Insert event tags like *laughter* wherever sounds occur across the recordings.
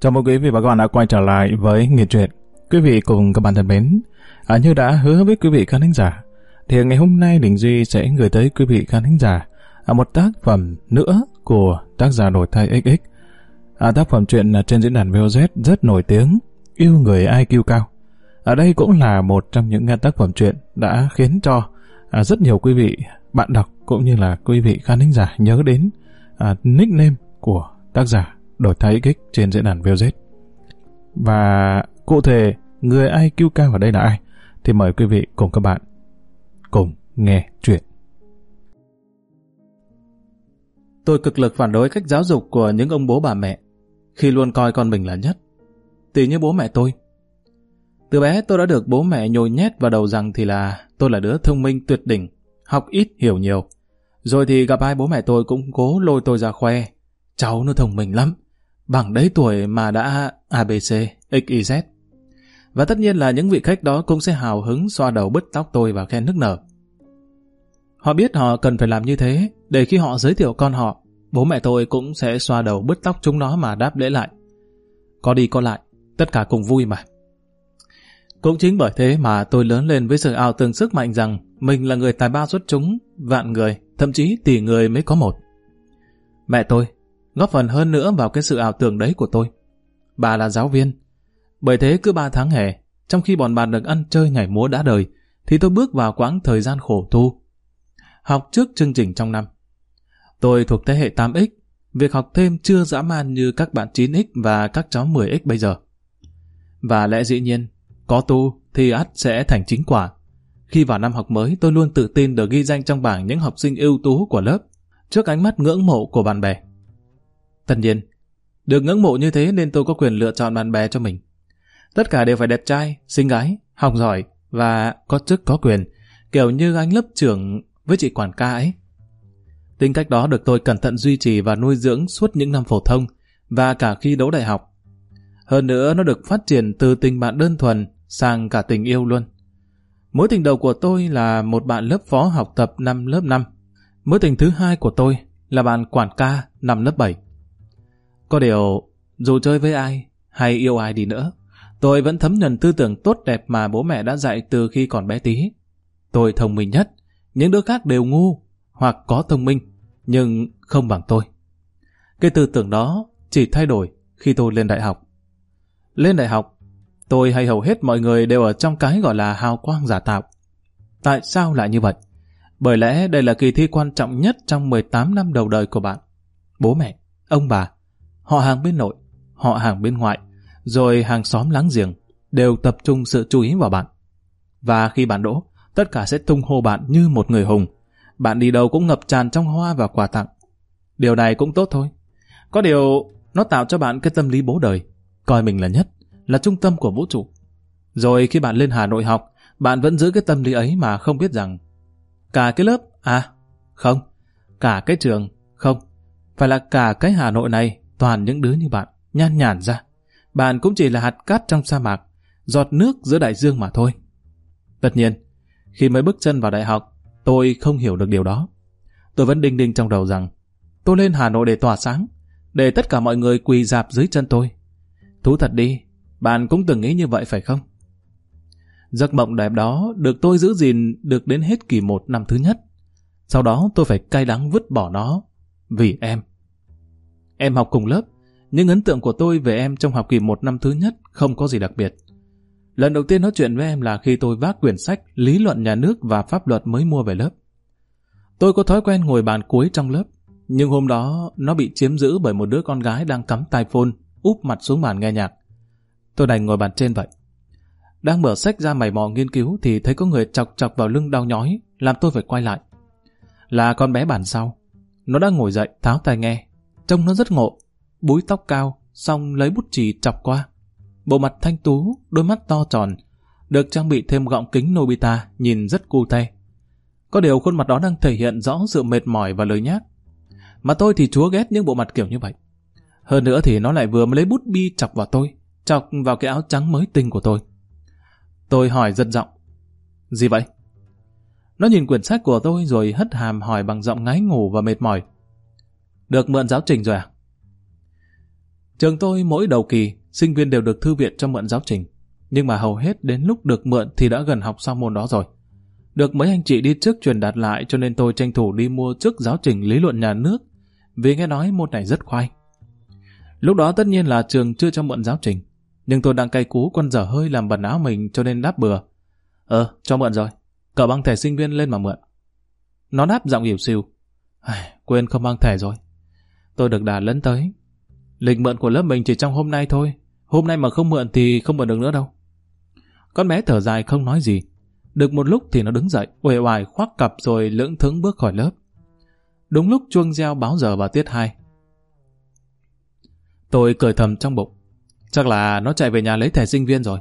Chào mừng quý vị và các bạn đã quay trở lại với Nghệ truyện. Quý vị cùng các bạn thân mến, à, như đã hứa với quý vị khán thính giả, thì ngày hôm nay Đình Duy sẽ gửi tới quý vị khán thính giả à, một tác phẩm nữa của tác giả đổi thay XX. À, tác phẩm truyện trên diễn đàn VOZ rất nổi tiếng, yêu người IQ cao. Ở đây cũng là một trong những à, tác phẩm truyện đã khiến cho à, rất nhiều quý vị bạn đọc cũng như là quý vị khán thính giả nhớ đến à, nickname của tác giả đổi thay kích trên diễn đàn VZ Và cụ thể, người IQ cao ở đây là ai? Thì mời quý vị cùng các bạn cùng nghe chuyện. Tôi cực lực phản đối cách giáo dục của những ông bố bà mẹ, khi luôn coi con mình là nhất. Tỷ như bố mẹ tôi. Từ bé tôi đã được bố mẹ nhồi nhét vào đầu rằng thì là tôi là đứa thông minh tuyệt đỉnh, học ít hiểu nhiều. Rồi thì gặp ai bố mẹ tôi cũng cố lôi tôi ra khoe. Cháu nó thông minh lắm, bằng đấy tuổi mà đã ABC, XYZ. Và tất nhiên là những vị khách đó cũng sẽ hào hứng xoa đầu bứt tóc tôi và khen nức nở. Họ biết họ cần phải làm như thế, để khi họ giới thiệu con họ, bố mẹ tôi cũng sẽ xoa đầu bứt tóc chúng nó mà đáp lễ lại. Có đi có lại, tất cả cùng vui mà. Cũng chính bởi thế mà tôi lớn lên với sự ảo tưởng sức mạnh rằng mình là người tài ba xuất chúng, vạn người, thậm chí tỷ người mới có một. Mẹ tôi góp phần hơn nữa vào cái sự ảo tưởng đấy của tôi. Bà là giáo viên. Bởi thế cứ ba tháng hè, trong khi bọn bạn được ăn chơi nhảy múa đã đời, thì tôi bước vào quãng thời gian khổ tu. Học trước chương trình trong năm. Tôi thuộc thế hệ 8X, việc học thêm chưa dã man như các bạn 9X và các cháu 10X bây giờ. Và lẽ dĩ nhiên, có tu thì ắt sẽ thành chính quả. Khi vào năm học mới, tôi luôn tự tin được ghi danh trong bảng những học sinh ưu tú của lớp, trước ánh mắt ngưỡng mộ của bạn bè. Tất nhiên, được ngưỡng mộ như thế nên tôi có quyền lựa chọn bạn bè cho mình. Tất cả đều phải đẹp trai, xinh gái, học giỏi và có chức có quyền, kiểu như anh lớp trưởng với chị quản ca ấy. Tính cách đó được tôi cẩn thận duy trì và nuôi dưỡng suốt những năm phổ thông và cả khi đấu đại học. Hơn nữa nó được phát triển từ tình bạn đơn thuần sang cả tình yêu luôn. Mối tình đầu của tôi là một bạn lớp phó học tập năm lớp 5. Mối tình thứ hai của tôi là bạn quản ca năm lớp 7. Có điều, dù chơi với ai hay yêu ai đi nữa, tôi vẫn thấm nhuần tư tưởng tốt đẹp mà bố mẹ đã dạy từ khi còn bé tí. Tôi thông minh nhất, những đứa khác đều ngu hoặc có thông minh, nhưng không bằng tôi. Cái tư tưởng đó chỉ thay đổi khi tôi lên đại học. Lên đại học, tôi hay hầu hết mọi người đều ở trong cái gọi là hào quang giả tạo. Tại sao lại như vậy? Bởi lẽ đây là kỳ thi quan trọng nhất trong 18 năm đầu đời của bạn. Bố mẹ, ông bà, họ hàng bên nội, họ hàng bên ngoại, rồi hàng xóm láng giềng, đều tập trung sự chú ý vào bạn. Và khi bạn đỗ, tất cả sẽ tung hô bạn như một người hùng. Bạn đi đâu cũng ngập tràn trong hoa và quà tặng. Điều này cũng tốt thôi. Có điều, nó tạo cho bạn cái tâm lý bố đời, coi mình là nhất, là trung tâm của vũ trụ. Rồi khi bạn lên Hà Nội học, bạn vẫn giữ cái tâm lý ấy mà không biết rằng cả cái lớp, à, không, cả cái trường, không, phải là cả cái Hà Nội này toàn những đứa như bạn, nhan nhản ra. Bạn cũng chỉ là hạt cát trong sa mạc, giọt nước giữa đại dương mà thôi. Tất nhiên, khi mới bước chân vào đại học, tôi không hiểu được điều đó. Tôi vẫn đinh đinh trong đầu rằng, tôi lên Hà Nội để tỏa sáng, để tất cả mọi người quỳ dạp dưới chân tôi. Thú thật đi, bạn cũng từng nghĩ như vậy phải không? Giấc mộng đẹp đó được tôi giữ gìn được đến hết kỳ một năm thứ nhất. Sau đó tôi phải cay đắng vứt bỏ nó vì em. Em học cùng lớp, nhưng ấn tượng của tôi về em trong học kỳ một năm thứ nhất không có gì đặc biệt. Lần đầu tiên nói chuyện với em là khi tôi vác quyển sách Lý luận nhà nước và pháp luật mới mua về lớp. Tôi có thói quen ngồi bàn cuối trong lớp, nhưng hôm đó nó bị chiếm giữ bởi một đứa con gái đang cắm tai phone, úp mặt xuống bàn nghe nhạc. Tôi đành ngồi bàn trên vậy. Đang mở sách ra mày mò nghiên cứu thì thấy có người chọc chọc vào lưng đau nhói, làm tôi phải quay lại. Là con bé bàn sau. Nó đang ngồi dậy, tháo tai nghe. Trông nó rất ngộ. Búi tóc cao, xong lấy bút chì chọc qua. Bộ mặt thanh tú, đôi mắt to tròn, được trang bị thêm gọng kính Nobita, nhìn rất cu tay. Có điều khuôn mặt đó đang thể hiện rõ sự mệt mỏi và lời nhác. Mà tôi thì chúa ghét những bộ mặt kiểu như vậy. Hơn nữa thì nó lại vừa mới lấy bút bi chọc vào tôi, chọc vào cái áo trắng mới tinh của tôi. Tôi hỏi giật giọng. Gì vậy? Nó nhìn quyển sách của tôi rồi hất hàm hỏi bằng giọng ngái ngủ và mệt mỏi. Được mượn giáo trình rồi à? Trường tôi mỗi đầu kỳ, sinh viên đều được thư viện cho mượn giáo trình. Nhưng mà hầu hết đến lúc được mượn thì đã gần học xong môn đó rồi. Được mấy anh chị đi trước truyền đạt lại cho nên tôi tranh thủ đi mua trước giáo trình lý luận nhà nước vì nghe nói môn này rất khoai. Lúc đó tất nhiên là trường chưa cho mượn giáo trình nhưng tôi đang cay cú con dở hơi làm bẩn áo mình cho nên đáp bừa. Ờ, cho mượn rồi. Cậu băng thẻ sinh viên lên mà mượn. Nó đáp giọng hiểu xìu. Quên không mang thẻ rồi. Tôi được đà lấn tới. Lịch mượn của lớp mình chỉ trong hôm nay thôi. Hôm nay mà không mượn thì không mượn được nữa đâu. Con bé thở dài không nói gì. Được một lúc thì nó đứng dậy, uể oải khoác cặp rồi lưỡng thững bước khỏi lớp. Đúng lúc chuông reo báo giờ vào tiết 2. Tôi cười thầm trong bụng. Chắc là nó chạy về nhà lấy thẻ sinh viên rồi.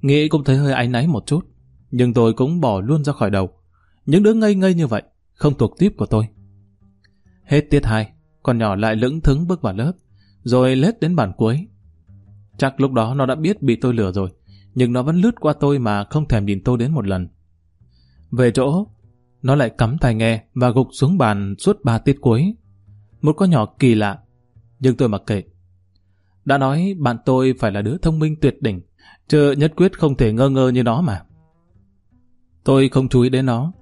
Nghĩ cũng thấy hơi áy náy một chút, nhưng tôi cũng bỏ luôn ra khỏi đầu. Những đứa ngây ngây như vậy, không thuộc tiếp của tôi. Hết tiết 2, con nhỏ lại lững thững bước vào lớp, rồi lết đến bản cuối. Chắc lúc đó nó đã biết bị tôi lừa rồi, nhưng nó vẫn lướt qua tôi mà không thèm nhìn tôi đến một lần. Về chỗ, nó lại cắm tai nghe và gục xuống bàn suốt ba tiết cuối. Một con nhỏ kỳ lạ, nhưng tôi mặc kệ. Đã nói bạn tôi phải là đứa thông minh tuyệt đỉnh, chứ nhất quyết không thể ngơ ngơ như nó mà. Tôi không chú ý đến nó,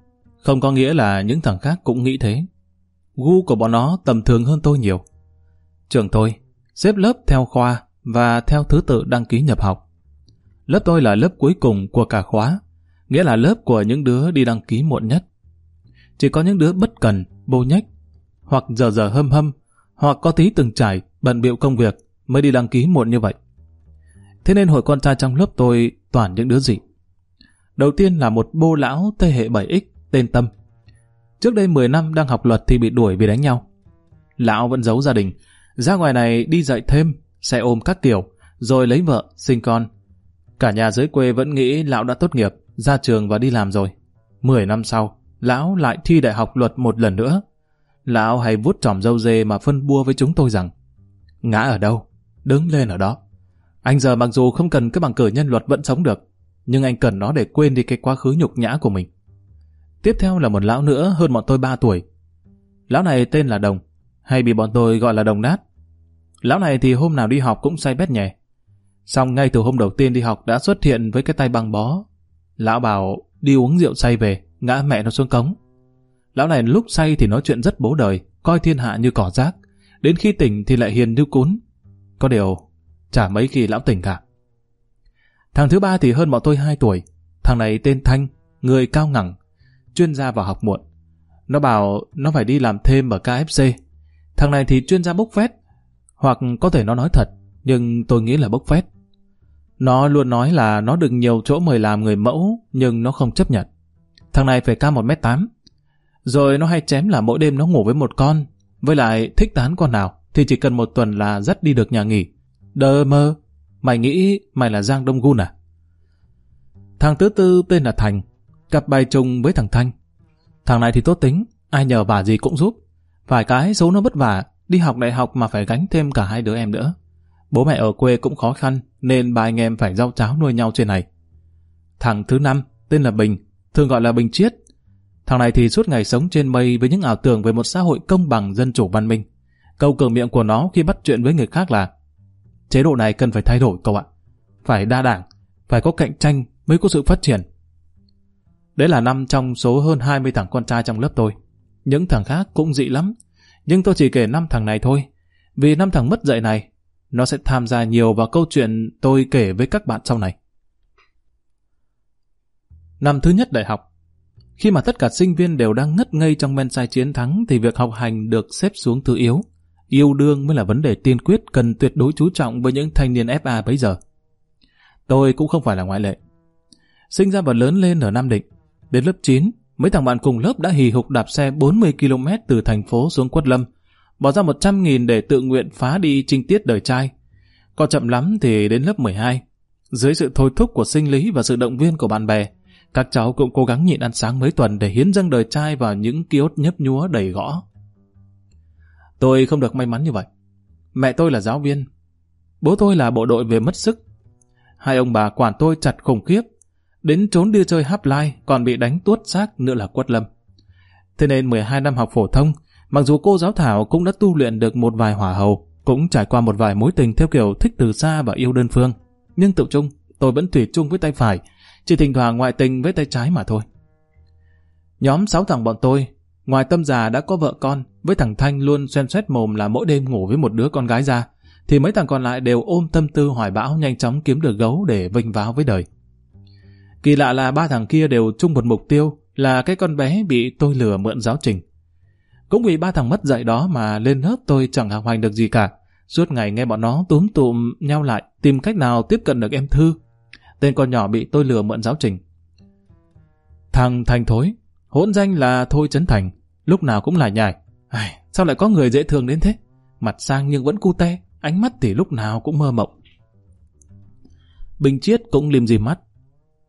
không có nghĩa là những thằng khác cũng nghĩ thế. Gu của bọn nó tầm thường hơn tôi nhiều. Trường tôi, xếp lớp theo khoa và theo thứ tự đăng ký nhập học. Lớp tôi là lớp cuối cùng của cả khóa, nghĩa là lớp của những đứa đi đăng ký muộn nhất. Chỉ có những đứa bất cần, bô nhách, hoặc giờ giờ hâm hâm, hoặc có tí từng trải, bận biệu công việc, mới đi đăng ký muộn như vậy. Thế nên hội con trai trong lớp tôi toàn những đứa gì. Đầu tiên là một bô lão thế hệ 7X tên Tâm. Trước đây 10 năm đang học luật thì bị đuổi vì đánh nhau. Lão vẫn giấu gia đình, ra ngoài này đi dạy thêm, xe ôm các kiểu, rồi lấy vợ, sinh con. Cả nhà dưới quê vẫn nghĩ lão đã tốt nghiệp, ra trường và đi làm rồi. 10 năm sau, lão lại thi đại học luật một lần nữa. Lão hay vuốt tròm dâu dê mà phân bua với chúng tôi rằng Ngã ở đâu, đứng lên ở đó. Anh giờ mặc dù không cần cái bằng cử nhân luật vẫn sống được, nhưng anh cần nó để quên đi cái quá khứ nhục nhã của mình. Tiếp theo là một lão nữa hơn bọn tôi 3 tuổi. Lão này tên là Đồng, hay bị bọn tôi gọi là Đồng Nát. Lão này thì hôm nào đi học cũng say bét nhẹ. Xong ngay từ hôm đầu tiên đi học đã xuất hiện với cái tay băng bó. Lão bảo đi uống rượu say về, ngã mẹ nó xuống cống. Lão này lúc say thì nói chuyện rất bố đời, coi thiên hạ như cỏ rác. Đến khi tỉnh thì lại hiền như cún, có điều, chả mấy khi lão tỉnh cả. Thằng thứ ba thì hơn bọn tôi 2 tuổi. Thằng này tên Thanh, người cao ngẳng, chuyên gia vào học muộn. Nó bảo nó phải đi làm thêm ở KFC. Thằng này thì chuyên gia bốc phét. Hoặc có thể nó nói thật, nhưng tôi nghĩ là bốc phét. Nó luôn nói là nó được nhiều chỗ mời làm người mẫu, nhưng nó không chấp nhận. Thằng này phải cao 1m8. Rồi nó hay chém là mỗi đêm nó ngủ với một con, với lại thích tán con nào thì chỉ cần một tuần là dắt đi được nhà nghỉ. đơ mơ, mày nghĩ mày là Giang Đông Gun à? Thằng thứ tư tên là Thành, cặp bài trùng với thằng Thanh. Thằng này thì tốt tính, ai nhờ bà gì cũng giúp. Phải cái số nó vất vả, đi học đại học mà phải gánh thêm cả hai đứa em nữa. Bố mẹ ở quê cũng khó khăn, nên ba anh em phải rau cháo nuôi nhau trên này. Thằng thứ năm, tên là Bình, thường gọi là Bình Chiết. Thằng này thì suốt ngày sống trên mây với những ảo tưởng về một xã hội công bằng dân chủ văn minh. Câu cửa miệng của nó khi bắt chuyện với người khác là chế độ này cần phải thay đổi cậu ạ. Phải đa đảng, phải có cạnh tranh mới có sự phát triển. Đấy là năm trong số hơn 20 thằng con trai trong lớp tôi. Những thằng khác cũng dị lắm, nhưng tôi chỉ kể năm thằng này thôi. Vì năm thằng mất dạy này, nó sẽ tham gia nhiều vào câu chuyện tôi kể với các bạn sau này. Năm thứ nhất đại học, khi mà tất cả sinh viên đều đang ngất ngây trong men sai chiến thắng thì việc học hành được xếp xuống thứ yếu. Yêu đương mới là vấn đề tiên quyết cần tuyệt đối chú trọng với những thanh niên FA bấy giờ. Tôi cũng không phải là ngoại lệ. Sinh ra và lớn lên ở Nam Định. Đến lớp 9, mấy thằng bạn cùng lớp đã hì hục đạp xe 40 km từ thành phố xuống Quất Lâm, bỏ ra 100.000 để tự nguyện phá đi trinh tiết đời trai. Còn chậm lắm thì đến lớp 12. Dưới sự thôi thúc của sinh lý và sự động viên của bạn bè, các cháu cũng cố gắng nhịn ăn sáng mấy tuần để hiến dâng đời trai vào những kiosk nhấp nhúa đầy gõ. Tôi không được may mắn như vậy. Mẹ tôi là giáo viên. Bố tôi là bộ đội về mất sức. Hai ông bà quản tôi chặt khủng khiếp. Đến trốn đi chơi hấp lai còn bị đánh tuốt xác nữa là quất lâm. Thế nên 12 năm học phổ thông, mặc dù cô giáo Thảo cũng đã tu luyện được một vài hỏa hầu, cũng trải qua một vài mối tình theo kiểu thích từ xa và yêu đơn phương. Nhưng tự chung, tôi vẫn tùy chung với tay phải, chỉ thỉnh thoảng ngoại tình với tay trái mà thôi. Nhóm sáu thằng bọn tôi, ngoài tâm già đã có vợ con, với thằng Thanh luôn xem xét mồm là mỗi đêm ngủ với một đứa con gái ra, thì mấy thằng còn lại đều ôm tâm tư hoài bão nhanh chóng kiếm được gấu để vinh váo với đời. Kỳ lạ là ba thằng kia đều chung một mục tiêu là cái con bé bị tôi lừa mượn giáo trình. Cũng vì ba thằng mất dạy đó mà lên lớp tôi chẳng học hành được gì cả. Suốt ngày nghe bọn nó túm tụm nhau lại tìm cách nào tiếp cận được em Thư. Tên con nhỏ bị tôi lừa mượn giáo trình. Thằng Thành Thối, hỗn danh là Thôi Trấn Thành, lúc nào cũng lại nhải. Ai, sao lại có người dễ thương đến thế? Mặt sang nhưng vẫn cu te, ánh mắt thì lúc nào cũng mơ mộng. Bình Chiết cũng liêm dìm mắt.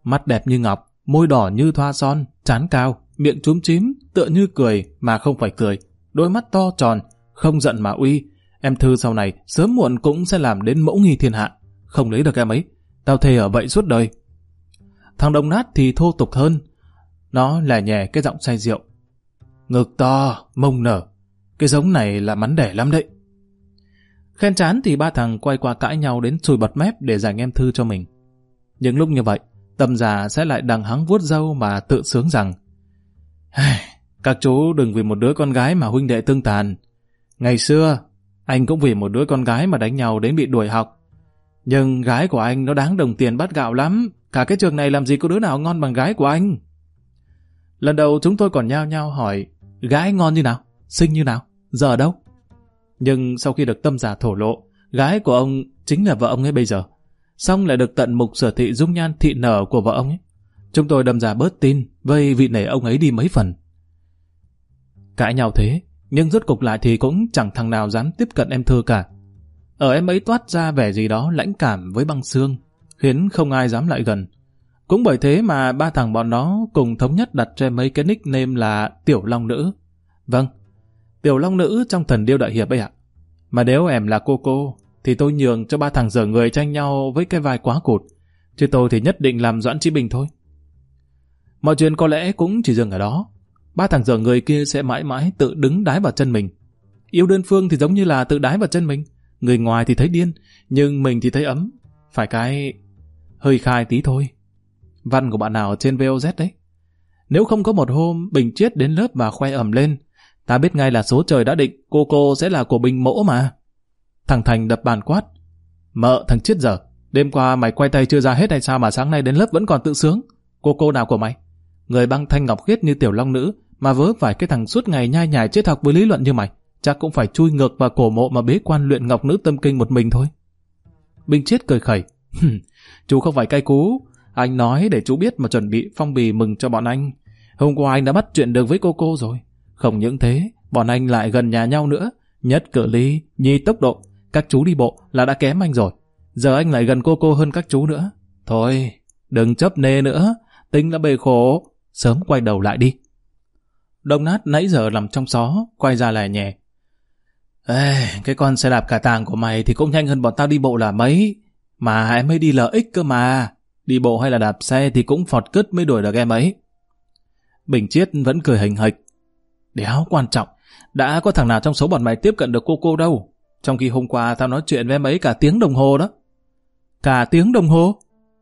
Mắt đẹp như ngọc, môi đỏ như thoa son, chán cao, miệng chúm chím, tựa như cười mà không phải cười. Đôi mắt to tròn, không giận mà uy. Em Thư sau này sớm muộn cũng sẽ làm đến mẫu nghi thiên hạ. Không lấy được em ấy. Tao thề ở vậy suốt đời. Thằng đồng nát thì thô tục hơn. Nó lẻ nhẹ cái giọng say rượu. Ngực to, mông nở. Cái giống này là mắn đẻ lắm đấy. Khen chán thì ba thằng quay qua cãi nhau đến chùi bật mép để giành em Thư cho mình. Những lúc như vậy, tâm già sẽ lại đằng hắng vuốt dâu mà tự sướng rằng các chú đừng vì một đứa con gái mà huynh đệ tương tàn. Ngày xưa, anh cũng vì một đứa con gái mà đánh nhau đến bị đuổi học. Nhưng gái của anh nó đáng đồng tiền bát gạo lắm. Cả cái trường này làm gì có đứa nào ngon bằng gái của anh. Lần đầu chúng tôi còn nhao nhao hỏi gái ngon như nào, xinh như nào, giờ đâu? Nhưng sau khi được tâm giả thổ lộ, gái của ông chính là vợ ông ấy bây giờ. Xong lại được tận mục sở thị dung nhan thị nở của vợ ông ấy. Chúng tôi đâm ra bớt tin, vây vị nể ông ấy đi mấy phần. Cãi nhau thế, nhưng rốt cục lại thì cũng chẳng thằng nào dám tiếp cận em Thư cả. Ở em ấy toát ra vẻ gì đó lãnh cảm với băng xương, khiến không ai dám lại gần. Cũng bởi thế mà ba thằng bọn nó cùng thống nhất đặt cho mấy cái nickname là Tiểu Long Nữ. Vâng, Tiểu Long Nữ trong thần điêu đại hiệp ấy ạ. Mà nếu em là cô cô, thì tôi nhường cho ba thằng dở người tranh nhau với cái vai quá cụt. Chứ tôi thì nhất định làm Doãn Chí Bình thôi. Mọi chuyện có lẽ cũng chỉ dừng ở đó. Ba thằng dở người kia sẽ mãi mãi tự đứng đái vào chân mình. Yêu đơn phương thì giống như là tự đái vào chân mình. Người ngoài thì thấy điên, nhưng mình thì thấy ấm. Phải cái... hơi khai tí thôi. Văn của bạn nào trên VOZ đấy. Nếu không có một hôm Bình chết đến lớp và khoe ẩm lên, ta biết ngay là số trời đã định cô cô sẽ là của Bình mỗ mà. Thằng Thành đập bàn quát. Mợ thằng chết giờ, đêm qua mày quay tay chưa ra hết hay sao mà sáng nay đến lớp vẫn còn tự sướng. Cô cô nào của mày? Người băng thanh ngọc khiết như tiểu long nữ mà vớ phải cái thằng suốt ngày nhai nhài chết học với lý luận như mày. Chắc cũng phải chui ngược vào cổ mộ mà bế quan luyện ngọc nữ tâm kinh một mình thôi. Bình chết cười khẩy. chú không phải cay cú. Anh nói để chú biết mà chuẩn bị phong bì mừng cho bọn anh. Hôm qua anh đã bắt chuyện được với cô cô rồi. Không những thế, bọn anh lại gần nhà nhau nữa. Nhất cự ly, nhi tốc độ. Các chú đi bộ là đã kém anh rồi. Giờ anh lại gần cô cô hơn các chú nữa. Thôi, đừng chấp nê nữa. Tính là bề khổ. Sớm quay đầu lại đi. Đông nát nãy giờ nằm trong xó, quay ra lè nhẹ. Ê, cái con xe đạp cả tàng của mày thì cũng nhanh hơn bọn tao đi bộ là mấy. Mà em mới đi lợi ích cơ mà. Đi bộ hay là đạp xe thì cũng phọt cứt mới đuổi được em ấy. Bình Chiết vẫn cười hình hịch. Đéo quan trọng, đã có thằng nào trong số bọn mày tiếp cận được cô cô đâu. Trong khi hôm qua tao nói chuyện với em ấy cả tiếng đồng hồ đó. Cả tiếng đồng hồ?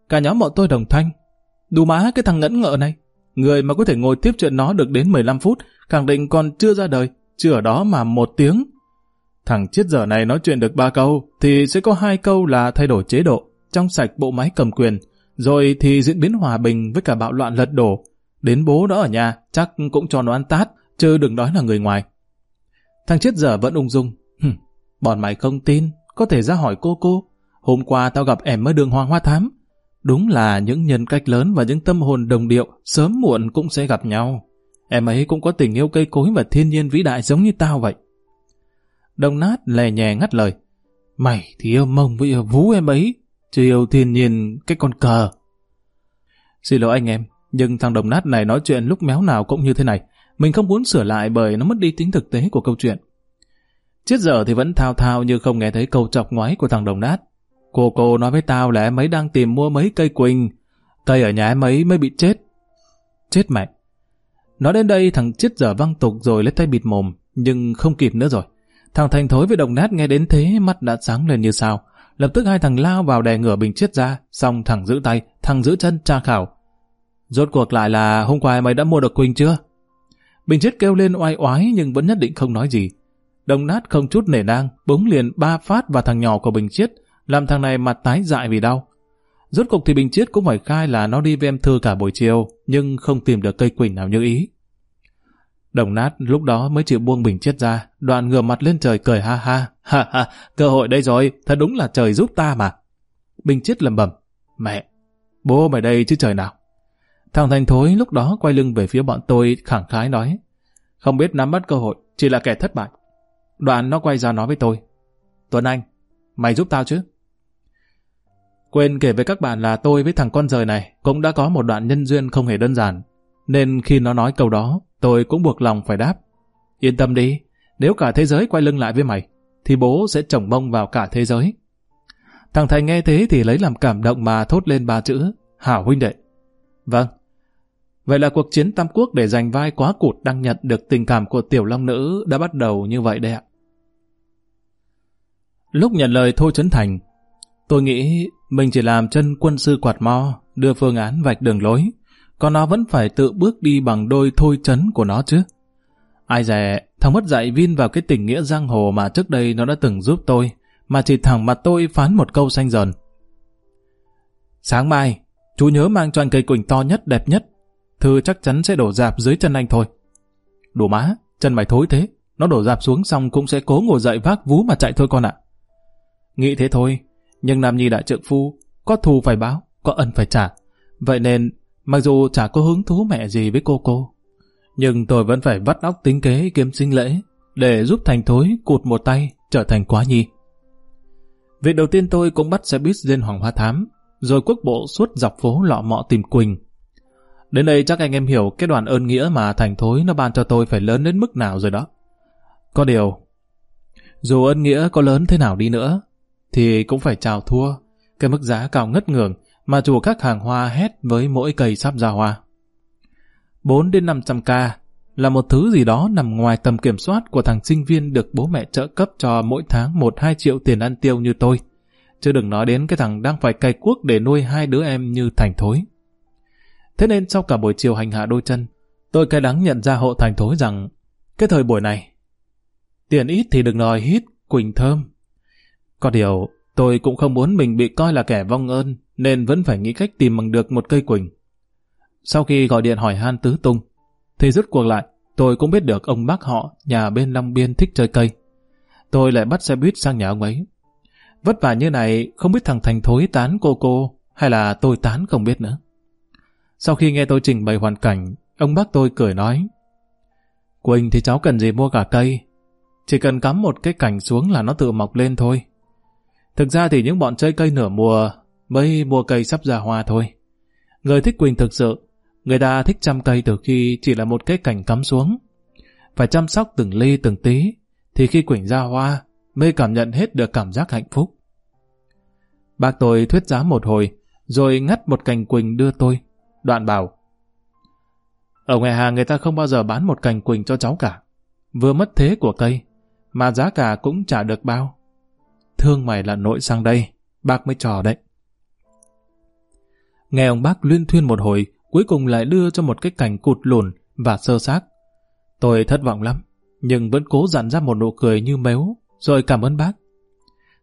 Cả nhóm bọn tôi đồng thanh. Đù má cái thằng ngẫn ngợ này. Người mà có thể ngồi tiếp chuyện nó được đến 15 phút, khẳng định còn chưa ra đời, chưa ở đó mà một tiếng. Thằng chết giờ này nói chuyện được ba câu, thì sẽ có hai câu là thay đổi chế độ, trong sạch bộ máy cầm quyền, rồi thì diễn biến hòa bình với cả bạo loạn lật đổ. Đến bố đó ở nhà, chắc cũng cho nó ăn tát, chứ đừng nói là người ngoài. Thằng chết giờ vẫn ung dung. Bọn mày không tin, có thể ra hỏi cô cô. Hôm qua tao gặp em ở đường Hoàng Hoa Thám. Đúng là những nhân cách lớn và những tâm hồn đồng điệu sớm muộn cũng sẽ gặp nhau. Em ấy cũng có tình yêu cây cối và thiên nhiên vĩ đại giống như tao vậy. Đồng nát lè nhè ngắt lời. Mày thì yêu mông với yêu vú em ấy, chứ yêu thiên nhiên cái con cờ. Xin lỗi anh em, nhưng thằng đồng nát này nói chuyện lúc méo nào cũng như thế này. Mình không muốn sửa lại bởi nó mất đi tính thực tế của câu chuyện. Chết giờ thì vẫn thao thao như không nghe thấy câu chọc ngoái của thằng đồng nát. Cô cô nói với tao là em ấy đang tìm mua mấy cây quỳnh. Cây ở nhà em ấy mới bị chết. Chết mẹ. Nói đến đây thằng chết giờ văng tục rồi lấy tay bịt mồm, nhưng không kịp nữa rồi. Thằng Thành Thối với Đồng Nát nghe đến thế mắt đã sáng lên như sao. Lập tức hai thằng lao vào đè ngửa bình chiết ra, xong thằng giữ tay, thằng giữ chân tra khảo. Rốt cuộc lại là hôm qua mày đã mua được Quỳnh chưa? Bình chiết kêu lên oai oái nhưng vẫn nhất định không nói gì. Đồng Nát không chút nể nang, búng liền ba phát vào thằng nhỏ của Bình Chiết, làm thằng này mặt tái dại vì đau. Rốt cục thì Bình Chiết cũng phải khai là nó đi với em Thư cả buổi chiều, nhưng không tìm được cây quỳnh nào như ý. Đồng nát lúc đó mới chịu buông Bình Chiết ra, đoạn ngửa mặt lên trời cười ha ha, *laughs* ha ha, cơ hội đây rồi, thật đúng là trời giúp ta mà. Bình Chiết lầm bầm, mẹ, bố mày đây chứ trời nào. Thằng Thành Thối lúc đó quay lưng về phía bọn tôi khẳng khái nói, không biết nắm bắt cơ hội, chỉ là kẻ thất bại. Đoạn nó quay ra nói với tôi, Tuấn Anh, mày giúp tao chứ? Quên kể với các bạn là tôi với thằng con rời này cũng đã có một đoạn nhân duyên không hề đơn giản. Nên khi nó nói câu đó, tôi cũng buộc lòng phải đáp. Yên tâm đi, nếu cả thế giới quay lưng lại với mày, thì bố sẽ trồng bông vào cả thế giới. Thằng Thành nghe thế thì lấy làm cảm động mà thốt lên ba chữ, hảo huynh đệ. Vâng. Vậy là cuộc chiến Tam Quốc để giành vai quá cụt đang nhận được tình cảm của tiểu long nữ đã bắt đầu như vậy đấy ạ. Lúc nhận lời Thôi Trấn Thành, tôi nghĩ mình chỉ làm chân quân sư quạt mo, đưa phương án vạch đường lối, còn nó vẫn phải tự bước đi bằng đôi thôi chấn của nó chứ. Ai dè, thằng mất dạy vin vào cái tình nghĩa giang hồ mà trước đây nó đã từng giúp tôi, mà chỉ thẳng mặt tôi phán một câu xanh dần. Sáng mai, chú nhớ mang cho anh cây quỳnh to nhất, đẹp nhất. Thư chắc chắn sẽ đổ dạp dưới chân anh thôi. Đủ má, chân mày thối thế. Nó đổ dạp xuống xong cũng sẽ cố ngồi dậy vác vú mà chạy thôi con ạ. Nghĩ thế thôi, nhưng Nam Nhi đại trượng phu, có thù phải báo, có ân phải trả. Vậy nên, mặc dù chả có hứng thú mẹ gì với cô cô, nhưng tôi vẫn phải vắt óc tính kế kiếm sinh lễ, để giúp thành thối cụt một tay trở thành quá nhi. Việc đầu tiên tôi cũng bắt xe buýt lên Hoàng Hoa Thám, rồi quốc bộ suốt dọc phố lọ mọ tìm Quỳnh. Đến đây chắc anh em hiểu cái đoàn ơn nghĩa mà thành thối nó ban cho tôi phải lớn đến mức nào rồi đó. Có điều, dù ơn nghĩa có lớn thế nào đi nữa, thì cũng phải chào thua. Cái mức giá cao ngất ngường mà chủ các hàng hoa hét với mỗi cây sắp ra hoa. 4 đến 500k là một thứ gì đó nằm ngoài tầm kiểm soát của thằng sinh viên được bố mẹ trợ cấp cho mỗi tháng 1-2 triệu tiền ăn tiêu như tôi. Chứ đừng nói đến cái thằng đang phải cày cuốc để nuôi hai đứa em như thành thối. Thế nên sau cả buổi chiều hành hạ đôi chân, tôi cay đắng nhận ra hộ thành thối rằng cái thời buổi này, tiền ít thì đừng nói hít, quỳnh thơm, có điều, tôi cũng không muốn mình bị coi là kẻ vong ơn, nên vẫn phải nghĩ cách tìm bằng được một cây quỳnh. Sau khi gọi điện hỏi han tứ tung, thì rút cuộc lại, tôi cũng biết được ông bác họ nhà bên Long Biên thích chơi cây. Tôi lại bắt xe buýt sang nhà ông ấy. Vất vả như này, không biết thằng Thành thối tán cô cô, hay là tôi tán không biết nữa. Sau khi nghe tôi trình bày hoàn cảnh, ông bác tôi cười nói, Quỳnh thì cháu cần gì mua cả cây, chỉ cần cắm một cái cành xuống là nó tự mọc lên thôi. Thực ra thì những bọn chơi cây nửa mùa mới mua cây sắp ra hoa thôi. Người thích Quỳnh thực sự, người ta thích chăm cây từ khi chỉ là một cái cành cắm xuống. Phải chăm sóc từng ly từng tí, thì khi Quỳnh ra hoa, mới cảm nhận hết được cảm giác hạnh phúc. Bác tôi thuyết giá một hồi, rồi ngắt một cành Quỳnh đưa tôi. Đoạn bảo, ở ngoài hàng người ta không bao giờ bán một cành Quỳnh cho cháu cả. Vừa mất thế của cây, mà giá cả cũng trả được bao thương mày là nội sang đây, bác mới trò đấy. Nghe ông bác luyên thuyên một hồi, cuối cùng lại đưa cho một cái cành cụt lùn và sơ xác. Tôi thất vọng lắm, nhưng vẫn cố dặn ra một nụ cười như méo, rồi cảm ơn bác.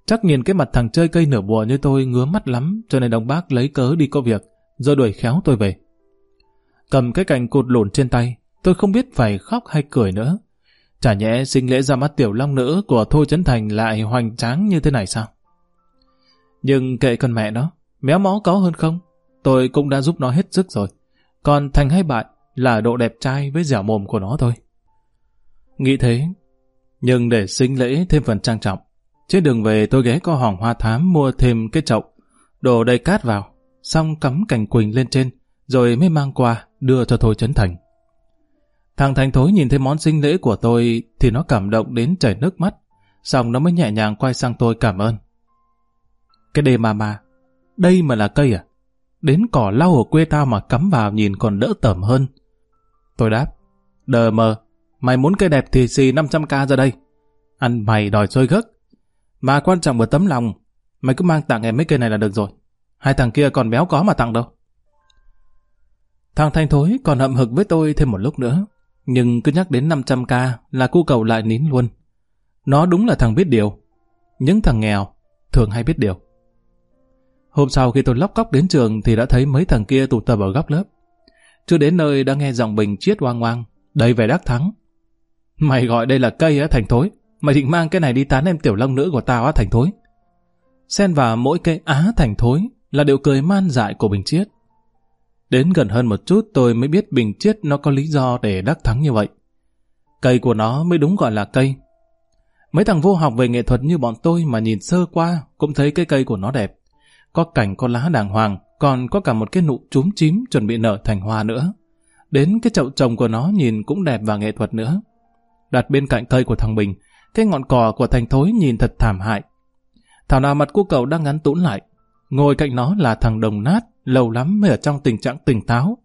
Chắc nhìn cái mặt thằng chơi cây nửa bùa như tôi ngứa mắt lắm, cho nên ông bác lấy cớ đi có việc, rồi đuổi khéo tôi về. Cầm cái cành cụt lùn trên tay, tôi không biết phải khóc hay cười nữa. Chả nhẽ sinh lễ ra mắt tiểu long nữ của Thôi Trấn Thành lại hoành tráng như thế này sao? Nhưng kệ con mẹ nó, méo mó có hơn không? Tôi cũng đã giúp nó hết sức rồi. Còn thành hay bại là độ đẹp trai với dẻo mồm của nó thôi. Nghĩ thế, nhưng để sinh lễ thêm phần trang trọng, trên đường về tôi ghé có hòm hoa thám mua thêm cái chậu, đổ đầy cát vào, xong cắm cành quỳnh lên trên, rồi mới mang qua đưa cho Thôi Trấn Thành. Thằng Thành Thối nhìn thấy món sinh lễ của tôi thì nó cảm động đến chảy nước mắt, xong nó mới nhẹ nhàng quay sang tôi cảm ơn. Cái đề mà mà, đây mà là cây à? Đến cỏ lau ở quê tao mà cắm vào nhìn còn đỡ tởm hơn. Tôi đáp, đờ mờ, mày muốn cây đẹp thì xì 500k ra đây. Ăn mày đòi xôi gấc. Mà quan trọng là tấm lòng. Mày cứ mang tặng em mấy cây này là được rồi. Hai thằng kia còn béo có mà tặng đâu. Thằng Thanh Thối còn hậm hực với tôi thêm một lúc nữa. Nhưng cứ nhắc đến 500k là cu cầu lại nín luôn. Nó đúng là thằng biết điều. Những thằng nghèo thường hay biết điều. Hôm sau khi tôi lóc cóc đến trường thì đã thấy mấy thằng kia tụ tập ở góc lớp. Chưa đến nơi đã nghe giọng bình chiết oang oang, đầy vẻ đắc thắng. Mày gọi đây là cây á Thành Thối. Mày định mang cái này đi tán em tiểu long nữ của tao á Thành Thối. Xen vào mỗi cây á Thành Thối là điệu cười man dại của Bình Chiết. Đến gần hơn một chút tôi mới biết Bình Chiết nó có lý do để đắc thắng như vậy. Cây của nó mới đúng gọi là cây. Mấy thằng vô học về nghệ thuật như bọn tôi mà nhìn sơ qua cũng thấy cái cây của nó đẹp. Có cành có lá đàng hoàng, còn có cả một cái nụ trúm chím chuẩn bị nở thành hoa nữa. Đến cái chậu trồng của nó nhìn cũng đẹp và nghệ thuật nữa. Đặt bên cạnh cây của thằng Bình, cái ngọn cỏ của thành thối nhìn thật thảm hại. Thảo nào mặt của cậu đang ngắn tũn lại. Ngồi cạnh nó là thằng đồng nát, lâu lắm mới ở trong tình trạng tỉnh táo.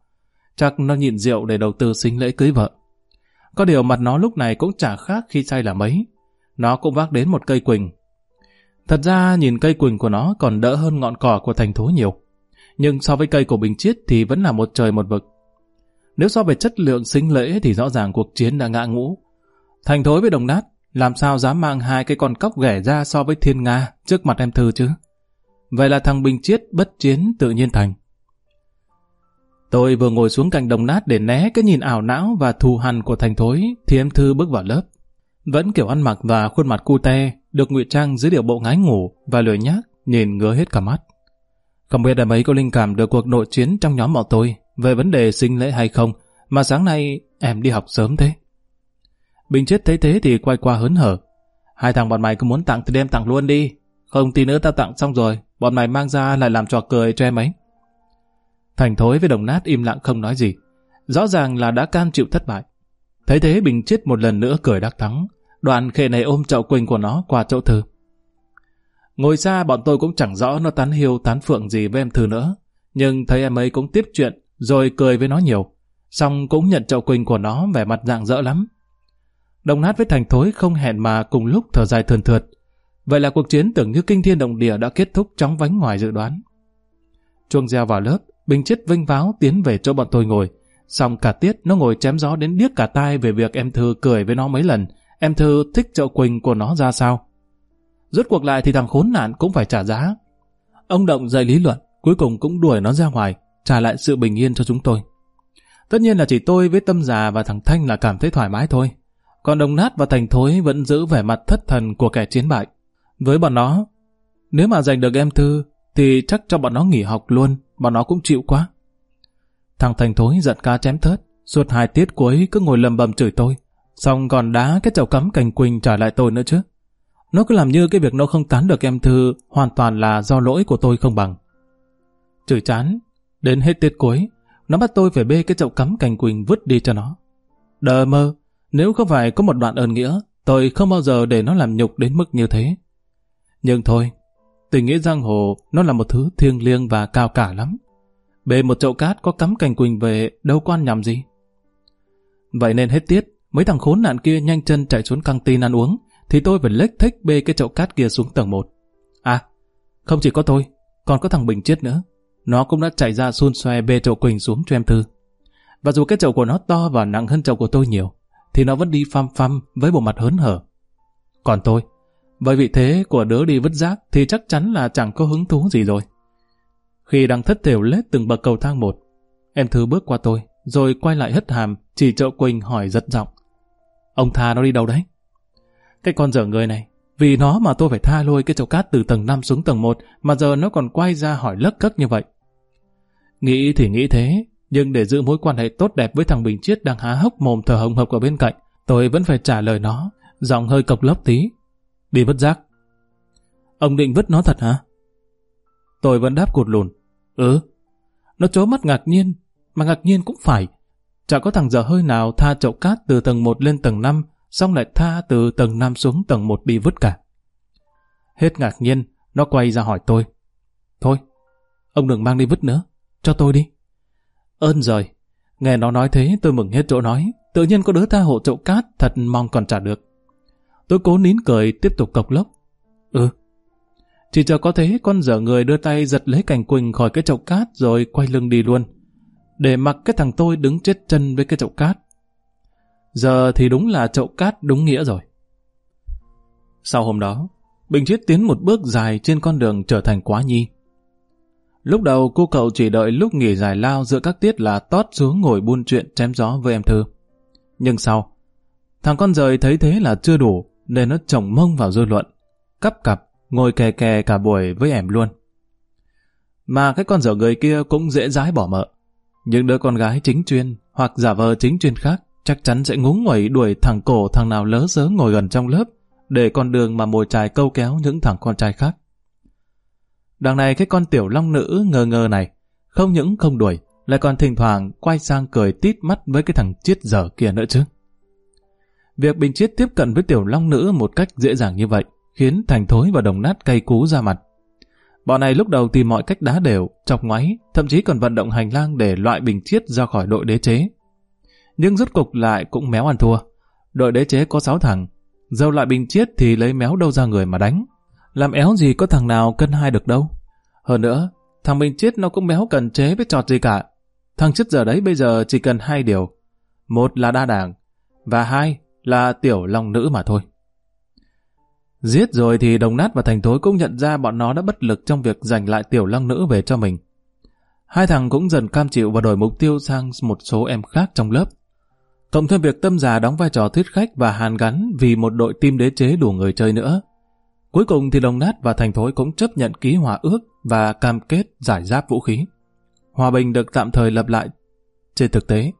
Chắc nó nhịn rượu để đầu tư sinh lễ cưới vợ. Có điều mặt nó lúc này cũng chả khác khi say là mấy. Nó cũng vác đến một cây quỳnh. Thật ra nhìn cây quỳnh của nó còn đỡ hơn ngọn cỏ của thành thối nhiều. Nhưng so với cây của Bình Chiết thì vẫn là một trời một vực. Nếu so về chất lượng sinh lễ thì rõ ràng cuộc chiến đã ngã ngũ. Thành thối với đồng nát, làm sao dám mang hai cái con cóc ghẻ ra so với thiên Nga trước mặt em Thư chứ? Vậy là thằng Bình Chiết bất chiến tự nhiên thành. Tôi vừa ngồi xuống cạnh đồng nát để né cái nhìn ảo não và thù hằn của thành thối thì em Thư bước vào lớp. Vẫn kiểu ăn mặc và khuôn mặt cute, được ngụy trang dưới điệu bộ ngái ngủ và lười nhác, nhìn ngứa hết cả mắt. Không biết em ấy có linh cảm được cuộc nội chiến trong nhóm bọn tôi về vấn đề sinh lễ hay không, mà sáng nay em đi học sớm thế. Bình chết thấy thế thì quay qua hớn hở. Hai thằng bọn mày cứ muốn tặng thì đem tặng luôn đi. Không tí nữa tao tặng xong rồi, bọn mày mang ra lại làm trò cười cho em ấy. Thành thối với đồng nát im lặng không nói gì. Rõ ràng là đã cam chịu thất bại. Thấy thế Bình chết một lần nữa cười đắc thắng. Đoàn khệ này ôm chậu quỳnh của nó qua chỗ Thư. Ngồi xa bọn tôi cũng chẳng rõ nó tán hiêu tán phượng gì với em Thư nữa. Nhưng thấy em ấy cũng tiếp chuyện, rồi cười với nó nhiều. Xong cũng nhận chậu quỳnh của nó vẻ mặt dạng dỡ lắm. Đồng nát với thành thối không hẹn mà cùng lúc thở dài thườn thượt. Vậy là cuộc chiến tưởng như kinh thiên động địa đã kết thúc chóng vánh ngoài dự đoán. Chuông reo vào lớp, Bình chết vinh váo tiến về chỗ bọn tôi ngồi. Xong cả tiết nó ngồi chém gió đến điếc cả tai về việc em Thư cười với nó mấy lần, em Thư thích chậu quỳnh của nó ra sao. Rốt cuộc lại thì thằng khốn nạn cũng phải trả giá. Ông Động dạy lý luận, cuối cùng cũng đuổi nó ra ngoài, trả lại sự bình yên cho chúng tôi. Tất nhiên là chỉ tôi với Tâm Già và thằng Thanh là cảm thấy thoải mái thôi. Còn Đồng Nát và Thành Thối vẫn giữ vẻ mặt thất thần của kẻ chiến bại. Với bọn nó, nếu mà giành được em Thư, thì chắc cho bọn nó nghỉ học luôn, bọn nó cũng chịu quá. Thằng Thành Thối giận ca chém thớt, suốt hai tiết cuối cứ ngồi lầm bầm chửi tôi, xong còn đá cái chậu cắm cành quỳnh trả lại tôi nữa chứ. Nó cứ làm như cái việc nó không tán được em Thư hoàn toàn là do lỗi của tôi không bằng. Chửi chán, đến hết tiết cuối, nó bắt tôi phải bê cái chậu cắm cành quỳnh vứt đi cho nó. Đờ mơ, nếu không phải có một đoạn ơn nghĩa, tôi không bao giờ để nó làm nhục đến mức như thế. Nhưng thôi, tình nghĩa giang hồ nó là một thứ thiêng liêng và cao cả lắm. Bê một chậu cát có cắm cành quỳnh về đâu quan nhầm gì. Vậy nên hết tiết, mấy thằng khốn nạn kia nhanh chân chạy xuống căng tin ăn uống, thì tôi phải lếch thích bê cái chậu cát kia xuống tầng 1. À, không chỉ có tôi, còn có thằng Bình chết nữa. Nó cũng đã chạy ra xun xoe bê chậu Quỳnh xuống cho em Thư. Và dù cái chậu của nó to và nặng hơn chậu của tôi nhiều, thì nó vẫn đi phăm phăm với bộ mặt hớn hở. Còn tôi, với vị thế của đứa đi vứt rác thì chắc chắn là chẳng có hứng thú gì rồi. Khi đang thất thểu lết từng bậc cầu thang một, em Thư bước qua tôi, rồi quay lại hất hàm, chỉ trợ Quỳnh hỏi giật giọng. Ông tha nó đi đâu đấy? Cái con dở người này, vì nó mà tôi phải tha lôi cái chậu cát từ tầng 5 xuống tầng 1 mà giờ nó còn quay ra hỏi lất cất như vậy. Nghĩ thì nghĩ thế, nhưng để giữ mối quan hệ tốt đẹp với thằng Bình Chiết đang há hốc mồm thở hồng hộc ở bên cạnh, tôi vẫn phải trả lời nó, giọng hơi cộc lốc tí. Đi vứt rác. Ông định vứt nó thật hả? Tôi vẫn đáp cụt lùn. Ừ. Nó chố mắt ngạc nhiên, mà ngạc nhiên cũng phải. Chả có thằng dở hơi nào tha chậu cát từ tầng 1 lên tầng 5, xong lại tha từ tầng 5 xuống tầng 1 đi vứt cả. Hết ngạc nhiên, nó quay ra hỏi tôi. Thôi, ông đừng mang đi vứt nữa, cho tôi đi. Ơn rồi. nghe nó nói thế tôi mừng hết chỗ nói, tự nhiên có đứa tha hộ chậu cát thật mong còn trả được. Tôi cố nín cười tiếp tục cọc lốc. Ừ. Chỉ chờ có thế con dở người đưa tay giật lấy cành quỳnh khỏi cái chậu cát rồi quay lưng đi luôn. Để mặc cái thằng tôi đứng chết chân với cái chậu cát. Giờ thì đúng là chậu cát đúng nghĩa rồi. Sau hôm đó, Bình Chiết tiến một bước dài trên con đường trở thành quá nhi. Lúc đầu cô cậu chỉ đợi lúc nghỉ giải lao giữa các tiết là tót xuống ngồi buôn chuyện chém gió với em Thư. Nhưng sau, thằng con rời thấy thế là chưa đủ nên nó chồng mông vào dư luận, cắp cặp, ngồi kè kè cả buổi với em luôn. Mà cái con dở người kia cũng dễ dãi bỏ mợ. Những đứa con gái chính chuyên hoặc giả vờ chính chuyên khác chắc chắn sẽ ngúng nguẩy đuổi thằng cổ thằng nào lớ sớ ngồi gần trong lớp để con đường mà mồi chài câu kéo những thằng con trai khác. Đằng này cái con tiểu long nữ ngờ ngờ này, không những không đuổi, lại còn thỉnh thoảng quay sang cười tít mắt với cái thằng chiết dở kia nữa chứ. Việc Bình Chiết tiếp cận với tiểu long nữ một cách dễ dàng như vậy, khiến Thành Thối và Đồng Nát cay cú ra mặt. Bọn này lúc đầu tìm mọi cách đá đều, chọc ngoáy, thậm chí còn vận động hành lang để loại Bình Chiết ra khỏi đội đế chế. Nhưng rốt cục lại cũng méo ăn thua. Đội đế chế có 6 thằng, dâu loại Bình Chiết thì lấy méo đâu ra người mà đánh. Làm éo gì có thằng nào cân hai được đâu. Hơn nữa, thằng Bình Chiết nó cũng méo cần chế với trọt gì cả. Thằng chết giờ đấy bây giờ chỉ cần hai điều. Một là đa đảng, và hai là tiểu long nữ mà thôi. Giết rồi thì Đồng Nát và Thành Thối cũng nhận ra bọn nó đã bất lực trong việc giành lại tiểu long nữ về cho mình. Hai thằng cũng dần cam chịu và đổi mục tiêu sang một số em khác trong lớp. Cộng thêm việc tâm già đóng vai trò thuyết khách và hàn gắn vì một đội team đế chế đủ người chơi nữa. Cuối cùng thì Đồng Nát và Thành Thối cũng chấp nhận ký hòa ước và cam kết giải giáp vũ khí. Hòa bình được tạm thời lập lại trên thực tế.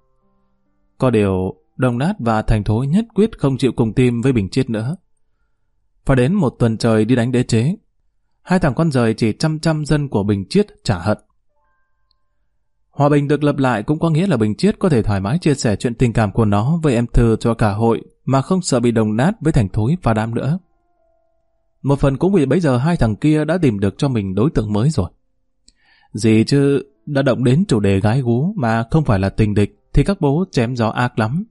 Có điều, Đồng Nát và Thành Thối nhất quyết không chịu cùng tim với Bình Chiết nữa. Phải đến một tuần trời đi đánh đế chế, hai thằng con rời chỉ trăm trăm dân của Bình Chiết trả hận. Hòa bình được lập lại cũng có nghĩa là Bình Chiết có thể thoải mái chia sẻ chuyện tình cảm của nó với em Thư cho cả hội mà không sợ bị đồng nát với thành thối và đám nữa. Một phần cũng vì bây giờ hai thằng kia đã tìm được cho mình đối tượng mới rồi. Gì chứ, đã động đến chủ đề gái gú mà không phải là tình địch thì các bố chém gió ác lắm.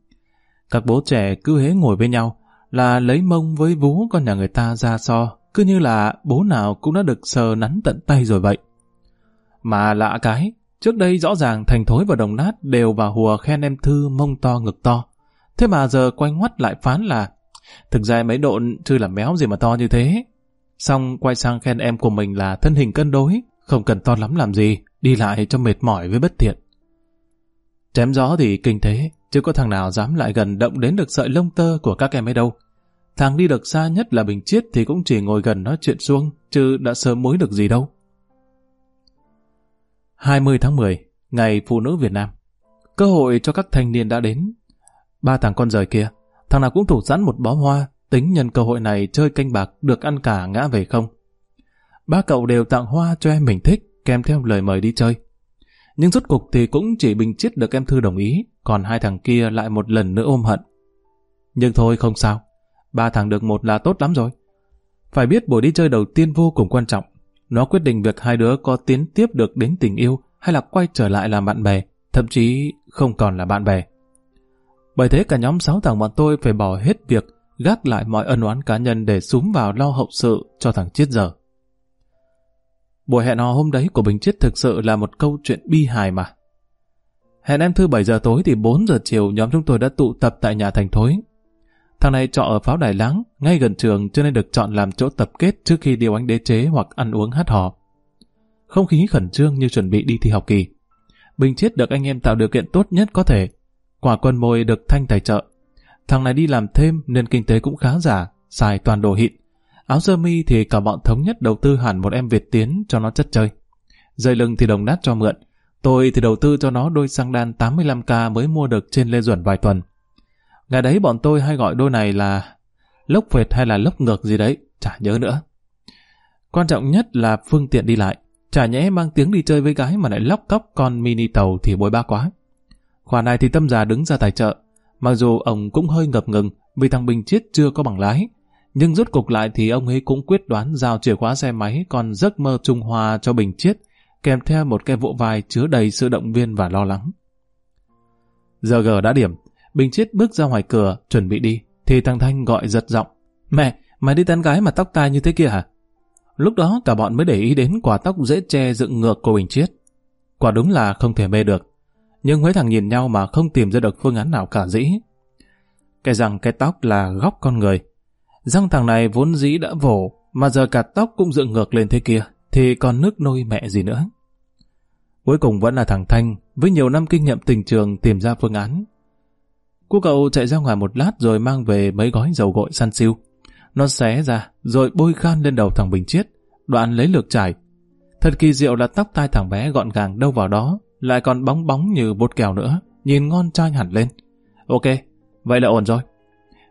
Các bố trẻ cứ hế ngồi với nhau là lấy mông với vú con nhà người ta ra so, cứ như là bố nào cũng đã được sờ nắn tận tay rồi vậy. Mà lạ cái, trước đây rõ ràng Thành Thối và Đồng Nát đều vào hùa khen em Thư mông to ngực to. Thế mà giờ quay ngoắt lại phán là thực ra mấy độn chứ là méo gì mà to như thế. Xong quay sang khen em của mình là thân hình cân đối, không cần to lắm làm gì, đi lại cho mệt mỏi với bất thiện. Chém gió thì kinh thế, chứ có thằng nào dám lại gần động đến được sợi lông tơ của các em ấy đâu. Thằng đi được xa nhất là Bình Chiết thì cũng chỉ ngồi gần nói chuyện xuông, chứ đã sớm mối được gì đâu. 20 tháng 10, Ngày Phụ nữ Việt Nam. Cơ hội cho các thanh niên đã đến. Ba thằng con rời kia, thằng nào cũng thủ sẵn một bó hoa, tính nhân cơ hội này chơi canh bạc được ăn cả ngã về không. Ba cậu đều tặng hoa cho em mình thích, kèm theo lời mời đi chơi. Nhưng rốt cục thì cũng chỉ Bình Chiết được em Thư đồng ý, còn hai thằng kia lại một lần nữa ôm hận. Nhưng thôi không sao, ba thằng được một là tốt lắm rồi. Phải biết buổi đi chơi đầu tiên vô cùng quan trọng. Nó quyết định việc hai đứa có tiến tiếp được đến tình yêu hay là quay trở lại làm bạn bè, thậm chí không còn là bạn bè. Bởi thế cả nhóm sáu thằng bọn tôi phải bỏ hết việc gác lại mọi ân oán cá nhân để súng vào lo hậu sự cho thằng Chiết giờ. Buổi hẹn hò hôm đấy của Bình Chiết thực sự là một câu chuyện bi hài mà. Hẹn em thư 7 giờ tối thì 4 giờ chiều nhóm chúng tôi đã tụ tập tại nhà thành thối. Thằng này trọ ở pháo đài láng, ngay gần trường cho nên được chọn làm chỗ tập kết trước khi điều ánh đế chế hoặc ăn uống hát hò. Không khí khẩn trương như chuẩn bị đi thi học kỳ. Bình chết được anh em tạo điều kiện tốt nhất có thể. Quả quân môi được thanh tài trợ. Thằng này đi làm thêm nên kinh tế cũng khá giả, xài toàn đồ hịn. Áo sơ mi thì cả bọn thống nhất đầu tư hẳn một em Việt tiến cho nó chất chơi. Dây lưng thì đồng nát cho mượn. Tôi thì đầu tư cho nó đôi xăng đan 85k mới mua được trên Lê Duẩn vài tuần. Ngày đấy bọn tôi hay gọi đôi này là lốc phệt hay là lốc ngược gì đấy, chả nhớ nữa. Quan trọng nhất là phương tiện đi lại. Chả nhẽ mang tiếng đi chơi với gái mà lại lóc cóc con mini tàu thì bối ba quá. Khoản này thì tâm già đứng ra tài trợ. Mặc dù ông cũng hơi ngập ngừng vì thằng Bình Chiết chưa có bằng lái. Nhưng rút cục lại thì ông ấy cũng quyết đoán giao chìa khóa xe máy còn giấc mơ Trung Hoa cho Bình Chiết kèm theo một cái vỗ vai chứa đầy sự động viên và lo lắng. Giờ gờ đã điểm, Bình Chiết bước ra ngoài cửa, chuẩn bị đi, thì thằng Thanh gọi giật giọng. Mẹ, mày đi tán gái mà tóc tai như thế kia hả? Lúc đó cả bọn mới để ý đến quả tóc dễ che dựng ngược của Bình Chiết. Quả đúng là không thể mê được. Nhưng mấy thằng nhìn nhau mà không tìm ra được phương án nào cả dĩ. Cái răng cái tóc là góc con người. Răng thằng này vốn dĩ đã vổ, mà giờ cả tóc cũng dựng ngược lên thế kia, thì còn nước nôi mẹ gì nữa. Cuối cùng vẫn là thằng Thanh, với nhiều năm kinh nghiệm tình trường tìm ra phương án. Cô cậu chạy ra ngoài một lát rồi mang về mấy gói dầu gội săn siêu. Nó xé ra, rồi bôi khan lên đầu thằng Bình Chiết, đoạn lấy lược trải. Thật kỳ diệu là tóc tai thằng bé gọn gàng đâu vào đó, lại còn bóng bóng như bột kèo nữa, nhìn ngon trai hẳn lên. Ok, vậy là ổn rồi.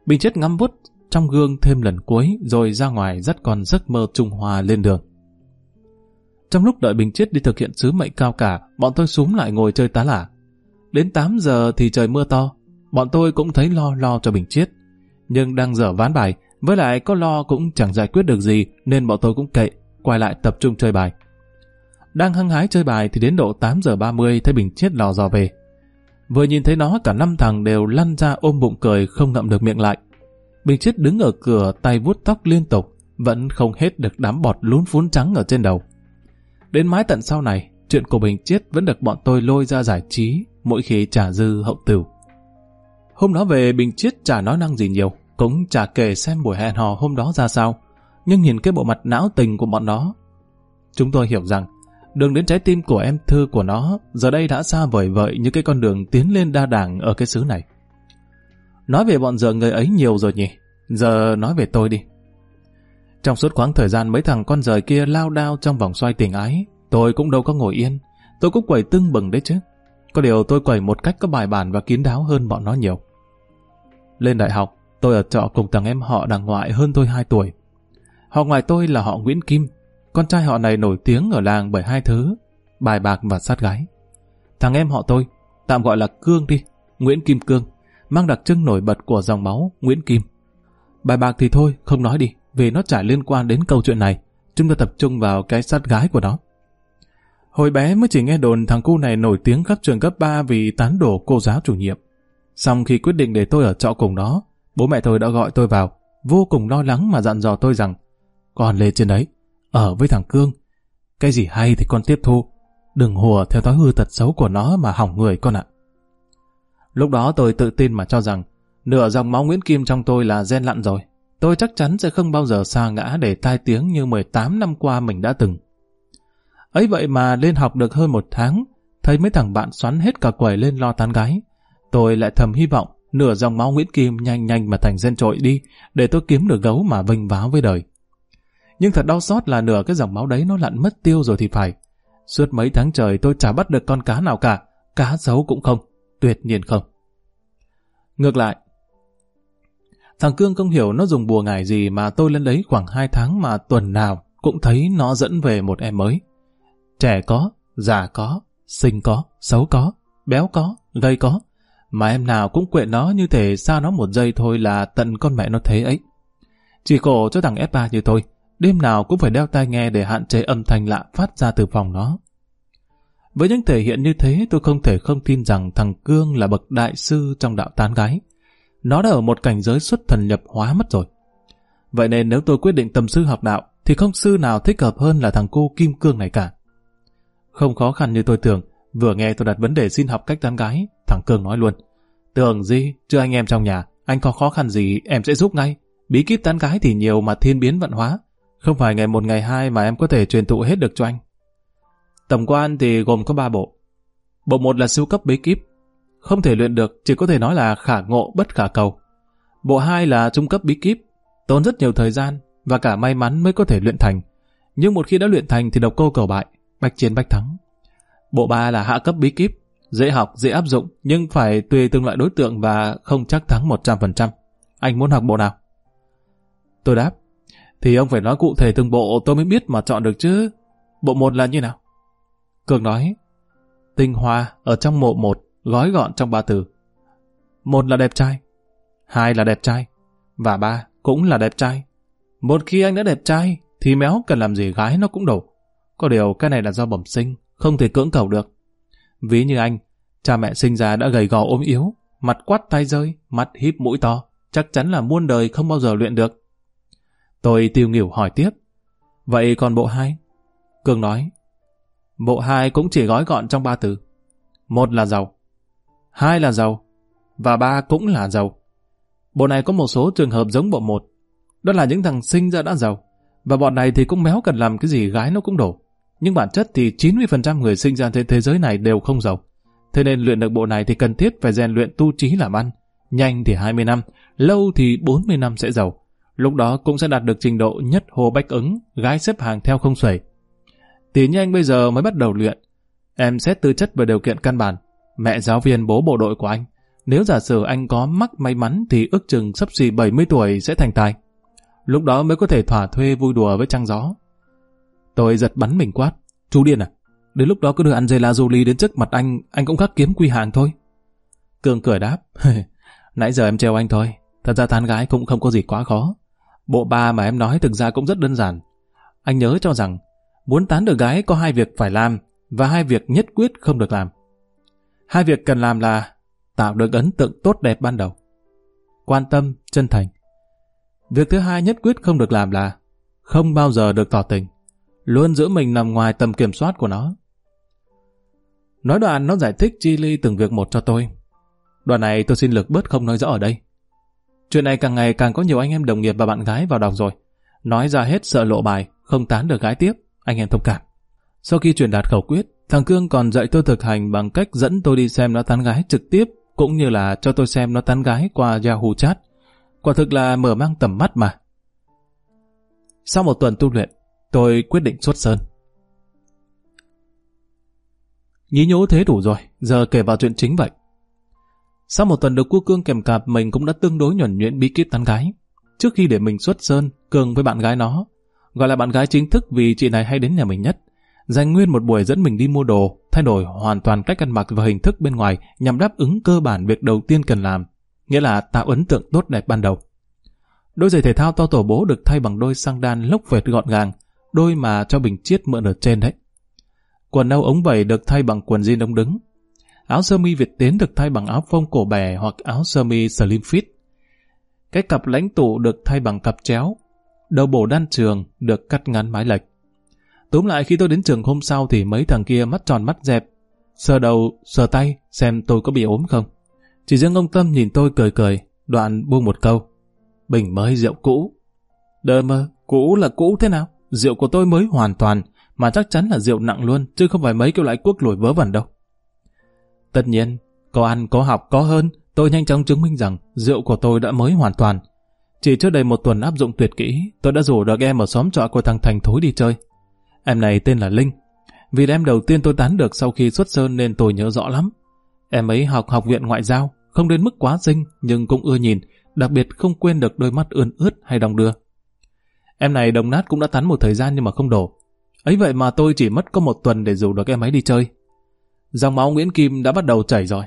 Bình Chiết ngắm vút trong gương thêm lần cuối rồi ra ngoài dắt con giấc mơ Trung Hoa lên đường. Trong lúc đợi Bình Chiết đi thực hiện sứ mệnh cao cả, bọn tôi súm lại ngồi chơi tá lả. Đến 8 giờ thì trời mưa to, bọn tôi cũng thấy lo lo cho Bình Chiết. Nhưng đang dở ván bài, với lại có lo cũng chẳng giải quyết được gì nên bọn tôi cũng kệ, quay lại tập trung chơi bài. Đang hăng hái chơi bài thì đến độ 8 giờ 30 thấy Bình Chiết lò dò về. Vừa nhìn thấy nó cả năm thằng đều lăn ra ôm bụng cười không ngậm được miệng lại. Bình Chiết đứng ở cửa tay vuốt tóc liên tục, vẫn không hết được đám bọt lún phún trắng ở trên đầu. Đến mái tận sau này, chuyện của Bình Chiết vẫn được bọn tôi lôi ra giải trí mỗi khi trả dư hậu tửu. Hôm đó về Bình Chiết chả nói năng gì nhiều, cũng chả kể xem buổi hẹn hò hôm đó ra sao, nhưng nhìn cái bộ mặt não tình của bọn nó. Chúng tôi hiểu rằng, đường đến trái tim của em thư của nó giờ đây đã xa vời vợi như cái con đường tiến lên đa đảng ở cái xứ này. Nói về bọn giờ người ấy nhiều rồi nhỉ, giờ nói về tôi đi. Trong suốt khoảng thời gian mấy thằng con rời kia lao đao trong vòng xoay tình ái, tôi cũng đâu có ngồi yên, tôi cũng quẩy tưng bừng đấy chứ. Có điều tôi quẩy một cách có bài bản và kín đáo hơn bọn nó nhiều. Lên đại học, tôi ở trọ cùng thằng em họ đằng ngoại hơn tôi 2 tuổi. Họ ngoài tôi là họ Nguyễn Kim, con trai họ này nổi tiếng ở làng bởi hai thứ, bài bạc và sát gái. Thằng em họ tôi, tạm gọi là Cương đi, Nguyễn Kim Cương, mang đặc trưng nổi bật của dòng máu Nguyễn Kim. Bài bạc thì thôi, không nói đi, vì nó chả liên quan đến câu chuyện này. Chúng ta tập trung vào cái sát gái của nó. Hồi bé mới chỉ nghe đồn thằng cu này nổi tiếng khắp trường cấp 3 vì tán đổ cô giáo chủ nhiệm. Xong khi quyết định để tôi ở trọ cùng nó, bố mẹ tôi đã gọi tôi vào, vô cùng lo lắng mà dặn dò tôi rằng con lên trên đấy, ở với thằng Cương. Cái gì hay thì con tiếp thu, đừng hùa theo thói hư tật xấu của nó mà hỏng người con ạ. Lúc đó tôi tự tin mà cho rằng nửa dòng máu Nguyễn Kim trong tôi là gen lặn rồi. Tôi chắc chắn sẽ không bao giờ xa ngã để tai tiếng như 18 năm qua mình đã từng. Ấy vậy mà lên học được hơn một tháng, thấy mấy thằng bạn xoắn hết cả quầy lên lo tán gái. Tôi lại thầm hy vọng nửa dòng máu Nguyễn Kim nhanh nhanh mà thành dân trội đi để tôi kiếm được gấu mà vinh váo với đời. Nhưng thật đau xót là nửa cái dòng máu đấy nó lặn mất tiêu rồi thì phải. Suốt mấy tháng trời tôi chả bắt được con cá nào cả, cá xấu cũng không, tuyệt nhiên không. Ngược lại, thằng Cương không hiểu nó dùng bùa ngải gì mà tôi lên đấy khoảng 2 tháng mà tuần nào cũng thấy nó dẫn về một em mới. Trẻ có, già có, xinh có, xấu có, béo có, gây có, mà em nào cũng quệ nó như thể xa nó một giây thôi là tận con mẹ nó thế ấy. Chỉ khổ cho thằng F3 như tôi, đêm nào cũng phải đeo tai nghe để hạn chế âm thanh lạ phát ra từ phòng nó. Với những thể hiện như thế tôi không thể không tin rằng thằng Cương là bậc đại sư trong đạo tán gái. Nó đã ở một cảnh giới xuất thần nhập hóa mất rồi. Vậy nên nếu tôi quyết định tâm sư học đạo thì không sư nào thích hợp hơn là thằng cô Kim Cương này cả. Không khó khăn như tôi tưởng, vừa nghe tôi đặt vấn đề xin học cách tán gái, thằng Cương nói luôn. Tưởng gì, chứ anh em trong nhà, anh có khó khăn gì em sẽ giúp ngay. Bí kíp tán gái thì nhiều mà thiên biến vận hóa. Không phải ngày một ngày hai mà em có thể truyền thụ hết được cho anh. Tổng quan thì gồm có ba bộ. Bộ một là siêu cấp bí kíp. Không thể luyện được, chỉ có thể nói là khả ngộ bất khả cầu. Bộ 2 là trung cấp bí kíp. Tốn rất nhiều thời gian và cả may mắn mới có thể luyện thành. Nhưng một khi đã luyện thành thì độc cô cầu bại, bạch chiến bạch thắng. Bộ 3 là hạ cấp bí kíp. Dễ học, dễ áp dụng, nhưng phải tùy từng loại đối tượng và không chắc thắng 100%. Anh muốn học bộ nào? Tôi đáp, thì ông phải nói cụ thể từng bộ tôi mới biết mà chọn được chứ. Bộ 1 là như nào? Cường nói, tinh hoa ở trong mộ một, gói gọn trong ba từ. Một là đẹp trai, hai là đẹp trai, và ba cũng là đẹp trai. Một khi anh đã đẹp trai, thì méo cần làm gì gái nó cũng đủ. Có điều cái này là do bẩm sinh, không thể cưỡng cầu được. Ví như anh, cha mẹ sinh ra đã gầy gò ốm yếu, mặt quắt tay rơi, mắt híp mũi to, chắc chắn là muôn đời không bao giờ luyện được. Tôi tiêu nghỉu hỏi tiếp. Vậy còn bộ hai? cường nói. Bộ hai cũng chỉ gói gọn trong ba từ. Một là giàu. Hai là giàu. Và ba cũng là giàu. Bộ này có một số trường hợp giống bộ một. Đó là những thằng sinh ra đã giàu. Và bọn này thì cũng méo cần làm cái gì gái nó cũng đổ. Nhưng bản chất thì 90% người sinh ra trên thế giới này đều không giàu. Thế nên luyện được bộ này thì cần thiết phải rèn luyện tu trí làm ăn. Nhanh thì 20 năm, lâu thì 40 năm sẽ giàu. Lúc đó cũng sẽ đạt được trình độ nhất hồ bách ứng, gái xếp hàng theo không xuể. Tí như anh bây giờ mới bắt đầu luyện. Em xét tư chất và điều kiện căn bản. Mẹ giáo viên bố bộ đội của anh. Nếu giả sử anh có mắc may mắn thì ước chừng sắp xỉ 70 tuổi sẽ thành tài. Lúc đó mới có thể thỏa thuê vui đùa với trăng gió. Tôi giật bắn mình quát. Chú điên à? Đến lúc đó cứ đưa Angela Jolie đến trước mặt anh, anh cũng khắc kiếm quy hàng thôi. Cường cười đáp. *laughs* Nãy giờ em treo anh thôi. Thật ra tán gái cũng không có gì quá khó. Bộ ba mà em nói thực ra cũng rất đơn giản. Anh nhớ cho rằng, muốn tán được gái có hai việc phải làm, và hai việc nhất quyết không được làm. Hai việc cần làm là tạo được ấn tượng tốt đẹp ban đầu, quan tâm, chân thành. Việc thứ hai nhất quyết không được làm là không bao giờ được tỏ tình, luôn giữ mình nằm ngoài tầm kiểm soát của nó. Nói đoạn nó giải thích chi ly từng việc một cho tôi. Đoạn này tôi xin lược bớt không nói rõ ở đây. Chuyện này càng ngày càng có nhiều anh em đồng nghiệp và bạn gái vào đọc rồi. Nói ra hết sợ lộ bài, không tán được gái tiếp, anh em thông cảm. Sau khi truyền đạt khẩu quyết, thằng Cương còn dạy tôi thực hành bằng cách dẫn tôi đi xem nó tán gái trực tiếp, cũng như là cho tôi xem nó tán gái qua Yahoo Chat. Quả thực là mở mang tầm mắt mà. Sau một tuần tu luyện, tôi quyết định xuất sơn. Nhí nhố thế đủ rồi, giờ kể vào chuyện chính vậy. Sau một tuần được cô Cương kèm cặp, mình cũng đã tương đối nhuẩn nhuyễn bí kíp tán gái. Trước khi để mình xuất sơn, Cương với bạn gái nó, gọi là bạn gái chính thức vì chị này hay đến nhà mình nhất, dành nguyên một buổi dẫn mình đi mua đồ, thay đổi hoàn toàn cách ăn mặc và hình thức bên ngoài nhằm đáp ứng cơ bản việc đầu tiên cần làm, nghĩa là tạo ấn tượng tốt đẹp ban đầu. Đôi giày thể thao to tổ bố được thay bằng đôi sang đan lốc vệt gọn gàng, đôi mà cho Bình Chiết mượn ở trên đấy. Quần âu ống vẩy được thay bằng quần jean ống đứng. Áo sơ mi Việt Tiến được thay bằng áo phông cổ bè hoặc áo sơ mi slim fit. Cái cặp lãnh tụ được thay bằng cặp chéo. Đầu bổ đan trường được cắt ngắn mái lệch. Túm lại khi tôi đến trường hôm sau thì mấy thằng kia mắt tròn mắt dẹp. Sờ đầu, sờ tay, xem tôi có bị ốm không. Chỉ riêng ông Tâm nhìn tôi cười cười, đoạn buông một câu. Bình mới rượu cũ. Đờ mơ, cũ là cũ thế nào? Rượu của tôi mới hoàn toàn, mà chắc chắn là rượu nặng luôn, chứ không phải mấy kiểu loại quốc lùi vớ vẩn đâu. Tất nhiên, có ăn, có học, có hơn, tôi nhanh chóng chứng minh rằng rượu của tôi đã mới hoàn toàn. Chỉ trước đây một tuần áp dụng tuyệt kỹ, tôi đã rủ được em ở xóm trọ của thằng Thành Thối đi chơi. Em này tên là Linh. Vì em đầu tiên tôi tán được sau khi xuất sơn nên tôi nhớ rõ lắm. Em ấy học học viện ngoại giao, không đến mức quá xinh nhưng cũng ưa nhìn, đặc biệt không quên được đôi mắt ươn ướt hay đồng đưa. Em này đồng nát cũng đã tán một thời gian nhưng mà không đổ. Ấy vậy mà tôi chỉ mất có một tuần để rủ được em ấy đi chơi. Dòng máu Nguyễn Kim đã bắt đầu chảy rồi.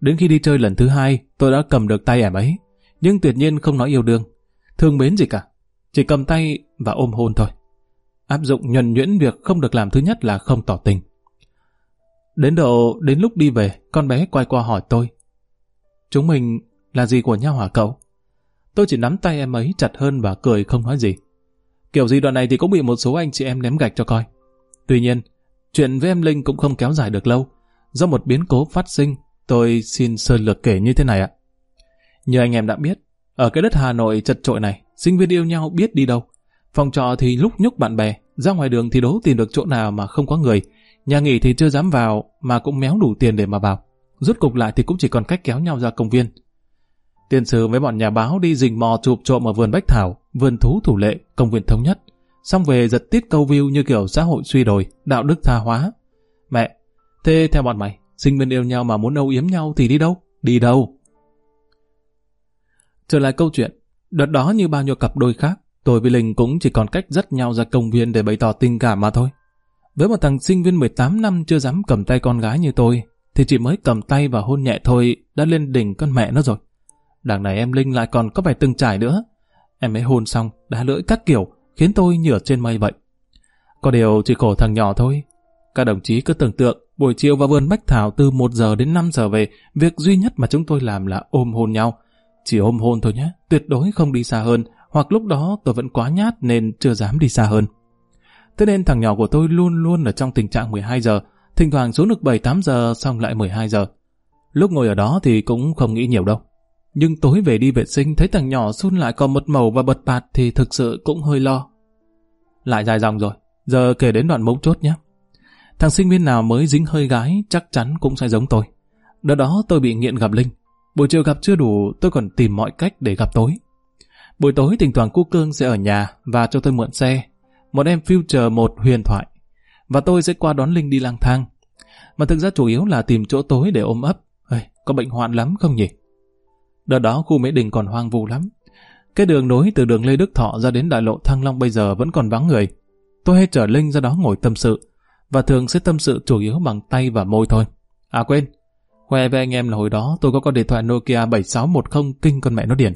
Đến khi đi chơi lần thứ hai, tôi đã cầm được tay em ấy, nhưng tuyệt nhiên không nói yêu đương, thương mến gì cả. Chỉ cầm tay và ôm hôn thôi áp dụng nhuần nhuyễn việc không được làm thứ nhất là không tỏ tình. Đến độ, đến lúc đi về, con bé quay qua hỏi tôi. Chúng mình là gì của nhau hả cậu? Tôi chỉ nắm tay em ấy chặt hơn và cười không nói gì. Kiểu gì đoạn này thì cũng bị một số anh chị em ném gạch cho coi. Tuy nhiên, chuyện với em Linh cũng không kéo dài được lâu. Do một biến cố phát sinh, tôi xin sơ lược kể như thế này ạ. Như anh em đã biết, ở cái đất Hà Nội chật trội này, sinh viên yêu nhau biết đi đâu. Phòng trọ thì lúc nhúc bạn bè, ra ngoài đường thì đố tìm được chỗ nào mà không có người. Nhà nghỉ thì chưa dám vào, mà cũng méo đủ tiền để mà vào. Rút cục lại thì cũng chỉ còn cách kéo nhau ra công viên. Tiền sử với bọn nhà báo đi rình mò chụp trộm ở vườn Bách Thảo, vườn thú thủ lệ, công viên thống nhất. Xong về giật tít câu view như kiểu xã hội suy đồi, đạo đức tha hóa. Mẹ, thế theo bọn mày, sinh viên yêu nhau mà muốn âu yếm nhau thì đi đâu? Đi đâu? Trở lại câu chuyện, đợt đó như bao nhiêu cặp đôi khác, Tôi với Linh cũng chỉ còn cách dắt nhau ra công viên để bày tỏ tình cảm mà thôi. Với một thằng sinh viên 18 năm chưa dám cầm tay con gái như tôi, thì chỉ mới cầm tay và hôn nhẹ thôi đã lên đỉnh con mẹ nó rồi. Đằng này em Linh lại còn có vẻ từng trải nữa. Em ấy hôn xong, đá lưỡi các kiểu, khiến tôi như ở trên mây vậy. Có điều chỉ khổ thằng nhỏ thôi. Các đồng chí cứ tưởng tượng, buổi chiều vào vườn Bách Thảo từ 1 giờ đến 5 giờ về, việc duy nhất mà chúng tôi làm là ôm hôn nhau. Chỉ ôm hôn thôi nhé, tuyệt đối không đi xa hơn, hoặc lúc đó tôi vẫn quá nhát nên chưa dám đi xa hơn. Thế nên thằng nhỏ của tôi luôn luôn ở trong tình trạng 12 giờ, thỉnh thoảng xuống được 7-8 giờ xong lại 12 giờ. Lúc ngồi ở đó thì cũng không nghĩ nhiều đâu. Nhưng tối về đi vệ sinh thấy thằng nhỏ sun lại còn một màu và bật bạt thì thực sự cũng hơi lo. Lại dài dòng rồi, giờ kể đến đoạn mấu chốt nhé. Thằng sinh viên nào mới dính hơi gái chắc chắn cũng sẽ giống tôi. Đợt đó tôi bị nghiện gặp Linh. Buổi chiều gặp chưa đủ, tôi còn tìm mọi cách để gặp tối. Buổi tối thỉnh thoảng cô Cương sẽ ở nhà và cho tôi mượn xe. Một em Future một huyền thoại. Và tôi sẽ qua đón Linh đi lang thang. Mà thực ra chủ yếu là tìm chỗ tối để ôm ấp. Ê, có bệnh hoạn lắm không nhỉ? Đợt đó khu Mỹ Đình còn hoang vu lắm. Cái đường nối từ đường Lê Đức Thọ ra đến đại lộ Thăng Long bây giờ vẫn còn vắng người. Tôi hay chở Linh ra đó ngồi tâm sự, và thường sẽ tâm sự chủ yếu bằng tay và môi thôi. À quên, khoe với anh em là hồi đó tôi có con điện thoại Nokia 7610 kinh con mẹ nó điển.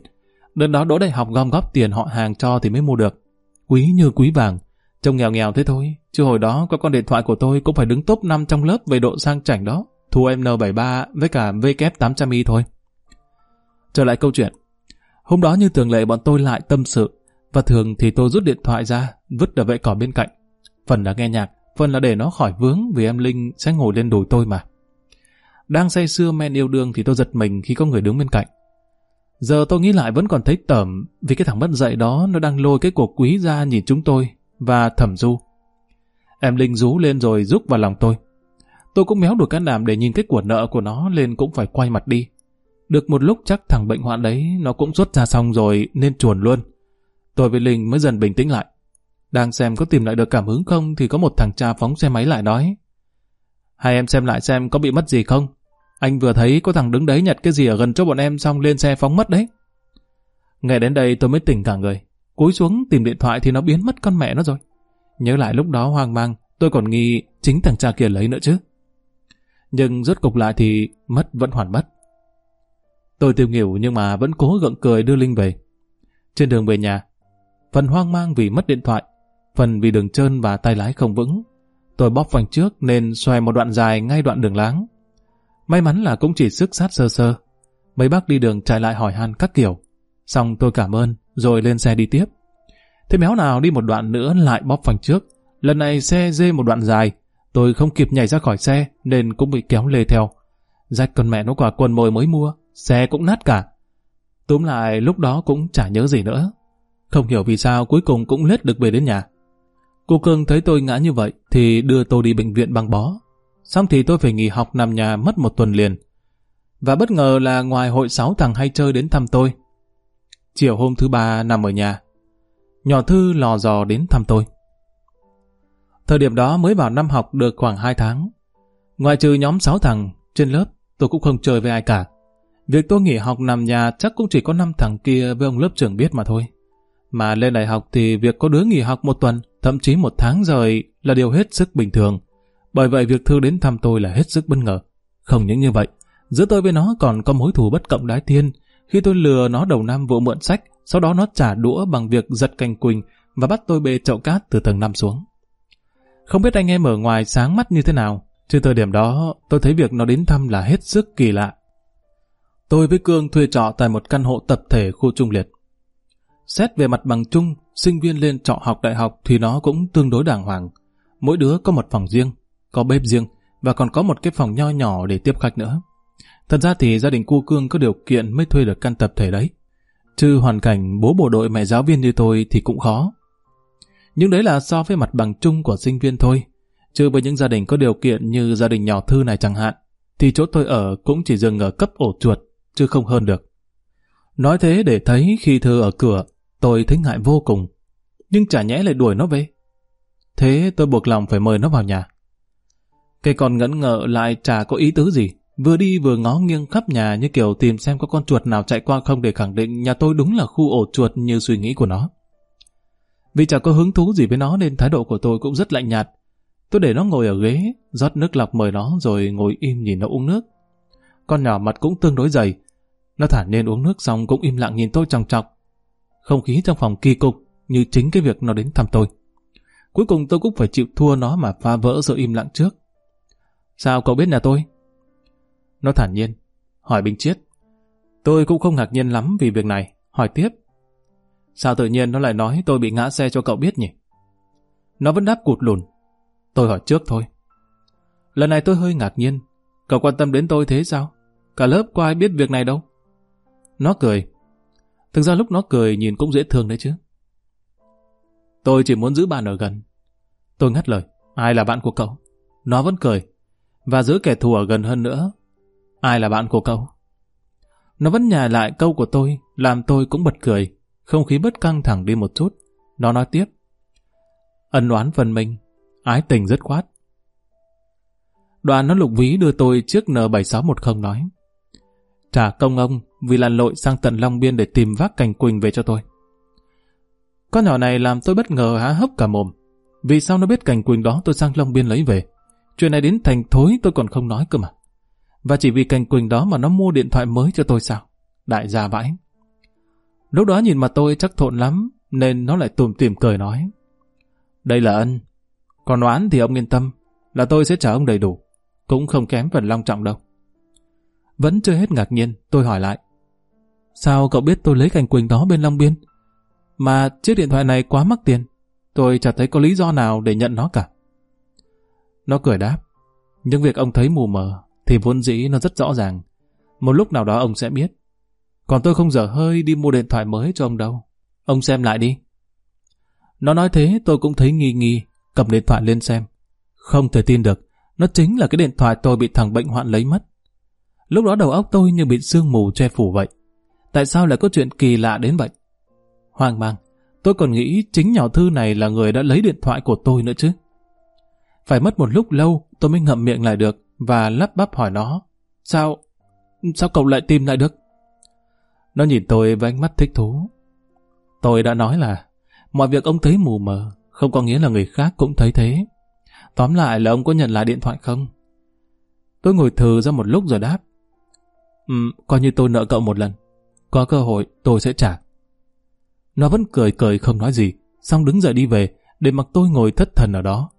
Đợt đó đỗ đại học gom góp tiền họ hàng cho thì mới mua được. Quý như quý vàng, trông nghèo nghèo thế thôi, chứ hồi đó có con điện thoại của tôi cũng phải đứng top 5 trong lớp về độ sang chảnh đó, thua N73 với cả VK800i thôi. Trở lại câu chuyện. Hôm đó như thường lệ bọn tôi lại tâm sự, và thường thì tôi rút điện thoại ra, vứt ở vệ cỏ bên cạnh. Phần là nghe nhạc, phần là để nó khỏi vướng vì em Linh sẽ ngồi lên đùi tôi mà. Đang say sưa men yêu đương thì tôi giật mình khi có người đứng bên cạnh. Giờ tôi nghĩ lại vẫn còn thấy tẩm vì cái thằng mất dạy đó nó đang lôi cái cuộc quý ra nhìn chúng tôi và thẩm du. Em Linh rú lên rồi rúc vào lòng tôi. Tôi cũng méo đuổi can đảm để nhìn cái của nợ của nó lên cũng phải quay mặt đi. Được một lúc chắc thằng bệnh hoạn đấy nó cũng xuất ra xong rồi nên chuồn luôn. Tôi với Linh mới dần bình tĩnh lại. Đang xem có tìm lại được cảm hứng không thì có một thằng cha phóng xe máy lại nói. Hai em xem lại xem có bị mất gì không? Anh vừa thấy có thằng đứng đấy nhặt cái gì ở gần chỗ bọn em xong lên xe phóng mất đấy. Nghe đến đây tôi mới tỉnh cả người. Cúi xuống tìm điện thoại thì nó biến mất con mẹ nó rồi. Nhớ lại lúc đó hoang mang, tôi còn nghi chính thằng cha kia lấy nữa chứ. Nhưng rốt cục lại thì mất vẫn hoàn mất. Tôi tiêu nghỉu nhưng mà vẫn cố gượng cười đưa Linh về. Trên đường về nhà, phần hoang mang vì mất điện thoại, phần vì đường trơn và tay lái không vững. Tôi bóp phanh trước nên xoay một đoạn dài ngay đoạn đường láng. May mắn là cũng chỉ sức sát sơ sơ. Mấy bác đi đường chạy lại hỏi han các kiểu. Xong tôi cảm ơn, rồi lên xe đi tiếp. Thế méo nào đi một đoạn nữa lại bóp phanh trước. Lần này xe dê một đoạn dài. Tôi không kịp nhảy ra khỏi xe nên cũng bị kéo lê theo. Rách con mẹ nó quả quần mồi mới mua, xe cũng nát cả. Túm lại lúc đó cũng chả nhớ gì nữa. Không hiểu vì sao cuối cùng cũng lết được về đến nhà. Cô Cương thấy tôi ngã như vậy thì đưa tôi đi bệnh viện băng bó. Xong thì tôi phải nghỉ học nằm nhà mất một tuần liền. Và bất ngờ là ngoài hội sáu thằng hay chơi đến thăm tôi. Chiều hôm thứ ba nằm ở nhà. Nhỏ Thư lò dò đến thăm tôi. Thời điểm đó mới vào năm học được khoảng 2 tháng. Ngoài trừ nhóm 6 thằng, trên lớp tôi cũng không chơi với ai cả. Việc tôi nghỉ học nằm nhà chắc cũng chỉ có 5 thằng kia với ông lớp trưởng biết mà thôi. Mà lên đại học thì việc có đứa nghỉ học một tuần, thậm chí một tháng rời là điều hết sức bình thường. Bởi vậy việc Thư đến thăm tôi là hết sức bất ngờ. Không những như vậy, giữa tôi với nó còn có mối thù bất cộng đái thiên. Khi tôi lừa nó đầu năm vụ mượn sách, sau đó nó trả đũa bằng việc giật cành quỳnh và bắt tôi bê chậu cát từ tầng năm xuống. Không biết anh em ở ngoài sáng mắt như thế nào, chứ thời điểm đó tôi thấy việc nó đến thăm là hết sức kỳ lạ. Tôi với Cương thuê trọ tại một căn hộ tập thể khu trung liệt. Xét về mặt bằng chung, sinh viên lên trọ học đại học thì nó cũng tương đối đàng hoàng. Mỗi đứa có một phòng riêng, có bếp riêng và còn có một cái phòng nho nhỏ để tiếp khách nữa. Thật ra thì gia đình cô Cương có điều kiện mới thuê được căn tập thể đấy. Chứ hoàn cảnh bố bộ đội mẹ giáo viên như tôi thì cũng khó. Nhưng đấy là so với mặt bằng chung của sinh viên thôi. Chứ với những gia đình có điều kiện như gia đình nhỏ thư này chẳng hạn, thì chỗ tôi ở cũng chỉ dừng ở cấp ổ chuột, chứ không hơn được. Nói thế để thấy khi Thư ở cửa, tôi thấy ngại vô cùng. Nhưng chả nhẽ lại đuổi nó về. Thế tôi buộc lòng phải mời nó vào nhà. Cây con ngẫn ngợ lại chả có ý tứ gì. Vừa đi vừa ngó nghiêng khắp nhà như kiểu tìm xem có con chuột nào chạy qua không để khẳng định nhà tôi đúng là khu ổ chuột như suy nghĩ của nó. Vì chả có hứng thú gì với nó nên thái độ của tôi cũng rất lạnh nhạt. Tôi để nó ngồi ở ghế, rót nước lọc mời nó rồi ngồi im nhìn nó uống nước. Con nhỏ mặt cũng tương đối dày. Nó thản nhiên uống nước xong cũng im lặng nhìn tôi chòng chọc. Không khí trong phòng kỳ cục như chính cái việc nó đến thăm tôi. Cuối cùng tôi cũng phải chịu thua nó mà phá vỡ sự im lặng trước. Sao cậu biết nhà tôi? Nó thản nhiên, hỏi Bình Chiết. Tôi cũng không ngạc nhiên lắm vì việc này, hỏi tiếp. Sao tự nhiên nó lại nói tôi bị ngã xe cho cậu biết nhỉ? Nó vẫn đáp cụt lùn. Tôi hỏi trước thôi. Lần này tôi hơi ngạc nhiên. Cậu quan tâm đến tôi thế sao? Cả lớp có ai biết việc này đâu. Nó cười. Thực ra lúc nó cười nhìn cũng dễ thương đấy chứ. Tôi chỉ muốn giữ bạn ở gần. Tôi ngắt lời. Ai là bạn của cậu? Nó vẫn cười. Và giữ kẻ thù ở gần hơn nữa. Ai là bạn của cậu? Nó vẫn nhài lại câu của tôi, làm tôi cũng bật cười. Không khí bớt căng thẳng đi một chút. Nó nói tiếp. Ân oán phần mình, ái tình rất khoát. Đoàn nó lục ví đưa tôi chiếc N7610 nói. Trả công ông vì lặn lội sang tận Long Biên để tìm vác cành quỳnh về cho tôi. Con nhỏ này làm tôi bất ngờ há hốc cả mồm. Vì sao nó biết cành quỳnh đó tôi sang Long Biên lấy về? Chuyện này đến thành thối tôi còn không nói cơ mà. Và chỉ vì cành quỳnh đó mà nó mua điện thoại mới cho tôi sao? Đại gia vãi. Lúc đó nhìn mặt tôi chắc thộn lắm, nên nó lại tùm tìm cười nói. Đây là ân. Còn oán thì ông yên tâm, là tôi sẽ trả ông đầy đủ. Cũng không kém phần long trọng đâu. Vẫn chưa hết ngạc nhiên, tôi hỏi lại. Sao cậu biết tôi lấy cành quỳnh đó bên Long Biên? Mà chiếc điện thoại này quá mắc tiền. Tôi chẳng thấy có lý do nào để nhận nó cả. Nó cười đáp. Những việc ông thấy mù mờ thì vốn dĩ nó rất rõ ràng. Một lúc nào đó ông sẽ biết. Còn tôi không dở hơi đi mua điện thoại mới cho ông đâu. Ông xem lại đi. Nó nói thế tôi cũng thấy nghi nghi, cầm điện thoại lên xem. Không thể tin được, nó chính là cái điện thoại tôi bị thằng bệnh hoạn lấy mất. Lúc đó đầu óc tôi như bị sương mù che phủ vậy. Tại sao lại có chuyện kỳ lạ đến vậy? Hoang mang, tôi còn nghĩ chính nhỏ thư này là người đã lấy điện thoại của tôi nữa chứ. Phải mất một lúc lâu tôi mới ngậm miệng lại được và lắp bắp hỏi nó. Sao? Sao cậu lại tìm lại được? Nó nhìn tôi với ánh mắt thích thú. Tôi đã nói là mọi việc ông thấy mù mờ, không có nghĩa là người khác cũng thấy thế. Tóm lại là ông có nhận lại điện thoại không? Tôi ngồi thừ ra một lúc rồi đáp. Ừ, coi như tôi nợ cậu một lần. Có cơ hội tôi sẽ trả. Nó vẫn cười cười không nói gì, xong đứng dậy đi về, để mặc tôi ngồi thất thần ở đó.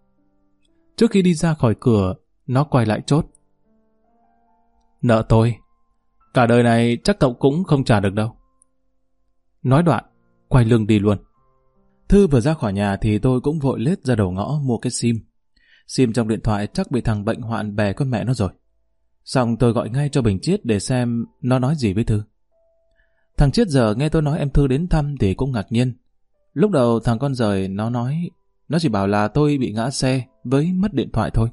Trước khi đi ra khỏi cửa, nó quay lại chốt. Nợ tôi. Cả đời này chắc cậu cũng không trả được đâu. Nói đoạn, quay lưng đi luôn. Thư vừa ra khỏi nhà thì tôi cũng vội lết ra đầu ngõ mua cái sim. Sim trong điện thoại chắc bị thằng bệnh hoạn bè con mẹ nó rồi. Xong tôi gọi ngay cho Bình Chiết để xem nó nói gì với Thư. Thằng Chiết giờ nghe tôi nói em Thư đến thăm thì cũng ngạc nhiên. Lúc đầu thằng con rời nó nói, nó chỉ bảo là tôi bị ngã xe với mất điện thoại thôi.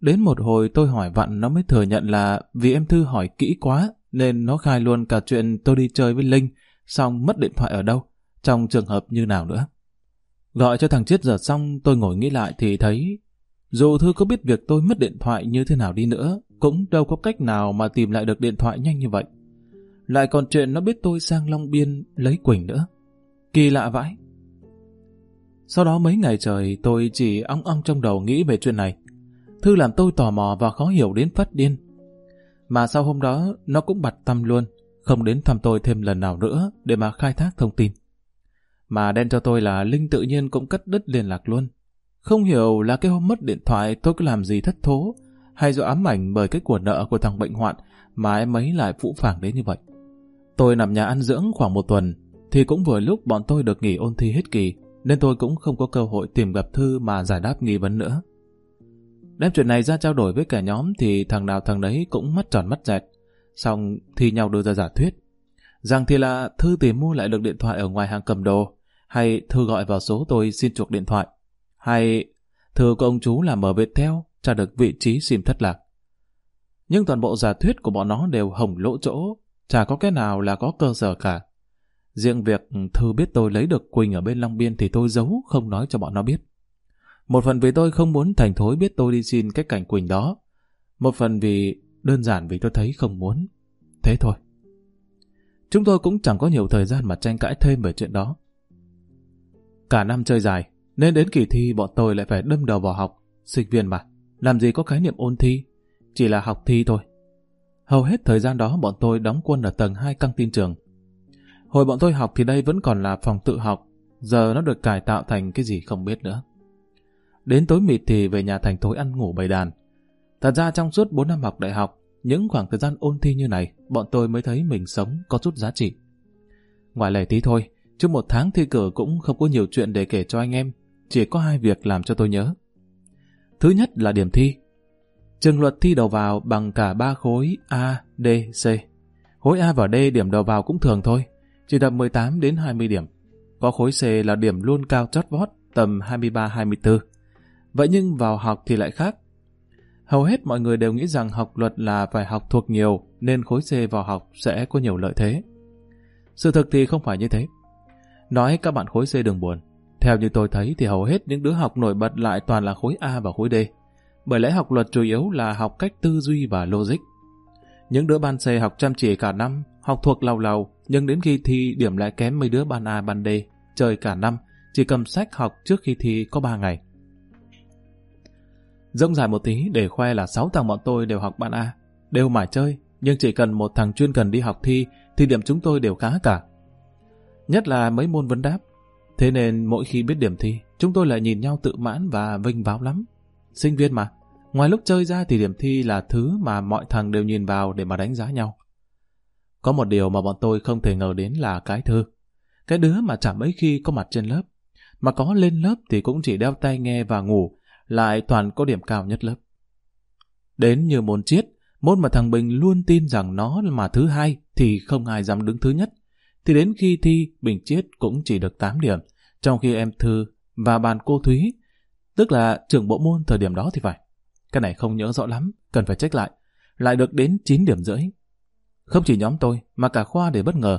Đến một hồi tôi hỏi vặn nó mới thừa nhận là vì em Thư hỏi kỹ quá nên nó khai luôn cả chuyện tôi đi chơi với Linh xong mất điện thoại ở đâu, trong trường hợp như nào nữa. Gọi cho thằng Chiết giờ xong tôi ngồi nghĩ lại thì thấy dù Thư có biết việc tôi mất điện thoại như thế nào đi nữa cũng đâu có cách nào mà tìm lại được điện thoại nhanh như vậy. Lại còn chuyện nó biết tôi sang Long Biên lấy Quỳnh nữa. Kỳ lạ vãi. Sau đó mấy ngày trời tôi chỉ ong ong trong đầu nghĩ về chuyện này. Thư làm tôi tò mò và khó hiểu đến phát điên. Mà sau hôm đó nó cũng bặt tâm luôn, không đến thăm tôi thêm lần nào nữa để mà khai thác thông tin. Mà đen cho tôi là Linh tự nhiên cũng cắt đứt liên lạc luôn. Không hiểu là cái hôm mất điện thoại tôi có làm gì thất thố hay do ám ảnh bởi cái của nợ của thằng bệnh hoạn mà em ấy lại phụ phàng đến như vậy. Tôi nằm nhà ăn dưỡng khoảng một tuần thì cũng vừa lúc bọn tôi được nghỉ ôn thi hết kỳ nên tôi cũng không có cơ hội tìm gặp Thư mà giải đáp nghi vấn nữa. Đem chuyện này ra trao đổi với cả nhóm thì thằng nào thằng đấy cũng mắt tròn mắt dẹt. Xong thì nhau đưa ra giả thuyết. Rằng thì là Thư tìm mua lại được điện thoại ở ngoài hàng cầm đồ hay Thư gọi vào số tôi xin chuộc điện thoại hay Thư của ông chú làm ở theo, tra được vị trí sim thất lạc. Nhưng toàn bộ giả thuyết của bọn nó đều hổng lỗ chỗ, chả có cái nào là có cơ sở cả. Riêng việc Thư biết tôi lấy được Quỳnh ở bên Long Biên thì tôi giấu không nói cho bọn nó biết. Một phần vì tôi không muốn thành thối biết tôi đi xin cái cảnh Quỳnh đó. Một phần vì đơn giản vì tôi thấy không muốn. Thế thôi. Chúng tôi cũng chẳng có nhiều thời gian mà tranh cãi thêm về chuyện đó. Cả năm chơi dài, nên đến kỳ thi bọn tôi lại phải đâm đầu vào học. Sinh viên mà, làm gì có khái niệm ôn thi, chỉ là học thi thôi. Hầu hết thời gian đó bọn tôi đóng quân ở tầng 2 căng tin trường. Hồi bọn tôi học thì đây vẫn còn là phòng tự học, giờ nó được cải tạo thành cái gì không biết nữa. Đến tối mịt thì về nhà thành tối ăn ngủ bầy đàn. Thật ra trong suốt 4 năm học đại học, những khoảng thời gian ôn thi như này, bọn tôi mới thấy mình sống có chút giá trị. Ngoài lẻ tí thôi, Trước một tháng thi cử cũng không có nhiều chuyện để kể cho anh em, chỉ có hai việc làm cho tôi nhớ. Thứ nhất là điểm thi. Trường luật thi đầu vào bằng cả ba khối A, D, C. Khối A và D điểm đầu vào cũng thường thôi, chỉ tầm 18 đến 20 điểm. Có khối C là điểm luôn cao chót vót, tầm 23-24. Vậy nhưng vào học thì lại khác. Hầu hết mọi người đều nghĩ rằng học luật là phải học thuộc nhiều, nên khối C vào học sẽ có nhiều lợi thế. Sự thực thì không phải như thế. Nói các bạn khối C đừng buồn. Theo như tôi thấy thì hầu hết những đứa học nổi bật lại toàn là khối A và khối D. Bởi lẽ học luật chủ yếu là học cách tư duy và logic. Những đứa ban C học chăm chỉ cả năm, học thuộc lầu lầu, nhưng đến khi thi điểm lại kém mấy đứa ban A ban D, chơi cả năm, chỉ cầm sách học trước khi thi có 3 ngày. Rông dài một tí để khoe là 6 thằng bọn tôi đều học ban A, đều mải chơi, nhưng chỉ cần một thằng chuyên cần đi học thi thì điểm chúng tôi đều khá cả. Nhất là mấy môn vấn đáp. Thế nên mỗi khi biết điểm thi, chúng tôi lại nhìn nhau tự mãn và vinh váo lắm. Sinh viên mà, ngoài lúc chơi ra thì điểm thi là thứ mà mọi thằng đều nhìn vào để mà đánh giá nhau. Có một điều mà bọn tôi không thể ngờ đến là cái thư. Cái đứa mà chả mấy khi có mặt trên lớp. Mà có lên lớp thì cũng chỉ đeo tai nghe và ngủ, lại toàn có điểm cao nhất lớp. Đến như môn triết, môn mà thằng Bình luôn tin rằng nó mà thứ hai thì không ai dám đứng thứ nhất. Thì đến khi thi, Bình triết cũng chỉ được 8 điểm, trong khi em Thư và bàn cô Thúy, tức là trưởng bộ môn thời điểm đó thì phải. Cái này không nhớ rõ lắm, cần phải check lại. Lại được đến 9 điểm rưỡi. Không chỉ nhóm tôi, mà cả khoa để bất ngờ.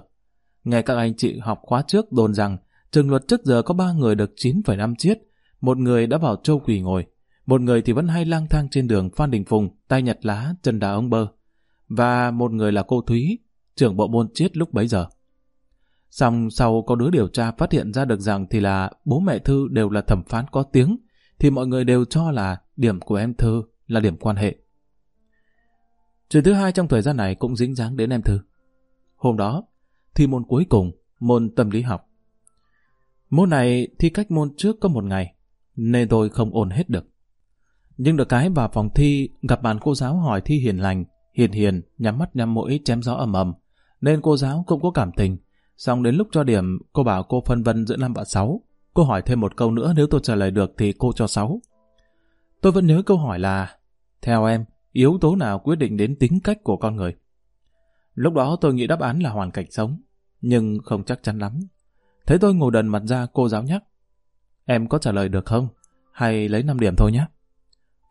Nghe các anh chị học khóa trước đồn rằng trường luật trước giờ có 3 người được 9,5 chiết, một người đã vào châu quỳ ngồi, một người thì vẫn hay lang thang trên đường Phan Đình Phùng, tay nhặt lá, chân đá ông bơ, và một người là cô Thúy, trưởng bộ môn chiết lúc bấy giờ. Xong sau có đứa điều tra phát hiện ra được rằng thì là bố mẹ Thư đều là thẩm phán có tiếng, thì mọi người đều cho là điểm của em Thư là điểm quan hệ. Chuyện thứ hai trong thời gian này cũng dính dáng đến em Thư. Hôm đó, thi môn cuối cùng, môn tâm lý học. Môn này thi cách môn trước có một ngày, nên tôi không ổn hết được. Nhưng được cái vào phòng thi, gặp bạn cô giáo hỏi thi hiền lành, hiền hiền, nhắm mắt nhắm mũi chém gió ầm ầm, nên cô giáo cũng có cảm tình. Xong đến lúc cho điểm, cô bảo cô phân vân giữa năm và sáu. Cô hỏi thêm một câu nữa nếu tôi trả lời được thì cô cho sáu. Tôi vẫn nhớ câu hỏi là, theo em, yếu tố nào quyết định đến tính cách của con người? Lúc đó tôi nghĩ đáp án là hoàn cảnh sống, nhưng không chắc chắn lắm. Thấy tôi ngồi đần mặt ra cô giáo nhắc, em có trả lời được không? Hay lấy 5 điểm thôi nhé?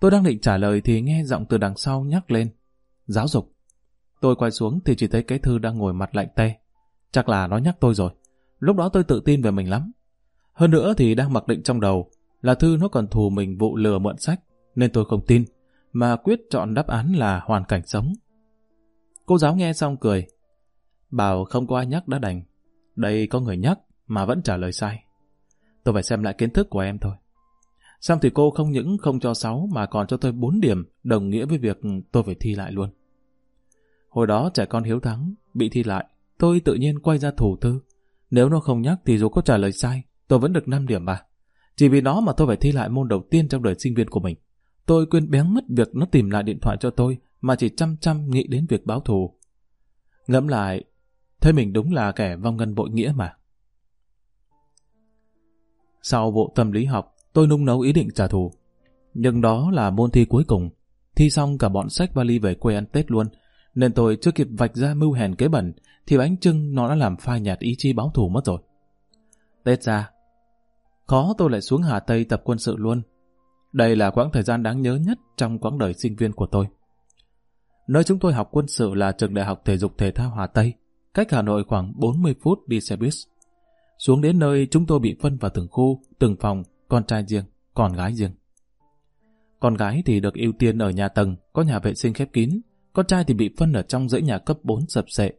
Tôi đang định trả lời thì nghe giọng từ đằng sau nhắc lên. Giáo dục. Tôi quay xuống thì chỉ thấy cái thư đang ngồi mặt lạnh tê. Chắc là nó nhắc tôi rồi. Lúc đó tôi tự tin về mình lắm. Hơn nữa thì đang mặc định trong đầu là Thư nó còn thù mình vụ lừa mượn sách, nên tôi không tin, mà quyết chọn đáp án là hoàn cảnh sống. Cô giáo nghe xong cười. Bảo không có ai nhắc đã đành. Đây có người nhắc mà vẫn trả lời sai. Tôi phải xem lại kiến thức của em thôi. Xong thì cô không những không cho 6 mà còn cho tôi 4 điểm, đồng nghĩa với việc tôi phải thi lại luôn. Hồi đó trẻ con hiếu thắng, bị thi lại, tôi tự nhiên quay ra thủ tư. Nếu nó không nhắc thì dù có trả lời sai, tôi vẫn được 5 điểm mà. Chỉ vì nó mà tôi phải thi lại môn đầu tiên trong đời sinh viên của mình. Tôi quên béng mất việc nó tìm lại điện thoại cho tôi, mà chỉ chăm chăm nghĩ đến việc báo thù. Ngẫm lại, thấy mình đúng là kẻ vong ngân bội nghĩa mà. Sau bộ tâm lý học, tôi nung nấu ý định trả thù. Nhưng đó là môn thi cuối cùng. Thi xong cả bọn sách vali về quê ăn Tết luôn, nên tôi chưa kịp vạch ra mưu hèn kế bẩn, thì bánh trưng nó đã làm phai nhạt ý chí báo thù mất rồi. Tết ra, khó tôi lại xuống Hà Tây tập quân sự luôn. Đây là quãng thời gian đáng nhớ nhất trong quãng đời sinh viên của tôi. Nơi chúng tôi học quân sự là trường đại học thể dục thể thao Hà Tây, cách Hà Nội khoảng 40 phút đi xe buýt. Xuống đến nơi chúng tôi bị phân vào từng khu, từng phòng, con trai riêng, con gái riêng. Con gái thì được ưu tiên ở nhà tầng, có nhà vệ sinh khép kín, con trai thì bị phân ở trong dãy nhà cấp 4 sập sệ,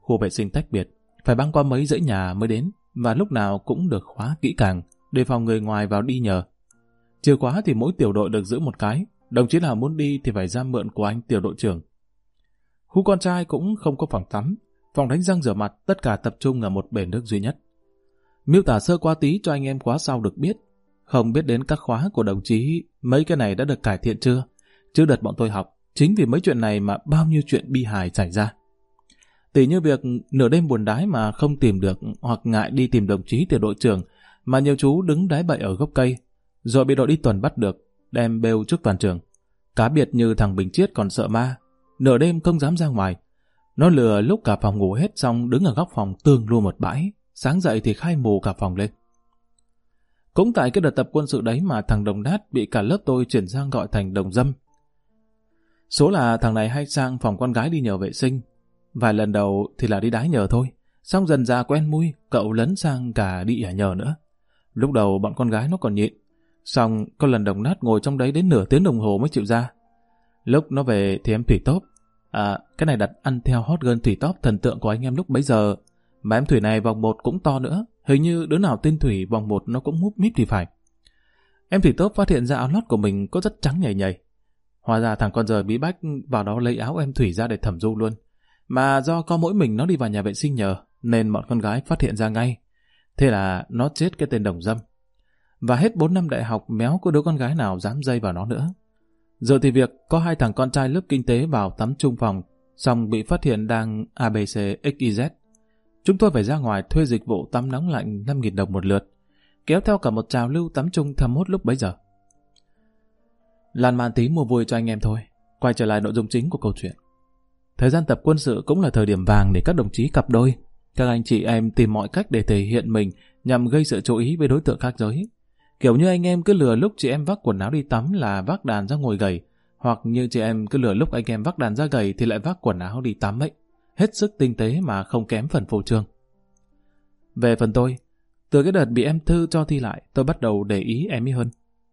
khu vệ sinh tách biệt, phải băng qua mấy dãy nhà mới đến, và lúc nào cũng được khóa kỹ càng, để phòng người ngoài vào đi nhờ. Chìa khóa thì mỗi tiểu đội được giữ một cái, đồng chí nào muốn đi thì phải ra mượn của anh tiểu đội trưởng. Khu con trai cũng không có phòng tắm, phòng đánh răng rửa mặt tất cả tập trung ở một bể nước duy nhất. Miêu tả sơ qua tí cho anh em khóa sau được biết. Không biết đến các khóa của đồng chí, mấy cái này đã được cải thiện chưa? Chứ đợt bọn tôi học, chính vì mấy chuyện này mà bao nhiêu chuyện bi hài xảy ra. Tỷ như việc nửa đêm buồn đái mà không tìm được hoặc ngại đi tìm đồng chí tiểu đội trưởng mà nhiều chú đứng đái bậy ở gốc cây rồi bị đội đi tuần bắt được đem bêu trước toàn trường. Cá biệt như thằng Bình Chiết còn sợ ma nửa đêm không dám ra ngoài. Nó lừa lúc cả phòng ngủ hết xong đứng ở góc phòng tương luôn một bãi sáng dậy thì khai mù cả phòng lên. Cũng tại cái đợt tập quân sự đấy mà thằng Đồng Đát bị cả lớp tôi chuyển sang gọi thành Đồng Dâm. Số là thằng này hay sang phòng con gái đi nhờ vệ sinh. Vài lần đầu thì là đi đái nhờ thôi. Xong dần ra quen mui, cậu lấn sang cả đi ả nhờ nữa. Lúc đầu bọn con gái nó còn nhịn. Xong có lần Đồng Nát ngồi trong đấy đến nửa tiếng đồng hồ mới chịu ra. Lúc nó về thì em Thủy tốp, À, cái này đặt ăn theo hot girl Thủy tốp thần tượng của anh em lúc bấy giờ. Mà em Thủy này vòng một cũng to nữa. Hình như đứa nào tên Thủy vòng một nó cũng múp mít thì phải. Em Thủy tốp phát hiện ra áo lót của mình có rất trắng nhảy nhảy. Hóa ra thằng con rời bí bách vào đó lấy áo em Thủy ra để thẩm du luôn. Mà do có mỗi mình nó đi vào nhà vệ sinh nhờ, nên bọn con gái phát hiện ra ngay. Thế là nó chết cái tên đồng dâm. Và hết 4 năm đại học méo có đứa con gái nào dám dây vào nó nữa. Giờ thì việc có hai thằng con trai lớp kinh tế vào tắm chung phòng, xong bị phát hiện đang ABC XYZ. Chúng tôi phải ra ngoài thuê dịch vụ tắm nóng lạnh 5.000 đồng một lượt, kéo theo cả một trào lưu tắm chung thầm hốt lúc bấy giờ. Lan man tí mua vui cho anh em thôi. Quay trở lại nội dung chính của câu chuyện. Thời gian tập quân sự cũng là thời điểm vàng để các đồng chí cặp đôi. Các anh chị em tìm mọi cách để thể hiện mình nhằm gây sự chú ý với đối tượng khác giới. Kiểu như anh em cứ lừa lúc chị em vác quần áo đi tắm là vác đàn ra ngồi gầy, hoặc như chị em cứ lừa lúc anh em vác đàn ra gầy thì lại vác quần áo đi tắm ấy. Hết sức tinh tế mà không kém phần phô trương. Về phần tôi, từ cái đợt bị em Thư cho thi lại, tôi bắt đầu để ý em ấy hơn.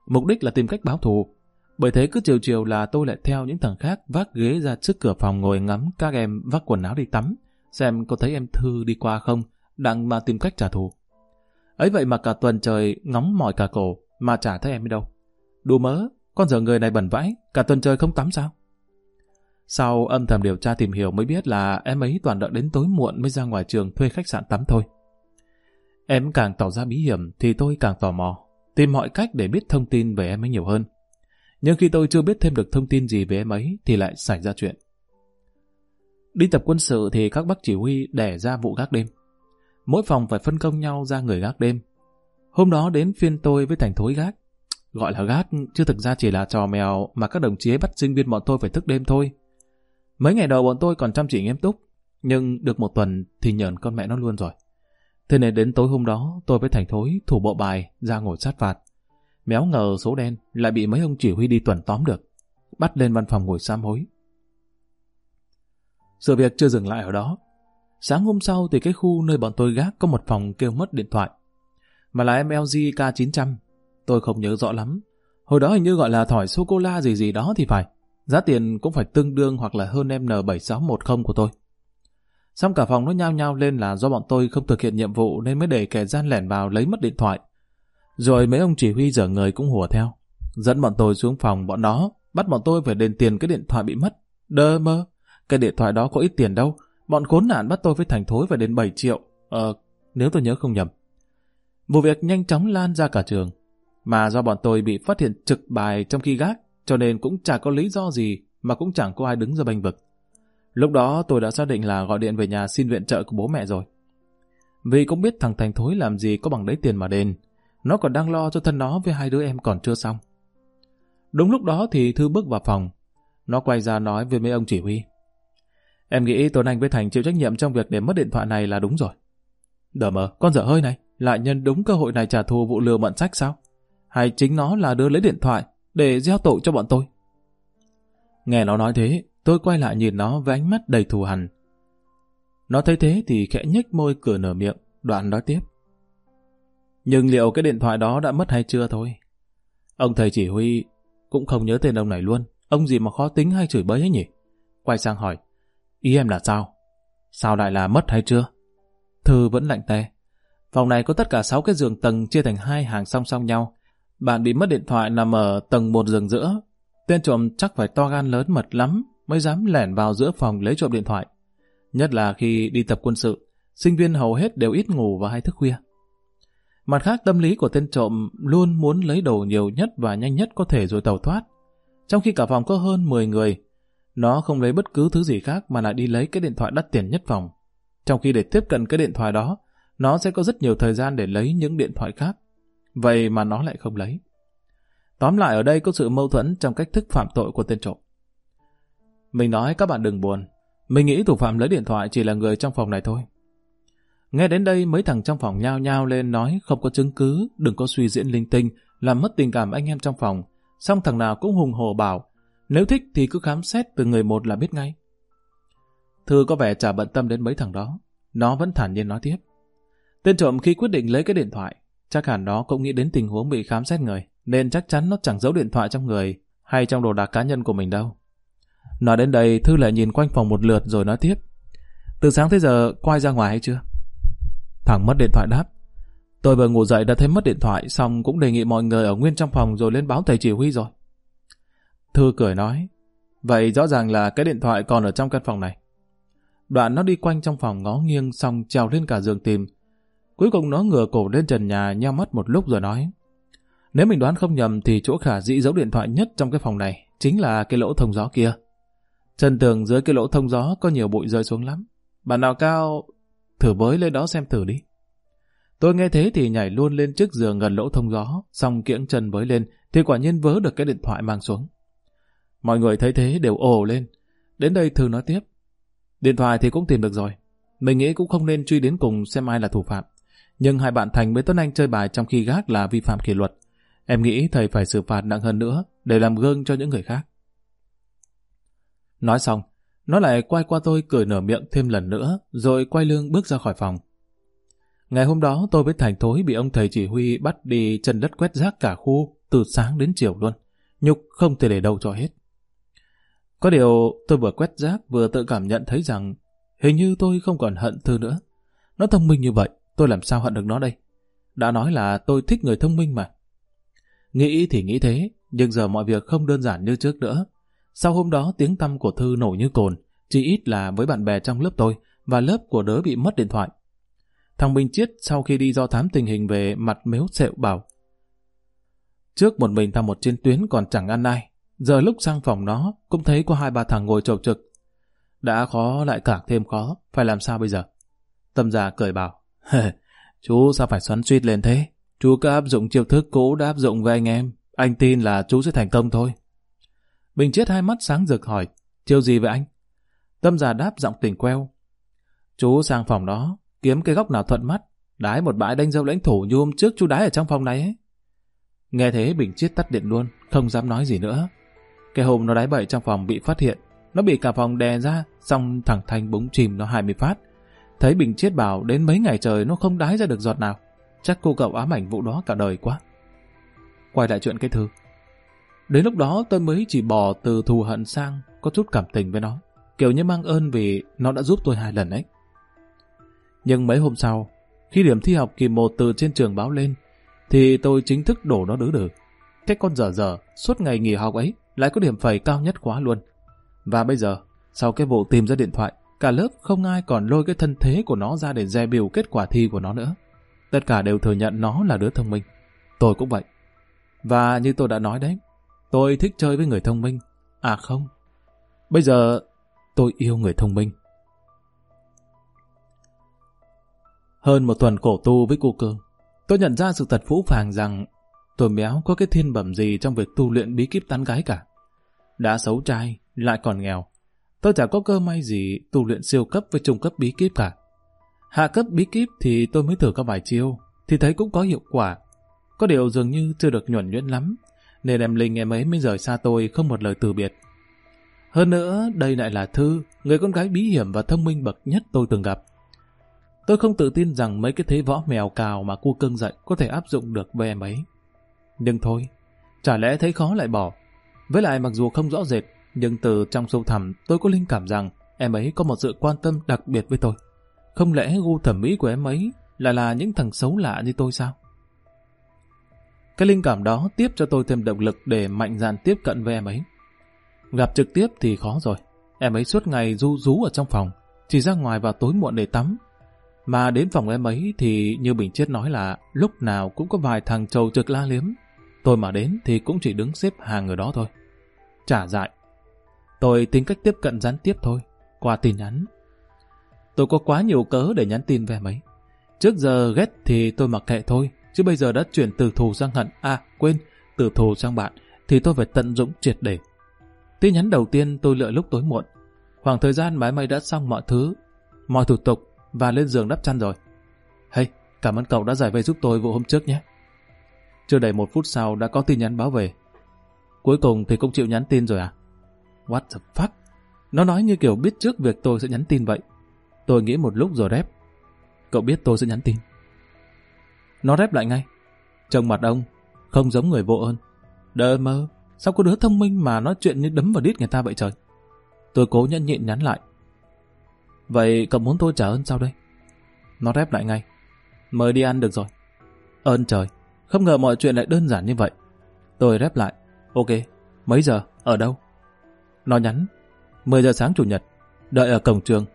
Mục đích là tìm cách báo thù, bởi thế cứ chiều chiều là tôi lại theo những thằng khác vác ghế ra trước cửa phòng ngồi ngắm các em vác quần áo đi tắm, xem có thấy em Thư đi qua không, đặng mà tìm cách trả thù. Ấy vậy mà cả tuần trời ngóng mỏi cả cổ, mà chả thấy em đâu. Đùa mớ, con giờ người này bẩn vãi, cả tuần trời không tắm sao? Sau âm thầm điều tra tìm hiểu mới biết là em ấy toàn đợi đến tối muộn mới ra ngoài trường thuê khách sạn tắm thôi. Em càng tỏ ra bí hiểm thì tôi càng tò mò, tìm mọi cách để biết thông tin về em ấy nhiều hơn. Nhưng khi tôi chưa biết thêm được thông tin gì về em ấy thì lại xảy ra chuyện. Đi tập quân sự thì các bác chỉ huy đẻ ra vụ gác đêm. Mỗi phòng phải phân công nhau ra người gác đêm. Hôm đó đến phiên tôi với thành thối gác. Gọi là gác chứ thực ra chỉ là trò mèo mà các đồng chí bắt sinh viên bọn tôi phải thức đêm thôi. Mấy ngày đầu bọn tôi còn chăm chỉ nghiêm túc, nhưng được một tuần thì nhờn con mẹ nó luôn rồi. Thế nên đến tối hôm đó tôi với thành thối thủ bộ bài ra ngồi sát phạt. Méo ngờ số đen lại bị mấy ông chỉ huy đi tuần tóm được. Bắt lên văn phòng ngồi sám hối. Sự việc chưa dừng lại ở đó. Sáng hôm sau thì cái khu nơi bọn tôi gác có một phòng kêu mất điện thoại. Mà là em LG K900. Tôi không nhớ rõ lắm. Hồi đó hình như gọi là thỏi sô-cô-la gì gì đó thì phải. Giá tiền cũng phải tương đương hoặc là hơn em N7610 của tôi. Xong cả phòng nó nhao nhao lên là do bọn tôi không thực hiện nhiệm vụ nên mới để kẻ gian lẻn vào lấy mất điện thoại. Rồi mấy ông chỉ huy dở người cũng hùa theo. Dẫn bọn tôi xuống phòng bọn đó, bắt bọn tôi phải đền tiền cái điện thoại bị mất. Đơ mơ, cái điện thoại đó có ít tiền đâu. Bọn khốn nạn bắt tôi với thành thối và đến 7 triệu. Ờ, nếu tôi nhớ không nhầm. Vụ việc nhanh chóng lan ra cả trường. Mà do bọn tôi bị phát hiện trực bài trong khi gác, cho nên cũng chả có lý do gì mà cũng chẳng có ai đứng ra bênh vực. Lúc đó tôi đã xác định là gọi điện về nhà xin viện trợ của bố mẹ rồi. Vì cũng biết thằng Thành Thối làm gì có bằng đấy tiền mà đền, nó còn đang lo cho thân nó với hai đứa em còn chưa xong. Đúng lúc đó thì Thư bước vào phòng. Nó quay ra nói với mấy ông chỉ huy. Em nghĩ Tuấn Anh với Thành chịu trách nhiệm trong việc để mất điện thoại này là đúng rồi. Đờ mờ, con dở hơi này, lại nhân đúng cơ hội này trả thù vụ lừa mận sách sao? Hay chính nó là đứa lấy điện thoại để gieo tội cho bọn tôi? Nghe nó nói thế, tôi quay lại nhìn nó với ánh mắt đầy thù hằn. Nó thấy thế thì khẽ nhếch môi cửa nở miệng, đoạn nói tiếp. Nhưng liệu cái điện thoại đó đã mất hay chưa thôi? Ông thầy chỉ huy cũng không nhớ tên ông này luôn. Ông gì mà khó tính hay chửi bới ấy nhỉ? Quay sang hỏi. Ý em là sao? Sao lại là mất hay chưa? Thư vẫn lạnh tè. Phòng này có tất cả 6 cái giường tầng chia thành hai hàng song song nhau. Bạn bị mất điện thoại nằm ở tầng một giường giữa. Tên trộm chắc phải to gan lớn mật lắm mới dám lẻn vào giữa phòng lấy trộm điện thoại. Nhất là khi đi tập quân sự, sinh viên hầu hết đều ít ngủ và hay thức khuya. Mặt khác tâm lý của tên trộm luôn muốn lấy đồ nhiều nhất và nhanh nhất có thể rồi tàu thoát. Trong khi cả phòng có hơn 10 người, nó không lấy bất cứ thứ gì khác mà lại đi lấy cái điện thoại đắt tiền nhất phòng. Trong khi để tiếp cận cái điện thoại đó, nó sẽ có rất nhiều thời gian để lấy những điện thoại khác. Vậy mà nó lại không lấy. Tóm lại ở đây có sự mâu thuẫn trong cách thức phạm tội của tên trộm. Mình nói các bạn đừng buồn. Mình nghĩ thủ phạm lấy điện thoại chỉ là người trong phòng này thôi. Nghe đến đây mấy thằng trong phòng nhao nhao lên nói không có chứng cứ, đừng có suy diễn linh tinh, làm mất tình cảm anh em trong phòng. Xong thằng nào cũng hùng hồ bảo, nếu thích thì cứ khám xét từ người một là biết ngay. Thư có vẻ chả bận tâm đến mấy thằng đó. Nó vẫn thản nhiên nói tiếp. Tên trộm khi quyết định lấy cái điện thoại, chắc hẳn nó cũng nghĩ đến tình huống bị khám xét người, nên chắc chắn nó chẳng giấu điện thoại trong người hay trong đồ đạc cá nhân của mình đâu. Nói đến đây, Thư lại nhìn quanh phòng một lượt rồi nói tiếp. Từ sáng tới giờ, quay ra ngoài hay chưa? Thằng mất điện thoại đáp. Tôi vừa ngủ dậy đã thấy mất điện thoại, xong cũng đề nghị mọi người ở nguyên trong phòng rồi lên báo thầy chỉ huy rồi. Thư cười nói. Vậy rõ ràng là cái điện thoại còn ở trong căn phòng này. Đoạn nó đi quanh trong phòng ngó nghiêng xong trèo lên cả giường tìm. Cuối cùng nó ngửa cổ lên trần nhà nheo mắt một lúc rồi nói. Nếu mình đoán không nhầm thì chỗ khả dĩ giấu điện thoại nhất trong cái phòng này chính là cái lỗ thông gió kia. Trần tường dưới cái lỗ thông gió có nhiều bụi rơi xuống lắm. Bạn nào cao, thử với lên đó xem thử đi. Tôi nghe thế thì nhảy luôn lên trước giường gần lỗ thông gió, xong kiễng chân với lên, thì quả nhiên vớ được cái điện thoại mang xuống. Mọi người thấy thế đều ồ lên. Đến đây Thư nói tiếp. Điện thoại thì cũng tìm được rồi. Mình nghĩ cũng không nên truy đến cùng xem ai là thủ phạm. Nhưng hai bạn Thành với Tuấn Anh chơi bài trong khi gác là vi phạm kỷ luật. Em nghĩ thầy phải xử phạt nặng hơn nữa để làm gương cho những người khác. Nói xong, nó lại quay qua tôi cười nở miệng thêm lần nữa, rồi quay lưng bước ra khỏi phòng. Ngày hôm đó tôi với Thành Thối bị ông thầy chỉ huy bắt đi chân đất quét rác cả khu, từ sáng đến chiều luôn. Nhục không thể để đâu cho hết. Có điều tôi vừa quét rác vừa tự cảm nhận thấy rằng hình như tôi không còn hận Thư nữa. Nó thông minh như vậy, tôi làm sao hận được nó đây? Đã nói là tôi thích người thông minh mà. Nghĩ thì nghĩ thế, nhưng giờ mọi việc không đơn giản như trước nữa. Sau hôm đó tiếng tăm của Thư nổi như cồn, chỉ ít là với bạn bè trong lớp tôi và lớp của đứa bị mất điện thoại. Thằng minh Chiết sau khi đi do thám tình hình về mặt mếu sẹo bảo Trước một mình thằng một trên tuyến còn chẳng ăn ai. Giờ lúc sang phòng nó cũng thấy có hai ba thằng ngồi chầu trực. Đã khó lại càng thêm khó, phải làm sao bây giờ? Tâm già cười bảo Chú sao phải xoắn suýt lên thế? Chú cứ áp dụng chiêu thức cũ đã áp dụng với anh em. Anh tin là chú sẽ thành công thôi. Bình Chiết hai mắt sáng rực hỏi Chiêu gì vậy anh? Tâm già đáp giọng tỉnh queo. Chú sang phòng đó, kiếm cái góc nào thuận mắt, đái một bãi đánh dâu lãnh thủ như hôm trước chú đái ở trong phòng này ấy. Nghe thế Bình Chiết tắt điện luôn, không dám nói gì nữa. Cái hôm nó đái bậy trong phòng bị phát hiện, nó bị cả phòng đè ra, xong thằng Thanh búng chìm nó 20 phát. Thấy Bình Chiết bảo đến mấy ngày trời nó không đái ra được giọt nào. Chắc cô cậu ám ảnh vụ đó cả đời quá. Quay lại chuyện cái thư. Đến lúc đó tôi mới chỉ bỏ từ thù hận sang có chút cảm tình với nó. Kiểu như mang ơn vì nó đã giúp tôi hai lần ấy. Nhưng mấy hôm sau, khi điểm thi học kỳ 1 từ trên trường báo lên, thì tôi chính thức đổ nó đứa đừ. Cái con dở dở, suốt ngày nghỉ học ấy, lại có điểm phẩy cao nhất quá luôn. Và bây giờ, sau cái vụ tìm ra điện thoại, cả lớp không ai còn lôi cái thân thế của nó ra để dè biểu kết quả thi của nó nữa. Tất cả đều thừa nhận nó là đứa thông minh. Tôi cũng vậy. Và như tôi đã nói đấy, tôi thích chơi với người thông minh. À không, bây giờ tôi yêu người thông minh. Hơn một tuần cổ tu với cô Cương, tôi nhận ra sự thật phũ phàng rằng tôi méo có cái thiên bẩm gì trong việc tu luyện bí kíp tán gái cả. Đã xấu trai, lại còn nghèo. Tôi chả có cơ may gì tu luyện siêu cấp với trung cấp bí kíp cả. Hạ cấp bí kíp thì tôi mới thử các bài chiêu, thì thấy cũng có hiệu quả. Có điều dường như chưa được nhuẩn nhuyễn lắm, nên em Linh em ấy mới rời xa tôi không một lời từ biệt. Hơn nữa, đây lại là Thư, người con gái bí hiểm và thông minh bậc nhất tôi từng gặp. Tôi không tự tin rằng mấy cái thế võ mèo cào mà cu cưng dạy có thể áp dụng được với em ấy. Nhưng thôi, chả lẽ thấy khó lại bỏ. Với lại mặc dù không rõ rệt, nhưng từ trong sâu thẳm tôi có linh cảm rằng em ấy có một sự quan tâm đặc biệt với tôi. Không lẽ gu thẩm mỹ của em ấy là là những thằng xấu lạ như tôi sao? Cái linh cảm đó tiếp cho tôi thêm động lực để mạnh dạn tiếp cận với em ấy. Gặp trực tiếp thì khó rồi. Em ấy suốt ngày du rú ở trong phòng, chỉ ra ngoài vào tối muộn để tắm. Mà đến phòng em ấy thì như Bình Chết nói là lúc nào cũng có vài thằng trầu trực la liếm. Tôi mà đến thì cũng chỉ đứng xếp hàng ở đó thôi. Trả dại. Tôi tính cách tiếp cận gián tiếp thôi, qua tin nhắn. Tôi có quá nhiều cớ để nhắn tin về mấy. Trước giờ ghét thì tôi mặc kệ thôi, chứ bây giờ đã chuyển từ thù sang hận. À, quên, từ thù sang bạn, thì tôi phải tận dụng triệt để. Tin nhắn đầu tiên tôi lựa lúc tối muộn. Khoảng thời gian máy may đã xong mọi thứ, mọi thủ tục và lên giường đắp chăn rồi. Hey, cảm ơn cậu đã giải vây giúp tôi vụ hôm trước nhé. Chưa đầy một phút sau đã có tin nhắn báo về. Cuối cùng thì cũng chịu nhắn tin rồi à? What the fuck? Nó nói như kiểu biết trước việc tôi sẽ nhắn tin vậy. Tôi nghĩ một lúc rồi rép. Cậu biết tôi sẽ nhắn tin. Nó rép lại ngay. Trông mặt ông, không giống người vô ơn. Đợi mơ, sao có đứa thông minh mà nói chuyện như đấm vào đít người ta vậy trời? Tôi cố nhẫn nhịn nhắn lại. Vậy cậu muốn tôi trả ơn sao đây? Nó rép lại ngay. Mời đi ăn được rồi. Ơn trời, không ngờ mọi chuyện lại đơn giản như vậy. Tôi rép lại. Ok, mấy giờ, ở đâu? Nó nhắn. 10 giờ sáng chủ nhật, đợi ở cổng trường.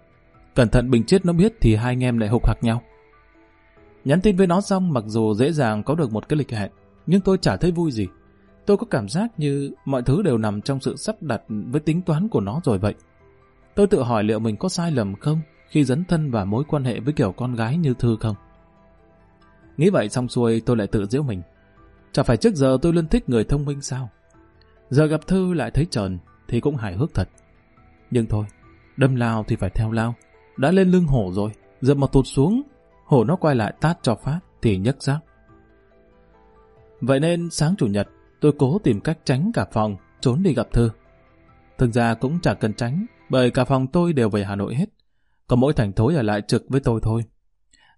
Cẩn thận Bình chết nó biết thì hai anh em lại hục hạc nhau. Nhắn tin với nó xong mặc dù dễ dàng có được một cái lịch hẹn, nhưng tôi chả thấy vui gì. Tôi có cảm giác như mọi thứ đều nằm trong sự sắp đặt với tính toán của nó rồi vậy. Tôi tự hỏi liệu mình có sai lầm không khi dấn thân vào mối quan hệ với kiểu con gái như Thư không? Nghĩ vậy xong xuôi tôi lại tự giễu mình. Chả phải trước giờ tôi luôn thích người thông minh sao? Giờ gặp Thư lại thấy trần thì cũng hài hước thật. Nhưng thôi, đâm lao thì phải theo lao. Đã lên lưng hổ rồi, giờ mà tụt xuống, hổ nó quay lại tát cho phát thì nhấc rác. Vậy nên sáng chủ nhật, tôi cố tìm cách tránh cả phòng, trốn đi gặp Thư. Thực ra cũng chẳng cần tránh, bởi cả phòng tôi đều về Hà Nội hết. Có mỗi thành thối ở lại trực với tôi thôi.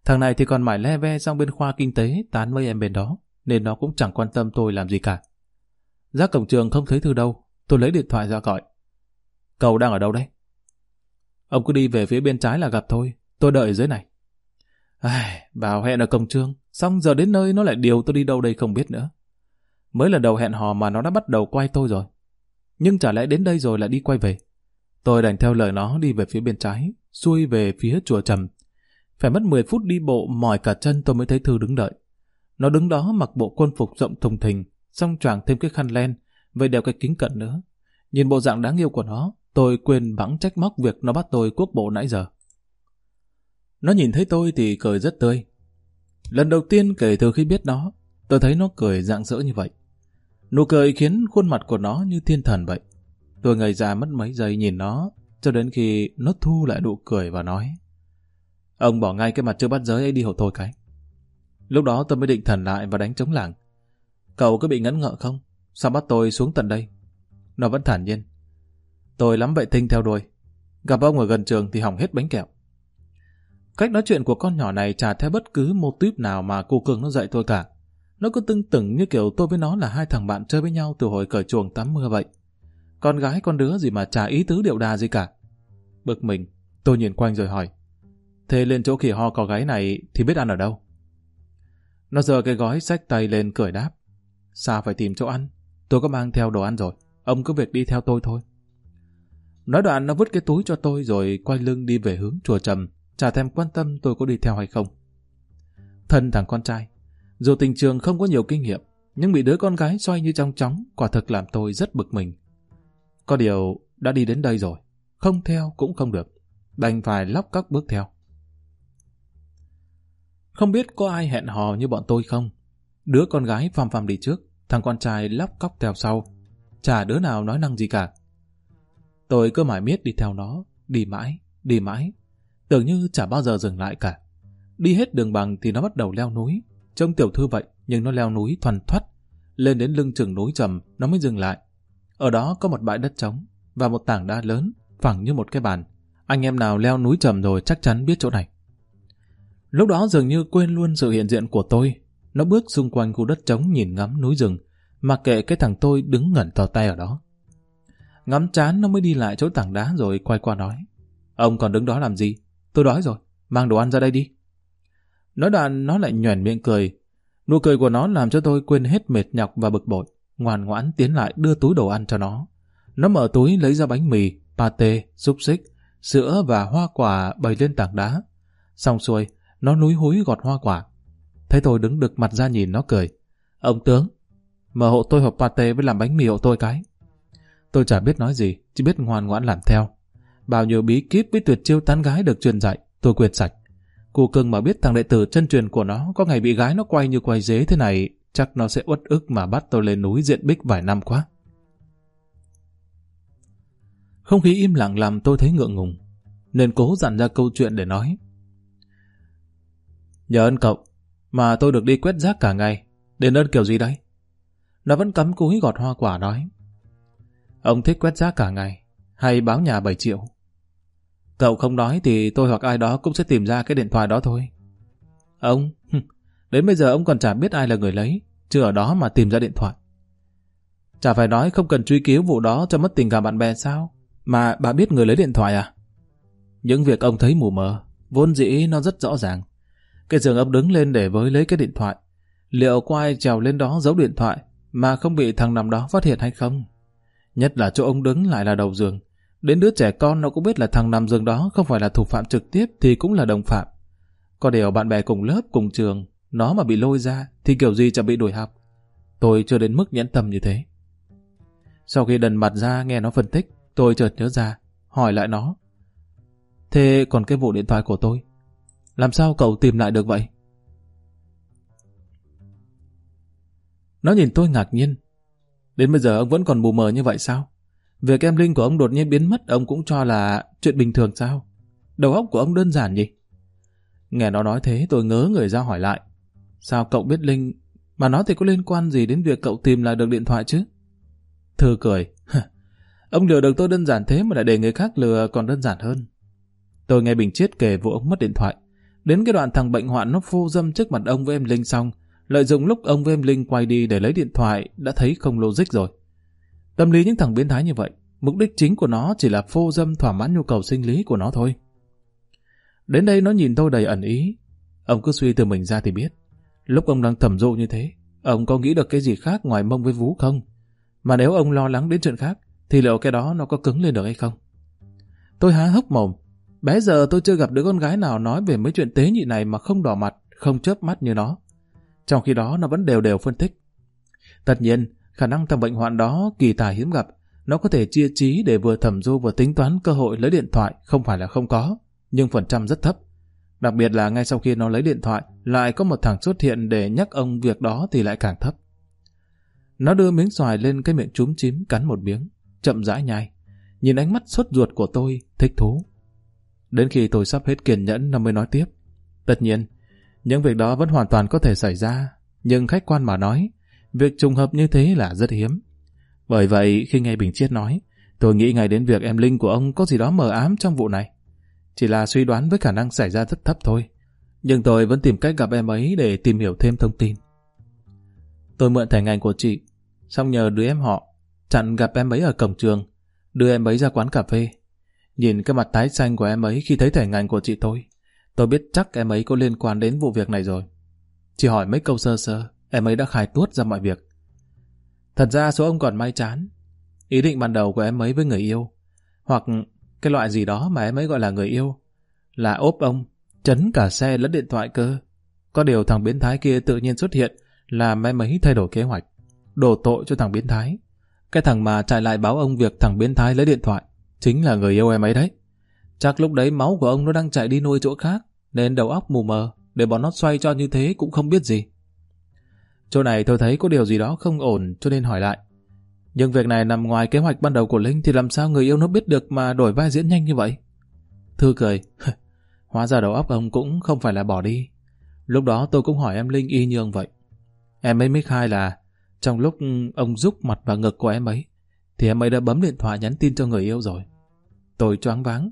Thằng này thì còn mải le ve sang bên khoa kinh tế tán mấy em bên đó, nên nó cũng chẳng quan tâm tôi làm gì cả. Ra cổng trường không thấy Thư đâu, tôi lấy điện thoại ra gọi. Cậu đang ở đâu đấy? Ông cứ đi về phía bên trái là gặp thôi, tôi đợi dưới này. Ai, vào hẹn ở cổng trường, xong giờ đến nơi nó lại điều tôi đi đâu đây không biết nữa. Mới lần đầu hẹn hò mà nó đã bắt đầu quay tôi rồi. Nhưng chả lẽ đến đây rồi lại đi quay về. Tôi đành theo lời nó đi về phía bên trái, xuôi về phía chùa Trầm. Phải mất 10 phút đi bộ mỏi cả chân tôi mới thấy Thư đứng đợi. Nó đứng đó mặc bộ quân phục rộng thùng thình, xong choàng thêm cái khăn len, với đeo cái kính cận nữa. Nhìn bộ dạng đáng yêu của nó, tôi quên bẵng trách móc việc nó bắt tôi quốc bộ nãy giờ. Nó nhìn thấy tôi thì cười rất tươi. Lần đầu tiên kể từ khi biết nó, tôi thấy nó cười rạng rỡ như vậy. Nụ cười khiến khuôn mặt của nó như thiên thần vậy. Tôi ngây ra mất mấy giây nhìn nó, cho đến khi nó thu lại nụ cười và nói Ông bỏ ngay cái mặt chưa bắt giới ấy đi hộ tôi cái. Lúc đó tôi mới định thần lại và đánh chống làng. Cậu có bị ngấn ngợ không? Sao bắt tôi xuống tận đây? Nó vẫn thản nhiên. Tôi lắm vệ tinh theo đuôi. Gặp ông ở gần trường thì hỏng hết bánh kẹo. Cách nói chuyện của con nhỏ này trả theo bất cứ mô típ nào mà cô Cường nó dạy tôi cả. Nó cứ tưng tửng như kiểu tôi với nó là hai thằng bạn chơi với nhau từ hồi cởi chuồng tắm mưa vậy. Con gái con đứa gì mà chả ý tứ điệu đà gì cả. Bực mình, tôi nhìn quanh rồi hỏi. Thế lên chỗ khỉ ho có gái này thì biết ăn ở đâu? Nó giơ cái gói sách tay lên cười đáp. Sao phải tìm chỗ ăn? Tôi có mang theo đồ ăn rồi. Ông cứ việc đi theo tôi thôi. Nói đoạn nó vứt cái túi cho tôi rồi quay lưng đi về hướng chùa trầm, chả thèm quan tâm tôi có đi theo hay không. Thân thằng con trai, dù tình trường không có nhiều kinh nghiệm, nhưng bị đứa con gái xoay như trong chóng, quả thực làm tôi rất bực mình. Có điều, đã đi đến đây rồi, không theo cũng không được, đành phải lóc các bước theo. Không biết có ai hẹn hò như bọn tôi không? Đứa con gái phàm phàm đi trước, thằng con trai lóc cóc theo sau. Chả đứa nào nói năng gì cả. Tôi cứ mãi miết đi theo nó, đi mãi, đi mãi. Tưởng như chả bao giờ dừng lại cả. Đi hết đường bằng thì nó bắt đầu leo núi. Trông tiểu thư vậy, nhưng nó leo núi thoăn thoắt. Lên đến lưng chừng núi trầm, nó mới dừng lại. Ở đó có một bãi đất trống và một tảng đá lớn, phẳng như một cái bàn. Anh em nào leo núi trầm rồi chắc chắn biết chỗ này. Lúc đó dường như quên luôn sự hiện diện của tôi. Nó bước xung quanh khu đất trống nhìn ngắm núi rừng, mặc kệ cái thằng tôi đứng ngẩn tò tay ở đó. Ngắm chán nó mới đi lại chỗ tảng đá rồi quay qua nói. Ông còn đứng đó làm gì? Tôi đói rồi, mang đồ ăn ra đây đi. Nói đoạn nó lại nhoẻn miệng cười. Nụ cười của nó làm cho tôi quên hết mệt nhọc và bực bội. Ngoan ngoãn tiến lại đưa túi đồ ăn cho nó. Nó mở túi lấy ra bánh mì, pate, xúc xích, sữa và hoa quả bày lên tảng đá. Xong xuôi, nó núi húi gọt hoa quả. Thấy tôi đứng đực mặt ra nhìn nó cười. Ông tướng, mở hộ tôi hộp pate với làm bánh mì hộ tôi cái. Tôi chả biết nói gì, chỉ biết ngoan ngoãn làm theo. Bao nhiêu bí kíp với tuyệt chiêu tán gái được truyền dạy, tôi quyệt sạch. Cụ cưng mà biết thằng đệ tử chân truyền của nó có ngày bị gái nó quay như quay dế thế này, chắc nó sẽ uất ức mà bắt tôi lên núi diện bích vài năm quá. Không khí im lặng làm tôi thấy ngượng ngùng, nên cố dặn ra câu chuyện để nói. Nhờ ơn cậu, mà tôi được đi quét rác cả ngày, đền ơn kiểu gì đấy? Nó vẫn cắm cúi gọt hoa quả nói. Ông thích quét rác cả ngày, hay báo nhà 7 triệu. Cậu không nói thì tôi hoặc ai đó cũng sẽ tìm ra cái điện thoại đó thôi. Ông, đến bây giờ ông còn chả biết ai là người lấy, chứ ở đó mà tìm ra điện thoại. Chả phải nói không cần truy cứu vụ đó cho mất tình cảm bạn bè sao? Mà bà biết người lấy điện thoại à? Những việc ông thấy mù mờ, vốn dĩ nó rất rõ ràng. Cái giường ông đứng lên để với lấy cái điện thoại. Liệu có ai trèo lên đó giấu điện thoại mà không bị thằng nằm đó phát hiện hay không? Nhất là chỗ ông đứng lại là đầu giường. Đến đứa trẻ con nó cũng biết là thằng nằm giường đó không phải là thủ phạm trực tiếp thì cũng là đồng phạm. Có điều bạn bè cùng lớp, cùng trường, nó mà bị lôi ra thì kiểu gì chẳng bị đuổi học. Tôi chưa đến mức nhẫn tâm như thế. Sau khi đần mặt ra nghe nó phân tích, tôi chợt nhớ ra, hỏi lại nó. Thế còn cái vụ điện thoại của tôi, làm sao cậu tìm lại được vậy? Nó nhìn tôi ngạc nhiên. Đến bây giờ ông vẫn còn mù mờ như vậy sao? Việc em Linh của ông đột nhiên biến mất, ông cũng cho là chuyện bình thường sao? Đầu óc của ông đơn giản nhỉ? Nghe nó nói thế, tôi ngớ người ra hỏi lại. Sao cậu biết Linh mà nó thì có liên quan gì đến việc cậu tìm lại được điện thoại chứ? Thư cười. ông lừa được tôi đơn giản thế mà lại để người khác lừa còn đơn giản hơn. Tôi nghe Bình Chiết kể vụ ông mất điện thoại. Đến cái đoạn thằng bệnh hoạn nó phô dâm trước mặt ông với em Linh xong, lợi dụng lúc ông với em Linh quay đi để lấy điện thoại đã thấy không logic rồi. Tâm lý những thằng biến thái như vậy, mục đích chính của nó chỉ là phô dâm thỏa mãn nhu cầu sinh lý của nó thôi. Đến đây nó nhìn tôi đầy ẩn ý. Ông cứ suy từ mình ra thì biết. Lúc ông đang thẩm dụ như thế, ông có nghĩ được cái gì khác ngoài mông với vú không? Mà nếu ông lo lắng đến chuyện khác, thì liệu cái đó nó có cứng lên được hay không? Tôi há hốc mồm. Bé giờ tôi chưa gặp đứa con gái nào nói về mấy chuyện tế nhị này mà không đỏ mặt, không chớp mắt như nó. Trong khi đó nó vẫn đều đều phân tích. Tất nhiên, khả năng thằng bệnh hoạn đó kỳ tài hiếm gặp, nó có thể chia trí để vừa thẩm du vừa tính toán cơ hội lấy điện thoại không phải là không có, nhưng phần trăm rất thấp. Đặc biệt là ngay sau khi nó lấy điện thoại, lại có một thằng xuất hiện để nhắc ông việc đó thì lại càng thấp. Nó đưa miếng xoài lên cái miệng chúm chím cắn một miếng, chậm rãi nhai. Nhìn ánh mắt sốt ruột của tôi, thích thú. Đến khi tôi sắp hết kiên nhẫn nó mới nói tiếp. Tất nhiên, những việc đó vẫn hoàn toàn có thể xảy ra, nhưng khách quan mà nói, việc trùng hợp như thế là rất hiếm. Bởi vậy, khi nghe Bình Chiết nói, tôi nghĩ ngay đến việc em Linh của ông có gì đó mờ ám trong vụ này. Chỉ là suy đoán với khả năng xảy ra rất thấp thôi. Nhưng tôi vẫn tìm cách gặp em ấy để tìm hiểu thêm thông tin. Tôi mượn thẻ ngành của chị, xong nhờ đứa em họ, chặn gặp em ấy ở cổng trường, đưa em ấy ra quán cà phê. Nhìn cái mặt tái xanh của em ấy khi thấy thẻ ngành của chị tôi, tôi biết chắc em ấy có liên quan đến vụ việc này rồi. Chỉ hỏi mấy câu sơ sơ, em ấy đã khai tuốt ra mọi việc. Thật ra số ông còn may chán. Ý định ban đầu của em ấy với người yêu, hoặc cái loại gì đó mà em ấy gọi là người yêu, là ốp ông, chấn cả xe lẫn điện thoại cơ. Có điều thằng biến thái kia tự nhiên xuất hiện, làm em ấy thay đổi kế hoạch, đổ tội cho thằng biến thái. Cái thằng mà chạy lại báo ông việc thằng biến thái lấy điện thoại, chính là người yêu em ấy đấy. Chắc lúc đấy máu của ông nó đang chạy đi nuôi chỗ khác, nên đầu óc mù mờ, để bọn nó xoay cho như thế cũng không biết gì. Chỗ này tôi thấy có điều gì đó không ổn cho nên hỏi lại. Nhưng việc này nằm ngoài kế hoạch ban đầu của Linh thì làm sao người yêu nó biết được mà đổi vai diễn nhanh như vậy? Thư cười. *laughs* Hóa ra đầu óc ông cũng không phải là bỏ đi. Lúc đó tôi cũng hỏi em Linh y như ông vậy. Em ấy mới khai là trong lúc ông giúp mặt và ngực của em ấy thì em ấy đã bấm điện thoại nhắn tin cho người yêu rồi. Tôi choáng váng.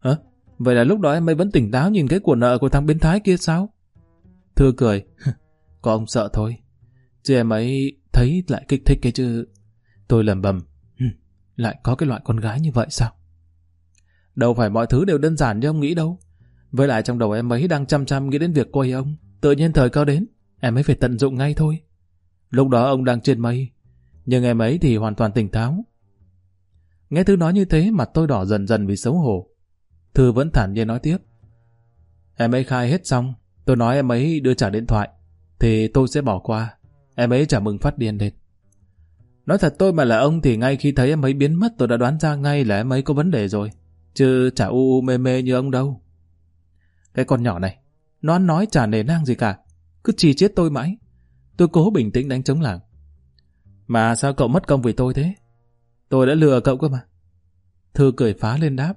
Hả? Vậy là lúc đó em ấy vẫn tỉnh táo nhìn cái của nợ của thằng biến thái kia sao? thưa cười. *laughs* Có ông sợ thôi. Chứ em ấy thấy lại kích thích cái chứ. Tôi lầm bầm. Lại có cái loại con gái như vậy sao? Đâu phải mọi thứ đều đơn giản như ông nghĩ đâu. Với lại trong đầu em ấy đang chăm chăm nghĩ đến việc quay ông. Tự nhiên thời cơ đến, em ấy phải tận dụng ngay thôi. Lúc đó ông đang trên mây, nhưng em ấy thì hoàn toàn tỉnh táo. Nghe Thư nói như thế mặt tôi đỏ dần dần vì xấu hổ. Thư vẫn thản nhiên nói tiếp. Em ấy khai hết xong, tôi nói em ấy đưa trả điện thoại, thì tôi sẽ bỏ qua. Em ấy chả mừng phát điên lên. Nói thật tôi mà là ông thì ngay khi thấy em ấy biến mất tôi đã đoán ra ngay là em ấy có vấn đề rồi. Chứ chả u u mê mê như ông đâu. Cái con nhỏ này, nó nói chả nề nang gì cả. Cứ chỉ chết tôi mãi. Tôi cố bình tĩnh đánh chống làng. Mà sao cậu mất công vì tôi thế? Tôi đã lừa cậu cơ mà. Thư cười phá lên đáp.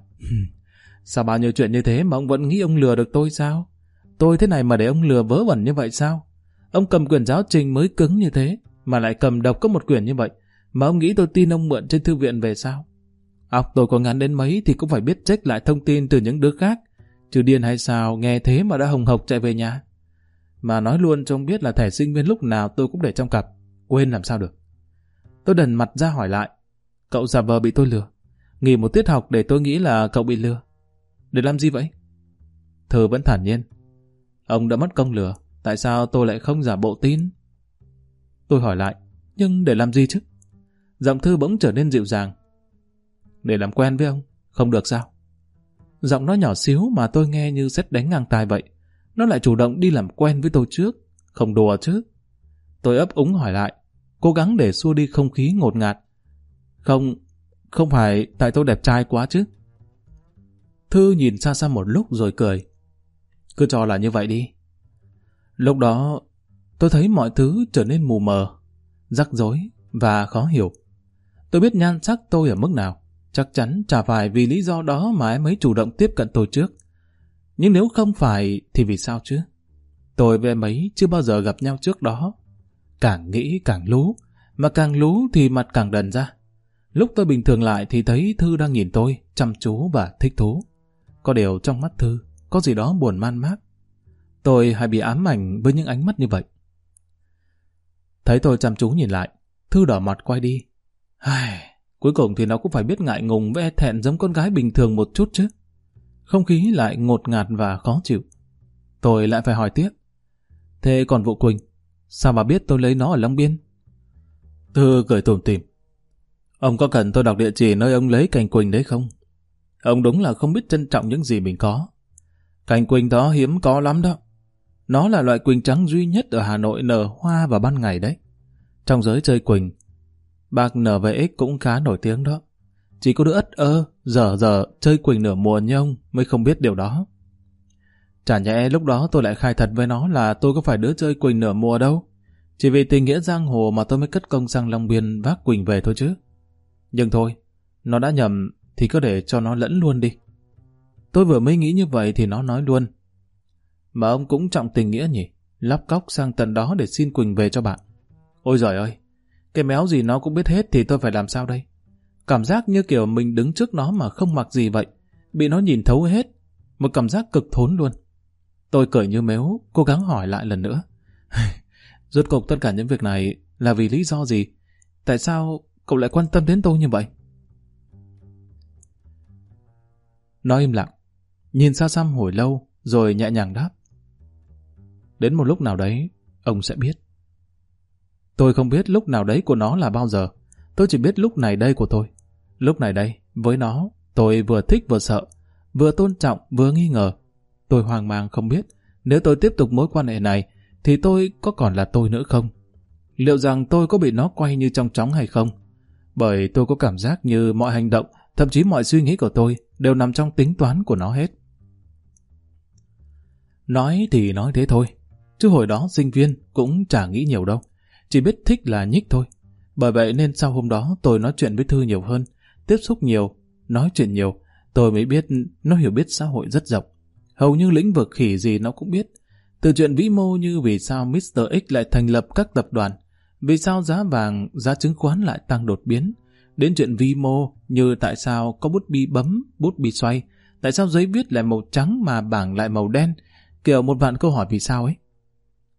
sao bao nhiêu chuyện như thế mà ông vẫn nghĩ ông lừa được tôi sao? Tôi thế này mà để ông lừa vớ vẩn như vậy sao? Ông cầm quyển giáo trình mới cứng như thế, mà lại cầm độc có một quyển như vậy, mà ông nghĩ tôi tin ông mượn trên thư viện về sao? Óc tôi có ngắn đến mấy thì cũng phải biết check lại thông tin từ những đứa khác, chứ điên hay sao nghe thế mà đã hồng hộc chạy về nhà. Mà nói luôn trông biết là thẻ sinh viên lúc nào tôi cũng để trong cặp, quên làm sao được. Tôi đần mặt ra hỏi lại, cậu giả vờ bị tôi lừa, nghỉ một tiết học để tôi nghĩ là cậu bị lừa. Để làm gì vậy? Thư vẫn thản nhiên. Ông đã mất công lừa, tại sao tôi lại không giả bộ tin? Tôi hỏi lại, nhưng để làm gì chứ? Giọng Thư bỗng trở nên dịu dàng. Để làm quen với ông, không được sao? Giọng nó nhỏ xíu mà tôi nghe như xét đánh ngang tai vậy. Nó lại chủ động đi làm quen với tôi trước, không đùa chứ. Tôi ấp úng hỏi lại, cố gắng để xua đi không khí ngột ngạt. Không, không phải tại tôi đẹp trai quá chứ. Thư nhìn xa xa một lúc rồi cười. Cứ cho là như vậy đi. Lúc đó, tôi thấy mọi thứ trở nên mù mờ, rắc rối và khó hiểu. Tôi biết nhan sắc tôi ở mức nào. Chắc chắn chả phải vì lý do đó mà em ấy chủ động tiếp cận tôi trước. Nhưng nếu không phải thì vì sao chứ? Tôi với em ấy chưa bao giờ gặp nhau trước đó. Càng nghĩ càng lú, mà càng lú thì mặt càng đần ra. Lúc tôi bình thường lại thì thấy Thư đang nhìn tôi, chăm chú và thích thú. Có điều trong mắt Thư, có gì đó buồn man mác. Tôi hay bị ám ảnh với những ánh mắt như vậy. Thấy tôi chăm chú nhìn lại, Thư đỏ mặt quay đi. Ai, cuối cùng thì nó cũng phải biết ngại ngùng với e thẹn giống con gái bình thường một chút chứ. Không khí lại ngột ngạt và khó chịu. Tôi lại phải hỏi tiếp. Thế còn vụ Quỳnh, sao mà biết tôi lấy nó ở Long Biên? Thư cười tủm tỉm. Ông có cần tôi đọc địa chỉ nơi ông lấy cành Quỳnh đấy không? Ông đúng là không biết trân trọng những gì mình có. Cành Quỳnh đó hiếm có lắm đó. Nó là loại quỳnh trắng duy nhất ở Hà Nội nở hoa vào ban ngày đấy. Trong giới chơi quỳnh, bác NVX cũng khá nổi tiếng đó. Chỉ có đứa ất ơ, dở dở chơi quỳnh nửa mùa như ông mới không biết điều đó. Chả nhẽ lúc đó tôi lại khai thật với nó là tôi có phải đứa chơi quỳnh nửa mùa đâu. Chỉ vì tình nghĩa giang hồ mà tôi mới cất công sang Long Biên vác quỳnh về thôi chứ. Nhưng thôi, nó đã nhầm thì cứ để cho nó lẫn luôn đi. Tôi vừa mới nghĩ như vậy thì nó nói luôn. Mà ông cũng trọng tình nghĩa nhỉ, lắp cóc sang tận đó để xin Quỳnh về cho bạn. Ôi giời ơi, cái méo gì nó cũng biết hết thì tôi phải làm sao đây? Cảm giác như kiểu mình đứng trước nó mà không mặc gì vậy, bị nó nhìn thấu hết. Một cảm giác cực thốn luôn. Tôi cười như mếu cố gắng hỏi lại lần nữa. *laughs* Rốt cuộc tất cả những việc này là vì lý do gì? Tại sao cậu lại quan tâm đến tôi như vậy? Nó im lặng, nhìn xa xăm hồi lâu, rồi nhẹ nhàng đáp. Đến một lúc nào đấy, ông sẽ biết. Tôi không biết lúc nào đấy của nó là bao giờ. Tôi chỉ biết lúc này đây của tôi. Lúc này đây, với nó, tôi vừa thích vừa sợ, vừa tôn trọng vừa nghi ngờ. Tôi hoang mang không biết, nếu tôi tiếp tục mối quan hệ này, thì tôi có còn là tôi nữa không? Liệu rằng tôi có bị nó quay như trong chóng hay không? Bởi tôi có cảm giác như mọi hành động, thậm chí mọi suy nghĩ của tôi đều nằm trong tính toán của nó hết. Nói thì nói thế thôi, chứ hồi đó sinh viên cũng chả nghĩ nhiều đâu, chỉ biết thích là nhích thôi. Bởi vậy nên sau hôm đó tôi nói chuyện với Thư nhiều hơn, tiếp xúc nhiều, nói chuyện nhiều, tôi mới biết nó hiểu biết xã hội rất rộng. Hầu như lĩnh vực khỉ gì nó cũng biết. Từ chuyện vĩ mô như vì sao Mr. X lại thành lập các tập đoàn, vì sao giá vàng, giá chứng khoán lại tăng đột biến, đến chuyện vi mô như tại sao có bút bi bấm, bút bi xoay, tại sao giấy viết lại màu trắng mà bảng lại màu đen, kiểu một vạn câu hỏi vì sao ấy.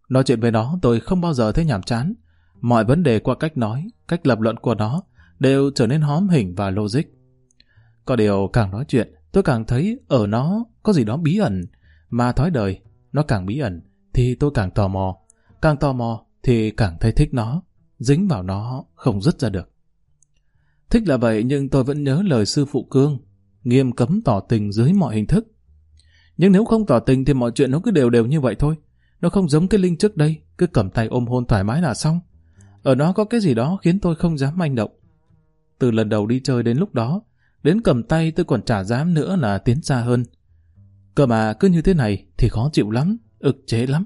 Nói chuyện với nó tôi không bao giờ thấy nhàm chán. Mọi vấn đề qua cách nói, cách lập luận của nó đều trở nên hóm hình và logic. Có điều càng nói chuyện, tôi càng thấy ở nó có gì đó bí ẩn, mà thói đời, nó càng bí ẩn thì tôi càng tò mò. Càng tò mò thì càng thấy thích nó, dính vào nó không dứt ra được. Thích là vậy nhưng tôi vẫn nhớ lời sư phụ Cương, nghiêm cấm tỏ tình dưới mọi hình thức. Nhưng nếu không tỏ tình thì mọi chuyện nó cứ đều đều như vậy thôi. Nó không giống cái Linh trước đây, cứ cầm tay ôm hôn thoải mái là xong. Ở nó có cái gì đó khiến tôi không dám manh động. Từ lần đầu đi chơi đến lúc đó, đến cầm tay tôi còn chả dám nữa là tiến xa hơn. Cơ mà cứ như thế này thì khó chịu lắm, ực chế lắm.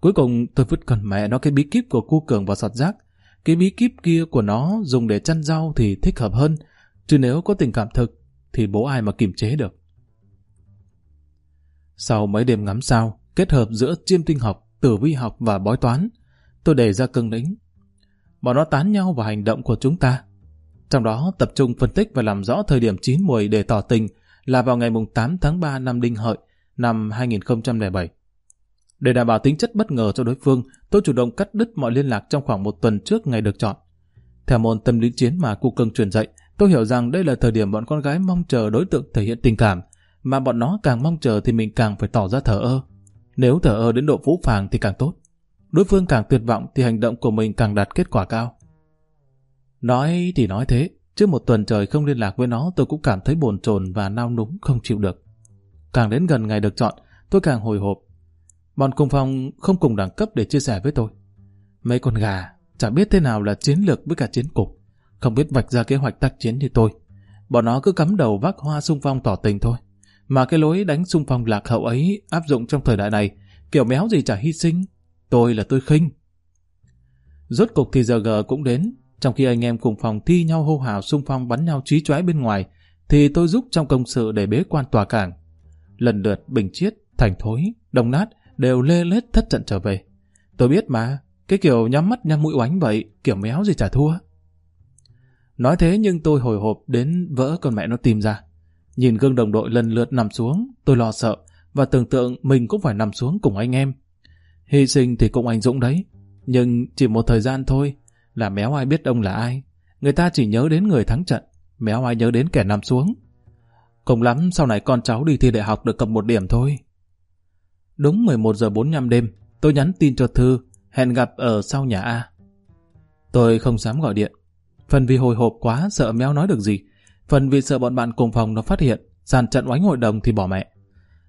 Cuối cùng tôi vứt con mẹ nó cái bí kíp của cu cường vào sọt rác. Cái bí kíp kia của nó dùng để chăn rau thì thích hợp hơn, chứ nếu có tình cảm thực thì bố ai mà kiềm chế được. Sau mấy đêm ngắm sao, kết hợp giữa chiêm tinh học, tử vi học và bói toán, tôi đề ra cương lĩnh. Bọn nó tán nhau vào hành động của chúng ta. Trong đó tập trung phân tích và làm rõ thời điểm chín mùi để tỏ tình là vào ngày 8 tháng 3 năm Đinh Hợi năm 2007. Để đảm bảo tính chất bất ngờ cho đối phương, tôi chủ động cắt đứt mọi liên lạc trong khoảng một tuần trước ngày được chọn. Theo môn tâm lý chiến mà cụ cưng truyền dạy, tôi hiểu rằng đây là thời điểm bọn con gái mong chờ đối tượng thể hiện tình cảm, mà bọn nó càng mong chờ thì mình càng phải tỏ ra thờ ơ. Nếu thờ ơ đến độ vũ phàng thì càng tốt. Đối phương càng tuyệt vọng thì hành động của mình càng đạt kết quả cao. Nói thì nói thế, chứ một tuần trời không liên lạc với nó tôi cũng cảm thấy bồn chồn và nao núng không chịu được. Càng đến gần ngày được chọn, tôi càng hồi hộp. Bọn cùng phòng không cùng đẳng cấp để chia sẻ với tôi. Mấy con gà, chả biết thế nào là chiến lược với cả chiến cục, không biết vạch ra kế hoạch tác chiến như tôi. Bọn nó cứ cắm đầu vác hoa xung phong tỏ tình thôi. Mà cái lối đánh xung phong lạc hậu ấy áp dụng trong thời đại này, kiểu méo gì chả hy sinh. Tôi là tôi khinh. Rốt cục thì giờ G cũng đến, trong khi anh em cùng phòng thi nhau hô hào xung phong bắn nhau trí chói bên ngoài, thì tôi giúp trong công sự để bế quan tòa cảng. Lần lượt Bình Chiết, Thành Thối, Đồng Nát đều lê lết thất trận trở về. Tôi biết mà, cái kiểu nhắm mắt nhắm mũi oánh vậy, kiểu méo gì chả thua. Nói thế nhưng tôi hồi hộp đến vỡ con mẹ nó tìm ra. Nhìn gương đồng đội lần lượt nằm xuống, tôi lo sợ và tưởng tượng mình cũng phải nằm xuống cùng anh em. Hy sinh thì cũng anh Dũng đấy, nhưng chỉ một thời gian thôi, là méo ai biết ông là ai. Người ta chỉ nhớ đến người thắng trận, méo ai nhớ đến kẻ nằm xuống. Cùng lắm sau này con cháu đi thi đại học được cầm một điểm thôi. Đúng 11 giờ 45 đêm, tôi nhắn tin cho Thư, hẹn gặp ở sau nhà A. Tôi không dám gọi điện. Phần vì hồi hộp quá sợ méo nói được gì, phần vì sợ bọn bạn cùng phòng nó phát hiện, sàn trận oánh hội đồng thì bỏ mẹ.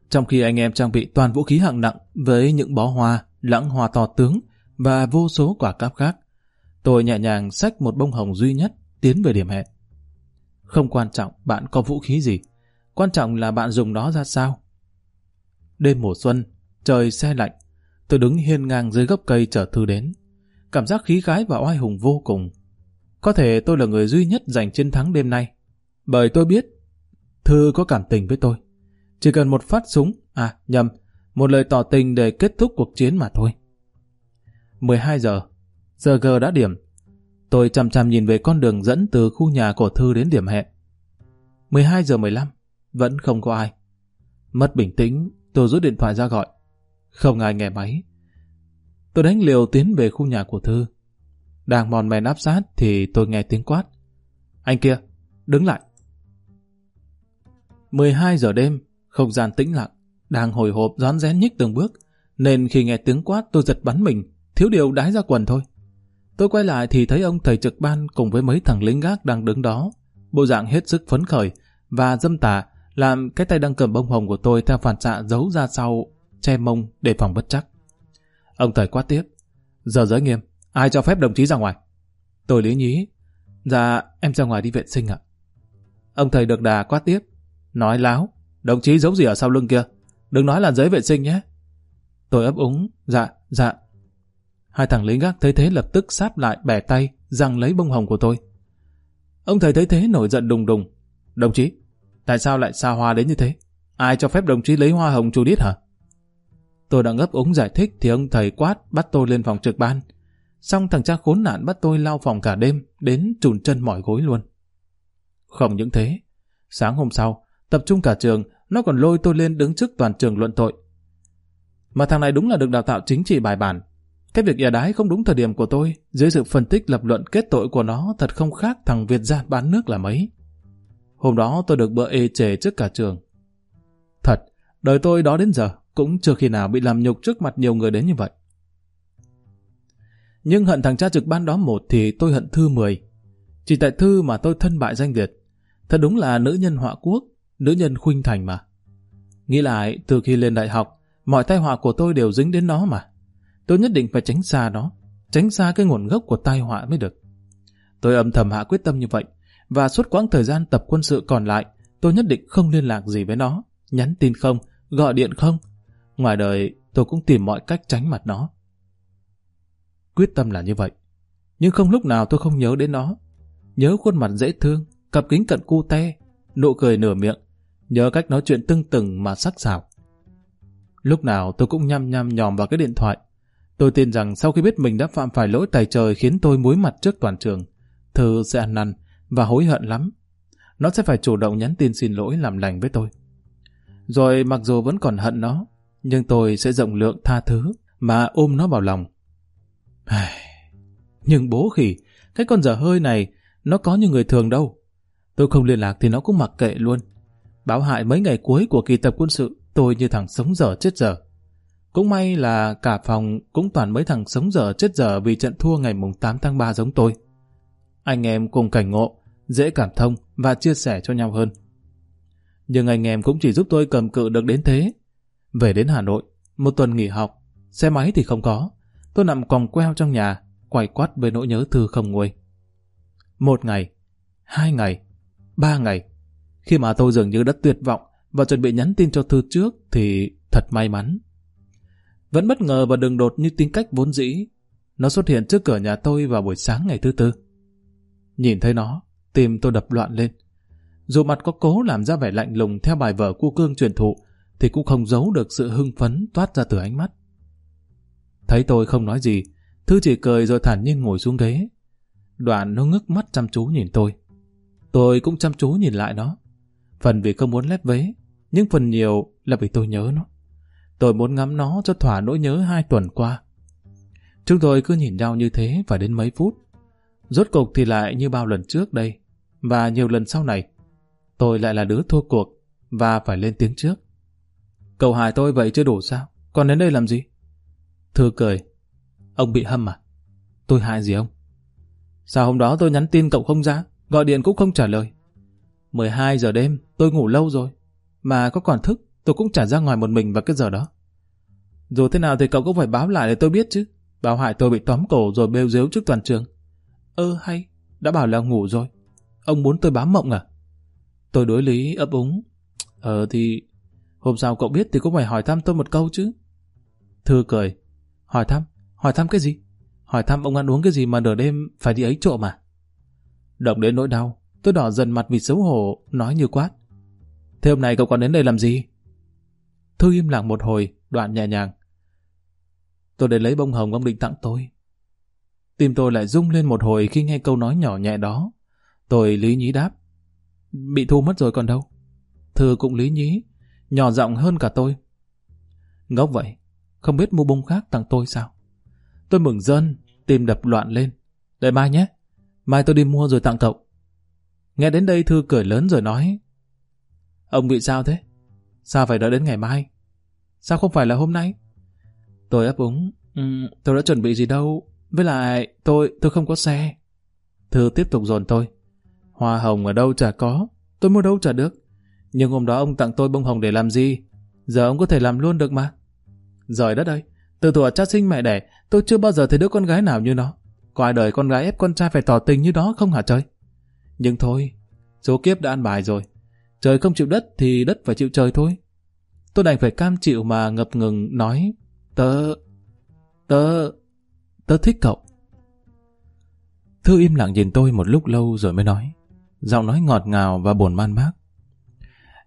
Trong khi anh em trang bị toàn vũ khí hạng nặng với những bó hoa, lãng hoa to tướng và vô số quả cáp khác, tôi nhẹ nhàng xách một bông hồng duy nhất tiến về điểm hẹn. Không quan trọng bạn có vũ khí gì, quan trọng là bạn dùng nó ra sao. Đêm mùa xuân, trời xe lạnh, tôi đứng hiên ngang dưới gốc cây chờ thư đến. Cảm giác khí khái và oai hùng vô cùng. Có thể tôi là người duy nhất giành chiến thắng đêm nay. Bởi tôi biết, Thư có cảm tình với tôi. Chỉ cần một phát súng, à nhầm, một lời tỏ tình để kết thúc cuộc chiến mà thôi. 12 giờ, giờ G đã điểm. Tôi chăm chăm nhìn về con đường dẫn từ khu nhà của Thư đến điểm hẹn. 12 giờ 15, vẫn không có ai. Mất bình tĩnh, tôi rút điện thoại ra gọi. Không ai nghe máy. Tôi đánh liều tiến về khu nhà của Thư. Đang mòn men áp sát thì tôi nghe tiếng quát. Anh kia, đứng lại. 12 giờ đêm, không gian tĩnh lặng, đang hồi hộp rón rén nhích từng bước, nên khi nghe tiếng quát tôi giật bắn mình, thiếu điều đái ra quần thôi. Tôi quay lại thì thấy ông thầy trực ban cùng với mấy thằng lính gác đang đứng đó, bộ dạng hết sức phấn khởi và dâm tà, làm cái tay đang cầm bông hồng của tôi theo phản xạ giấu ra sau, che mông để phòng bất chắc. Ông thầy quát tiếp, giờ giới nghiêm, ai cho phép đồng chí ra ngoài? Tôi lý nhí, dạ em ra ngoài đi vệ sinh ạ. Ông thầy được đà quát tiếp, nói láo, đồng chí giấu gì ở sau lưng kia, đừng nói là giới vệ sinh nhé. Tôi ấp úng, dạ, dạ. Hai thằng lính gác thấy thế lập tức sát lại bẻ tay, răng lấy bông hồng của tôi. Ông thầy thấy thế nổi giận đùng đùng. Đồng chí, tại sao lại xa hoa đến như thế? Ai cho phép đồng chí lấy hoa hồng chú đít hả? Tôi đang ngấp úng giải thích thì ông thầy quát bắt tôi lên phòng trực ban. Xong thằng cha khốn nạn bắt tôi lao phòng cả đêm, đến trùn chân mỏi gối luôn. Không những thế, sáng hôm sau, tập trung cả trường, nó còn lôi tôi lên đứng trước toàn trường luận tội. Mà thằng này đúng là được đào tạo chính trị bài bản. Cái việc ỉa đái không đúng thời điểm của tôi, dưới sự phân tích lập luận kết tội của nó thật không khác thằng Việt gia bán nước là mấy. Hôm đó tôi được bữa ê chề trước cả trường. Thật, đời tôi đó đến giờ cũng chưa khi nào bị làm nhục trước mặt nhiều người đến như vậy. Nhưng hận thằng cha trực ban đó một thì tôi hận Thư mười. Chỉ tại Thư mà tôi thân bại danh Việt. Thật đúng là nữ nhân họa quốc, nữ nhân khuynh thành mà. Nghĩ lại, từ khi lên đại học, mọi tai họa của tôi đều dính đến nó mà. Tôi nhất định phải tránh xa nó. tránh xa cái nguồn gốc của tai họa mới được. Tôi âm thầm hạ quyết tâm như vậy, và suốt quãng thời gian tập quân sự còn lại, tôi nhất định không liên lạc gì với nó, nhắn tin không, gọi điện không. Ngoài đời, tôi cũng tìm mọi cách tránh mặt nó. Quyết tâm là như vậy, nhưng không lúc nào tôi không nhớ đến nó. Nhớ khuôn mặt dễ thương, cặp kính cận cu te, nụ cười nửa miệng, nhớ cách nói chuyện tưng từng mà sắc sảo. Lúc nào tôi cũng nhăm nhăm nhòm vào cái điện thoại. Tôi tin rằng sau khi biết mình đã phạm phải lỗi tài trời khiến tôi muối mặt trước toàn trường, Thư sẽ ăn năn và hối hận lắm. Nó sẽ phải chủ động nhắn tin xin lỗi làm lành với tôi. Rồi mặc dù vẫn còn hận nó, nhưng tôi sẽ rộng lượng tha thứ mà ôm nó vào lòng. Nhưng bố khỉ, cái con dở hơi này, nó có như người thường đâu. Tôi không liên lạc thì nó cũng mặc kệ luôn. Báo hại mấy ngày cuối của kỳ tập quân sự, tôi như thằng sống dở chết dở. Cũng may là cả phòng cũng toàn mấy thằng sống dở chết dở vì trận thua ngày mùng 8 tháng 3 giống tôi. Anh em cùng cảnh ngộ, dễ cảm thông và chia sẻ cho nhau hơn. Nhưng anh em cũng chỉ giúp tôi cầm cự được đến thế. Về đến Hà Nội, một tuần nghỉ học, xe máy thì không có. Tôi nằm còng queo trong nhà, quay quắt với nỗi nhớ thư không nguôi. Một ngày, hai ngày, ba ngày, khi mà tôi dường như đã tuyệt vọng và chuẩn bị nhắn tin cho Thư trước thì thật may mắn. Vẫn bất ngờ và đường đột như tính cách vốn dĩ. Nó xuất hiện trước cửa nhà tôi vào buổi sáng ngày thứ tư. Nhìn thấy nó, tim tôi đập loạn lên. Dù mặt có cố làm ra vẻ lạnh lùng theo bài vở cu cương truyền thụ, thì cũng không giấu được sự hưng phấn toát ra từ ánh mắt. Thấy tôi không nói gì, Thư chỉ cười rồi thản nhiên ngồi xuống ghế. Đoạn nó ngước mắt chăm chú nhìn tôi. Tôi cũng chăm chú nhìn lại nó. Phần vì không muốn lép vế, nhưng phần nhiều là vì tôi nhớ nó. Tôi muốn ngắm nó cho thỏa nỗi nhớ hai tuần qua. Chúng tôi cứ nhìn nhau như thế và đến mấy phút. Rốt cục thì lại như bao lần trước đây, và nhiều lần sau này. Tôi lại là đứa thua cuộc, và phải lên tiếng trước. Cậu hài tôi vậy chưa đủ sao? Còn đến đây làm gì? Thư cười. Ông bị hâm à? Tôi hại gì ông? Sao hôm đó tôi nhắn tin cậu không ra? Gọi điện cũng không trả lời. 12 giờ đêm, tôi ngủ lâu rồi. Mà có còn thức, tôi cũng trả ra ngoài một mình vào cái giờ đó. Dù thế nào thì cậu cũng phải báo lại để tôi biết chứ. Báo hại tôi bị tóm cổ rồi bêu dếu trước toàn trường. Ơ hay, đã bảo là ngủ rồi. Ông muốn tôi bám mộng à? Tôi đối lý ấp úng. Ờ thì... Hôm sau cậu biết thì cũng phải hỏi thăm tôi một câu chứ. Thư cười. Hỏi thăm? Hỏi thăm cái gì? Hỏi thăm ông ăn uống cái gì mà nửa đêm phải đi ấy trộm à? Động đến nỗi đau, tôi đỏ dần mặt vì xấu hổ, nói như quát. Thế hôm nay cậu còn đến đây làm gì? Thư im lặng một hồi, đoạn nhẹ nhàng. Tôi đến lấy bông hồng ông định tặng tôi. Tim tôi lại rung lên một hồi khi nghe câu nói nhỏ nhẹ đó. Tôi lý nhí đáp. Bị thu mất rồi còn đâu. Thư cũng lý nhí, nhỏ giọng hơn cả tôi. Ngốc vậy, không biết mua bông khác tặng tôi sao? Tôi mừng dân, tim đập loạn lên. Đợi mai nhé, mai tôi đi mua rồi tặng cậu. Nghe đến đây Thư cười lớn rồi nói. Ông bị sao thế? Sao phải đợi đến ngày mai? Sao không phải là hôm nay? Tôi ấp úng. Um, tôi đã chuẩn bị gì đâu. Với lại, tôi, tôi không có xe. Thư tiếp tục dồn tôi. Hoa hồng ở đâu chả có. Tôi mua đâu chả được. Nhưng hôm đó ông tặng tôi bông hồng để làm gì? Giờ ông có thể làm luôn được mà. Rồi đất ơi, từ thuở cha sinh mẹ đẻ, tôi chưa bao giờ thấy đứa con gái nào như nó. Có ai đời con gái ép con trai phải tỏ tình như đó không hả trời? Nhưng thôi, số kiếp đã ăn bài rồi. Trời không chịu đất thì đất phải chịu trời thôi. Tôi đành phải cam chịu mà ngập ngừng nói Tớ... Tớ... Tớ thích cậu. Thư im lặng nhìn tôi một lúc lâu rồi mới nói. Giọng nói ngọt ngào và buồn man mác.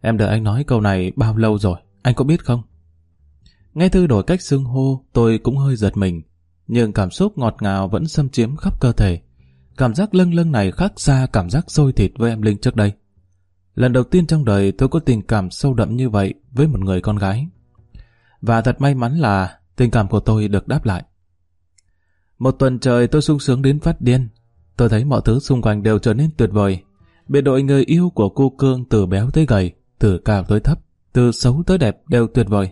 Em đợi anh nói câu này bao lâu rồi, anh có biết không? Nghe Thư đổi cách xưng hô, tôi cũng hơi giật mình. Nhưng cảm xúc ngọt ngào vẫn xâm chiếm khắp cơ thể. Cảm giác lâng lâng này khác xa cảm giác sôi thịt với em Linh trước đây. Lần đầu tiên trong đời tôi có tình cảm sâu đậm như vậy với một người con gái. Và thật may mắn là tình cảm của tôi được đáp lại. Một tuần trời tôi sung sướng đến phát điên. Tôi thấy mọi thứ xung quanh đều trở nên tuyệt vời. Biệt đội người yêu của cô Cương từ béo tới gầy, từ cao tới thấp, từ xấu tới đẹp đều tuyệt vời.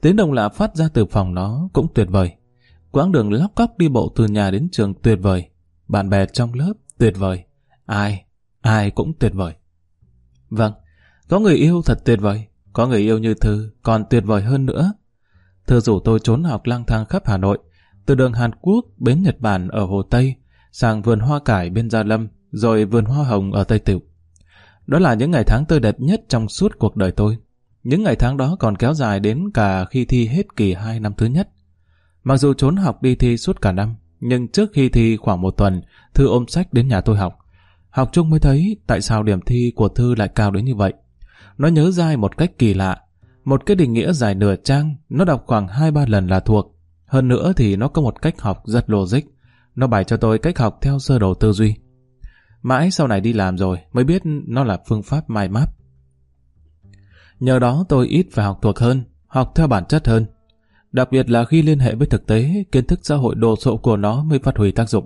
Tiếng đồng lạ phát ra từ phòng nó cũng tuyệt vời. Quãng đường lóc cóc đi bộ từ nhà đến trường tuyệt vời. Bạn bè trong lớp tuyệt vời. Ai, ai cũng tuyệt vời. Vâng, có người yêu thật tuyệt vời. Có người yêu như Thư còn tuyệt vời hơn nữa. Thư rủ tôi trốn học lang thang khắp Hà Nội Từ đường Hàn Quốc, bến Nhật Bản ở Hồ Tây, sang vườn hoa cải bên Gia Lâm, rồi vườn hoa hồng ở Tây Tiểu. Đó là những ngày tháng tươi đẹp nhất trong suốt cuộc đời tôi. Những ngày tháng đó còn kéo dài đến cả khi thi hết kỳ 2 năm thứ nhất. Mặc dù trốn học đi thi suốt cả năm, nhưng trước khi thi khoảng một tuần, Thư ôm sách đến nhà tôi học. Học chung mới thấy tại sao điểm thi của Thư lại cao đến như vậy. Nó nhớ dai một cách kỳ lạ. Một cái định nghĩa dài nửa trang, nó đọc khoảng 2-3 lần là thuộc. Hơn nữa thì nó có một cách học rất logic. Nó bày cho tôi cách học theo sơ đồ tư duy. Mãi sau này đi làm rồi mới biết nó là phương pháp mind map. Nhờ đó tôi ít phải học thuộc hơn, học theo bản chất hơn. Đặc biệt là khi liên hệ với thực tế, kiến thức xã hội đồ sộ của nó mới phát huy tác dụng.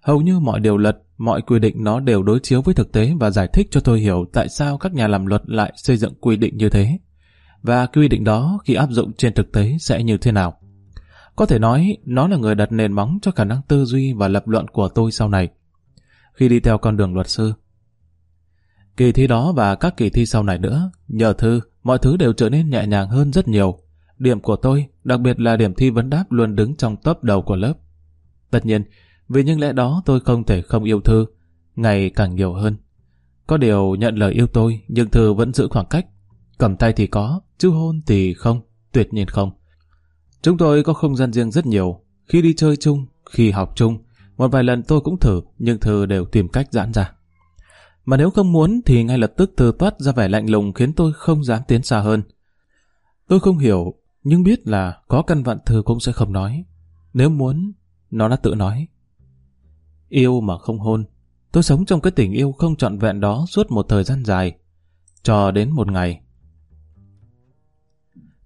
Hầu như mọi điều luật, mọi quy định nó đều đối chiếu với thực tế và giải thích cho tôi hiểu tại sao các nhà làm luật lại xây dựng quy định như thế. Và quy định đó khi áp dụng trên thực tế sẽ như thế nào. Có thể nói, nó là người đặt nền móng cho khả năng tư duy và lập luận của tôi sau này. Khi đi theo con đường luật sư. Kỳ thi đó và các kỳ thi sau này nữa, nhờ thư, mọi thứ đều trở nên nhẹ nhàng hơn rất nhiều. Điểm của tôi, đặc biệt là điểm thi vấn đáp luôn đứng trong top đầu của lớp. Tất nhiên, vì những lẽ đó tôi không thể không yêu Thư, ngày càng nhiều hơn. Có điều nhận lời yêu tôi, nhưng Thư vẫn giữ khoảng cách. Cầm tay thì có, chứ hôn thì không, tuyệt nhiên không. Chúng tôi có không gian riêng rất nhiều, khi đi chơi chung, khi học chung. Một vài lần tôi cũng thử, nhưng Thư đều tìm cách giãn ra. Mà nếu không muốn thì ngay lập tức Thư toát ra vẻ lạnh lùng khiến tôi không dám tiến xa hơn. Tôi không hiểu, nhưng biết là có căn vặn Thư cũng sẽ không nói. Nếu muốn, nó đã tự nói. Yêu mà không hôn. Tôi sống trong cái tình yêu không trọn vẹn đó suốt một thời gian dài. Cho đến một ngày.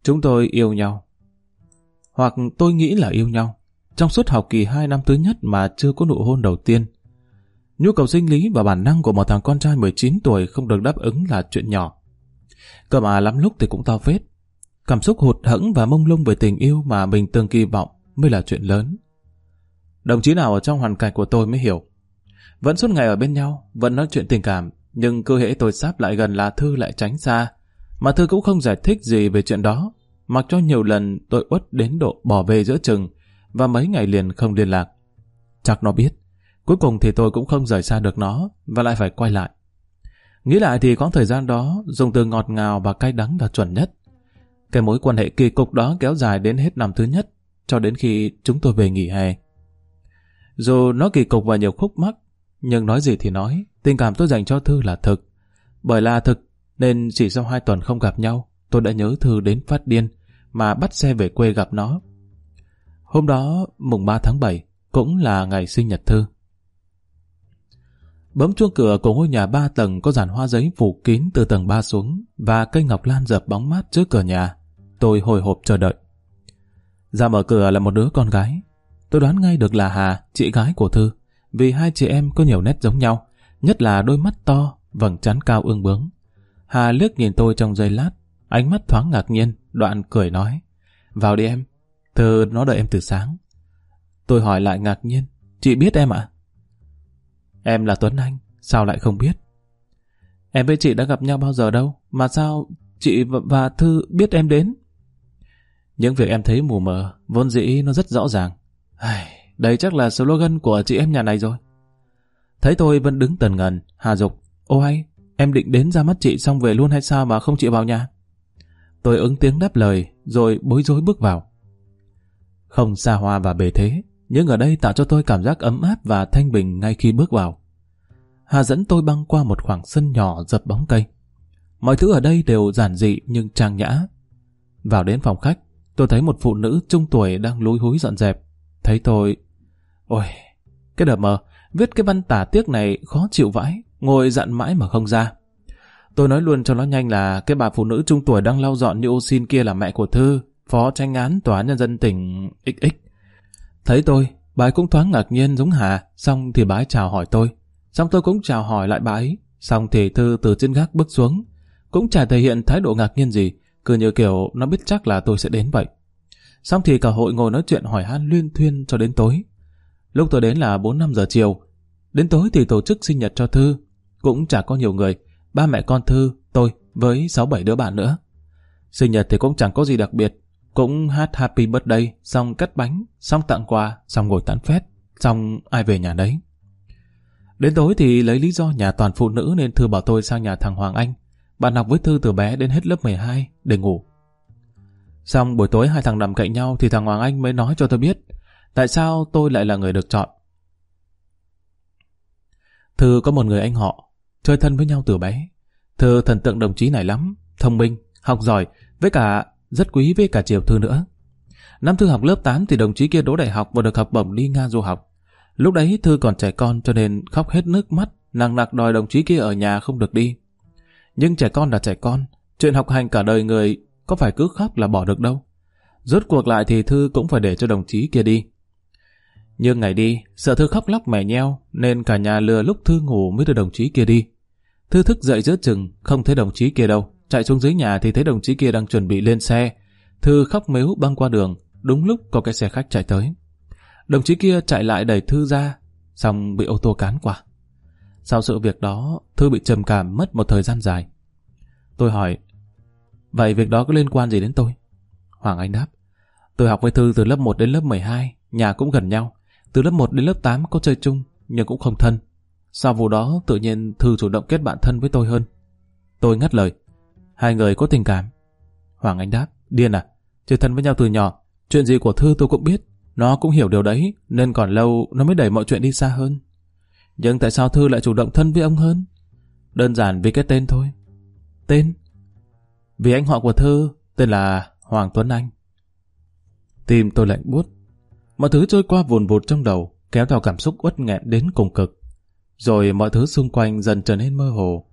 Chúng tôi yêu nhau. Hoặc tôi nghĩ là yêu nhau. Trong suốt học kỳ 2 năm thứ nhất mà chưa có nụ hôn đầu tiên. Nhu cầu sinh lý và bản năng của một thằng con trai 19 tuổi không được đáp ứng là chuyện nhỏ. Cơ mà lắm lúc thì cũng to vết, Cảm xúc hụt hẫng và mông lung về tình yêu mà mình từng kỳ vọng mới là chuyện lớn. Đồng chí nào ở trong hoàn cảnh của tôi mới hiểu. Vẫn suốt ngày ở bên nhau, vẫn nói chuyện tình cảm, nhưng cơ hệ tôi sắp lại gần là Thư lại tránh xa. Mà Thư cũng không giải thích gì về chuyện đó, mặc cho nhiều lần tôi uất đến độ bỏ về giữa chừng và mấy ngày liền không liên lạc. Chắc nó biết. Cuối cùng thì tôi cũng không rời xa được nó và lại phải quay lại. Nghĩ lại thì có thời gian đó dùng từ ngọt ngào và cay đắng là chuẩn nhất. Cái mối quan hệ kỳ cục đó kéo dài đến hết năm thứ nhất cho đến khi chúng tôi về nghỉ hè. Dù nó kỳ cục và nhiều khúc mắc, nhưng nói gì thì nói, tình cảm tôi dành cho Thư là thực. Bởi là thực, nên chỉ sau hai tuần không gặp nhau, tôi đã nhớ Thư đến phát điên, mà bắt xe về quê gặp nó. Hôm đó, mùng 3 tháng 7, cũng là ngày sinh nhật Thư. Bấm chuông cửa của ngôi nhà ba tầng có dàn hoa giấy phủ kín từ tầng 3 xuống và cây ngọc lan dập bóng mát trước cửa nhà. Tôi hồi hộp chờ đợi. Ra mở cửa là một đứa con gái, Tôi đoán ngay được là Hà, chị gái của Thư, vì hai chị em có nhiều nét giống nhau, nhất là đôi mắt to, vầng trán cao ương bướng. Hà liếc nhìn tôi trong giây lát, ánh mắt thoáng ngạc nhiên, đoạn cười nói. Vào đi em, Thư nó đợi em từ sáng. Tôi hỏi lại ngạc nhiên, chị biết em ạ? Em là Tuấn Anh, sao lại không biết? Em với chị đã gặp nhau bao giờ đâu, mà sao chị và Thư biết em đến? Những việc em thấy mù mờ, vốn dĩ nó rất rõ ràng. Đây chắc là slogan của chị em nhà này rồi. Thấy tôi vẫn đứng tần ngần, Hà Dục. Ô hay, em định đến ra mắt chị xong về luôn hay sao mà không chịu vào nhà? Tôi ứng tiếng đáp lời, rồi bối rối bước vào. Không xa hoa và bề thế, nhưng ở đây tạo cho tôi cảm giác ấm áp và thanh bình ngay khi bước vào. Hà dẫn tôi băng qua một khoảng sân nhỏ dập bóng cây. Mọi thứ ở đây đều giản dị nhưng trang nhã. Vào đến phòng khách, tôi thấy một phụ nữ trung tuổi đang lúi húi dọn dẹp. Thấy tôi... Ôi, cái đợt mờ, viết cái văn tả tiếc này khó chịu vãi, ngồi dặn mãi mà không ra. Tôi nói luôn cho nó nhanh là cái bà phụ nữ trung tuổi đang lau dọn như ô xin kia là mẹ của Thư, phó tranh án tòa nhân dân tỉnh XX. Thấy tôi, bà ấy cũng thoáng ngạc nhiên giống Hà, xong thì bà ấy chào hỏi tôi. Xong tôi cũng chào hỏi lại bà ấy, xong thì Thư từ trên gác bước xuống. Cũng chả thể hiện thái độ ngạc nhiên gì, cứ như kiểu nó biết chắc là tôi sẽ đến vậy. Xong thì cả hội ngồi nói chuyện hỏi han luyên thuyên cho đến tối. Lúc tôi đến là 4-5 giờ chiều. Đến tối thì tổ chức sinh nhật cho Thư. Cũng chả có nhiều người. Ba mẹ con Thư, tôi với 6-7 đứa bạn nữa. Sinh nhật thì cũng chẳng có gì đặc biệt. Cũng hát Happy Birthday, xong cắt bánh, xong tặng quà, xong ngồi tán phét, xong ai về nhà đấy. Đến tối thì lấy lý do nhà toàn phụ nữ nên Thư bảo tôi sang nhà thằng Hoàng Anh. Bạn học với Thư từ bé đến hết lớp 12 để ngủ. Xong buổi tối hai thằng nằm cạnh nhau thì thằng Hoàng Anh mới nói cho tôi biết tại sao tôi lại là người được chọn. Thư có một người anh họ, chơi thân với nhau từ bé. Thư thần tượng đồng chí này lắm, thông minh, học giỏi, với cả rất quý với cả Triều Thư nữa. Năm Thư học lớp 8 thì đồng chí kia đỗ đại học và được học bổng đi Nga du học. Lúc đấy Thư còn trẻ con cho nên khóc hết nước mắt, nặng nặc đòi đồng chí kia ở nhà không được đi. Nhưng trẻ con là trẻ con, chuyện học hành cả đời người có phải cứ khóc là bỏ được đâu. Rốt cuộc lại thì Thư cũng phải để cho đồng chí kia đi. Nhưng ngày đi, sợ Thư khóc lóc mẻ nheo, nên cả nhà lừa lúc Thư ngủ mới đưa đồng chí kia đi. Thư thức dậy giữa chừng, không thấy đồng chí kia đâu. Chạy xuống dưới nhà thì thấy đồng chí kia đang chuẩn bị lên xe. Thư khóc mếu băng qua đường, đúng lúc có cái xe khách chạy tới. Đồng chí kia chạy lại đẩy Thư ra, xong bị ô tô cán qua. Sau sự việc đó, Thư bị trầm cảm mất một thời gian dài. Tôi hỏi, vậy việc đó có liên quan gì đến tôi? Hoàng Anh đáp, tôi học với Thư từ lớp 1 đến lớp 12, nhà cũng gần nhau. Từ lớp 1 đến lớp 8 có chơi chung, nhưng cũng không thân. Sau vụ đó, tự nhiên Thư chủ động kết bạn thân với tôi hơn. Tôi ngắt lời, hai người có tình cảm. Hoàng Anh đáp, điên à, chơi thân với nhau từ nhỏ, chuyện gì của Thư tôi cũng biết, nó cũng hiểu điều đấy, nên còn lâu nó mới đẩy mọi chuyện đi xa hơn. Nhưng tại sao Thư lại chủ động thân với ông hơn? Đơn giản vì cái tên thôi. Tên? Vì anh họ của Thư tên là Hoàng Tuấn Anh. Tim tôi lạnh buốt. Mọi thứ trôi qua vùn vụt trong đầu, kéo theo cảm xúc uất nghẹn đến cùng cực. Rồi mọi thứ xung quanh dần trở nên mơ hồ.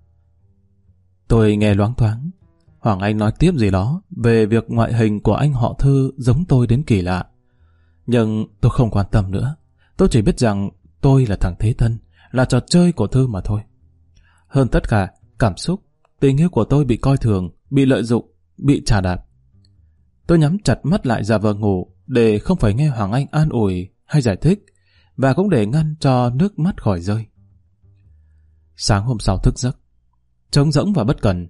Tôi nghe loáng thoáng. Hoàng Anh nói tiếp gì đó về việc ngoại hình của anh họ Thư giống tôi đến kỳ lạ. Nhưng tôi không quan tâm nữa. Tôi chỉ biết rằng tôi là thằng Thế Thân, là trò chơi của Thư mà thôi. Hơn tất cả, cảm xúc, tình yêu của tôi bị coi thường, bị lợi dụng, bị trả đạp. Tôi nhắm chặt mắt lại giả vờ ngủ để không phải nghe Hoàng Anh an ủi hay giải thích và cũng để ngăn cho nước mắt khỏi rơi. Sáng hôm sau thức giấc, trống rỗng và bất cần,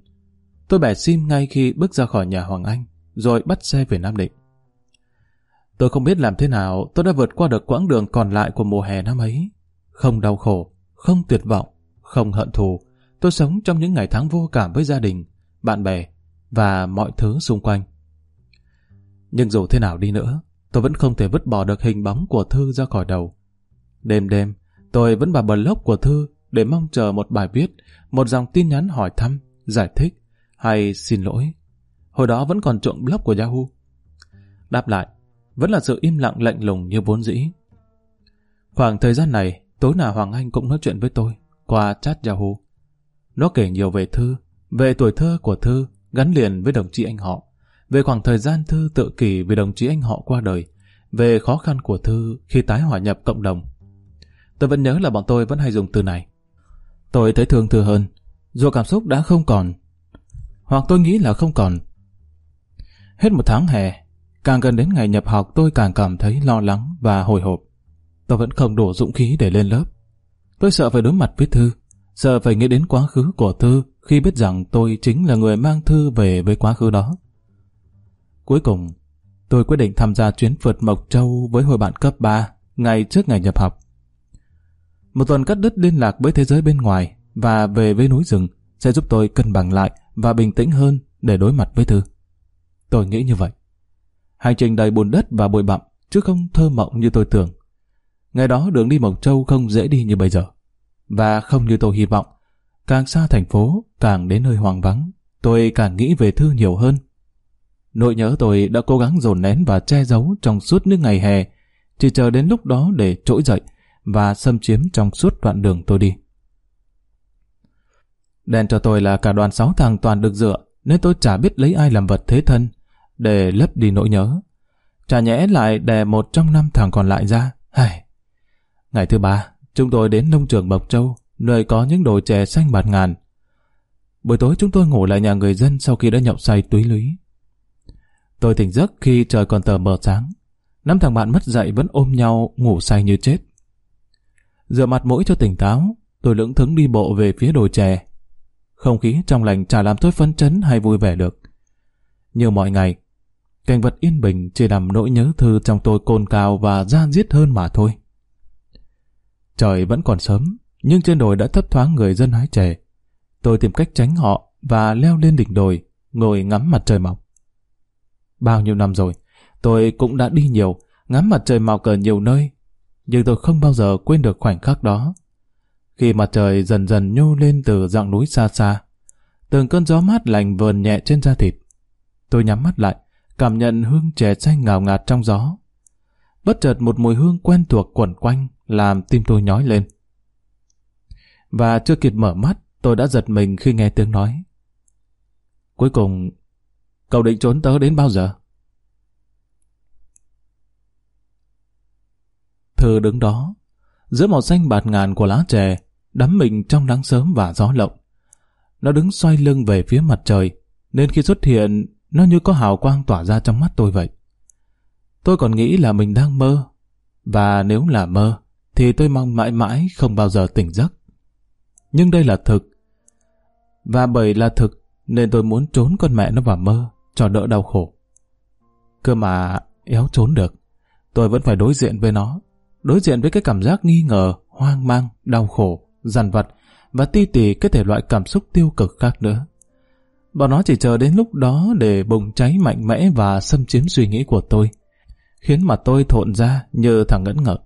tôi bẻ sim ngay khi bước ra khỏi nhà Hoàng Anh rồi bắt xe về Nam Định. Tôi không biết làm thế nào tôi đã vượt qua được quãng đường còn lại của mùa hè năm ấy. Không đau khổ, không tuyệt vọng, không hận thù. Tôi sống trong những ngày tháng vô cảm với gia đình, bạn bè và mọi thứ xung quanh. Nhưng dù thế nào đi nữa, tôi vẫn không thể vứt bỏ được hình bóng của Thư ra khỏi đầu. Đêm đêm, tôi vẫn vào blog của Thư để mong chờ một bài viết, một dòng tin nhắn hỏi thăm, giải thích hay xin lỗi. Hồi đó vẫn còn trộm blog của Yahoo. Đáp lại, vẫn là sự im lặng lạnh lùng như vốn dĩ. Khoảng thời gian này, tối nào Hoàng Anh cũng nói chuyện với tôi qua chat Yahoo. Nó kể nhiều về Thư, về tuổi thơ của Thư gắn liền với đồng chí anh họ, về khoảng thời gian Thư tự kỷ vì đồng chí anh họ qua đời, về khó khăn của Thư khi tái hòa nhập cộng đồng. Tôi vẫn nhớ là bọn tôi vẫn hay dùng từ này. Tôi thấy thương Thư hơn, dù cảm xúc đã không còn, hoặc tôi nghĩ là không còn. Hết một tháng hè, Càng gần đến ngày nhập học tôi càng cảm thấy lo lắng và hồi hộp. Tôi vẫn không đủ dũng khí để lên lớp. Tôi sợ phải đối mặt với Thư, sợ phải nghĩ đến quá khứ của Thư khi biết rằng tôi chính là người mang Thư về với quá khứ đó. Cuối cùng, tôi quyết định tham gia chuyến phượt Mộc Châu với hội bạn cấp 3 ngày trước ngày nhập học. Một tuần cắt đứt liên lạc với thế giới bên ngoài và về với núi rừng sẽ giúp tôi cân bằng lại và bình tĩnh hơn để đối mặt với Thư. Tôi nghĩ như vậy. Hành trình đầy bùn đất và bụi bặm, chứ không thơ mộng như tôi tưởng. Ngày đó đường đi Mộc Châu không dễ đi như bây giờ. Và không như tôi hy vọng, càng xa thành phố, càng đến nơi hoang vắng, tôi càng nghĩ về Thư nhiều hơn. Nỗi nhớ tôi đã cố gắng dồn nén và che giấu trong suốt những ngày hè, chỉ chờ đến lúc đó để trỗi dậy và xâm chiếm trong suốt đoạn đường tôi đi. Đèn cho tôi là cả đoàn sáu thằng toàn được dựa, nên tôi chả biết lấy ai làm vật thế thân, để lấp đi nỗi nhớ. Chả nhẽ lại đè một trong năm thằng còn lại ra. Hài. Ngày thứ ba, chúng tôi đến nông trường Mộc Châu, nơi có những đồi chè xanh bạt ngàn. Buổi tối chúng tôi ngủ lại nhà người dân sau khi đã nhậu say túy lúy. Tôi tỉnh giấc khi trời còn tờ mờ sáng. Năm thằng bạn mất dậy vẫn ôm nhau ngủ say như chết. Rửa mặt mũi cho tỉnh táo, tôi lững thững đi bộ về phía đồi chè. Không khí trong lành chả làm tôi phấn chấn hay vui vẻ được. Như mọi ngày, cảnh vật yên bình chỉ làm nỗi nhớ Thư trong tôi cồn cào và ra giết hơn mà thôi. Trời vẫn còn sớm, nhưng trên đồi đã thấp thoáng người dân hái chè. Tôi tìm cách tránh họ và leo lên đỉnh đồi, ngồi ngắm mặt trời mọc. Bao nhiêu năm rồi, tôi cũng đã đi nhiều, ngắm mặt trời mọc ở nhiều nơi, nhưng tôi không bao giờ quên được khoảnh khắc đó. Khi mặt trời dần dần nhô lên từ dạng núi xa xa, từng cơn gió mát lành vờn nhẹ trên da thịt. Tôi nhắm mắt lại, cảm nhận hương chè xanh ngào ngạt trong gió. Bất chợt một mùi hương quen thuộc quẩn quanh, làm tim tôi nhói lên. Và chưa kịp mở mắt, tôi đã giật mình khi nghe tiếng nói. Cuối cùng, cậu định trốn tớ đến bao giờ? Thư đứng đó, giữa màu xanh bạt ngàn của lá chè, đắm mình trong nắng sớm và gió lộng. Nó đứng xoay lưng về phía mặt trời, nên khi xuất hiện, nó như có hào quang tỏa ra trong mắt tôi vậy. Tôi còn nghĩ là mình đang mơ, và nếu là mơ, thì tôi mong mãi mãi không bao giờ tỉnh giấc. Nhưng đây là thực. Và bởi là thực, nên tôi muốn trốn con mẹ nó vào mơ, cho đỡ đau khổ. Cơ mà éo trốn được, tôi vẫn phải đối diện với nó, đối diện với cái cảm giác nghi ngờ, hoang mang, đau khổ, dằn vặt và ti tỉ cái thể loại cảm xúc tiêu cực khác nữa. Bọn nó chỉ chờ đến lúc đó để bùng cháy mạnh mẽ và xâm chiếm suy nghĩ của tôi, khiến mặt tôi thộn ra như thằng ngẫn ngợ.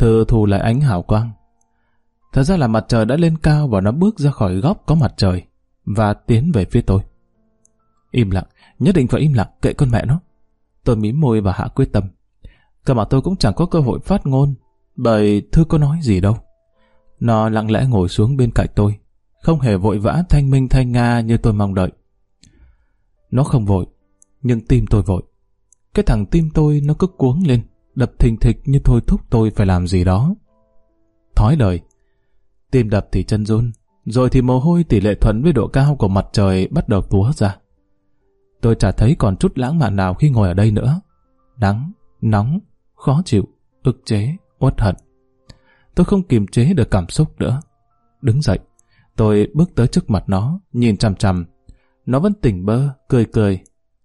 Thư thù lại ánh hào quang. Thật ra là mặt trời đã lên cao và nó bước ra khỏi góc có mặt trời và tiến về phía tôi. Im lặng, nhất định phải im lặng, kệ con mẹ nó. Tôi mím môi và hạ quyết tâm. Cả mà tôi cũng chẳng có cơ hội phát ngôn, bởi Thư có nói gì đâu. Nó lặng lẽ ngồi xuống bên cạnh tôi, không hề vội vã thanh minh thanh nga như tôi mong đợi. Nó không vội, nhưng tim tôi vội. Cái thằng tim tôi nó cứ cuống lên, đập thình thịch như thôi thúc tôi phải làm gì đó. Thói đời. Tim đập thì chân run, rồi thì mồ hôi tỷ lệ thuận với độ cao của mặt trời bắt đầu túa ra. Tôi chả thấy còn chút lãng mạn nào khi ngồi ở đây nữa. Nắng, nóng, khó chịu, ức chế, uất hận. Tôi không kiềm chế được cảm xúc nữa. Đứng dậy, tôi bước tới trước mặt nó, nhìn chằm chằm. Nó vẫn tỉnh bơ, cười cười,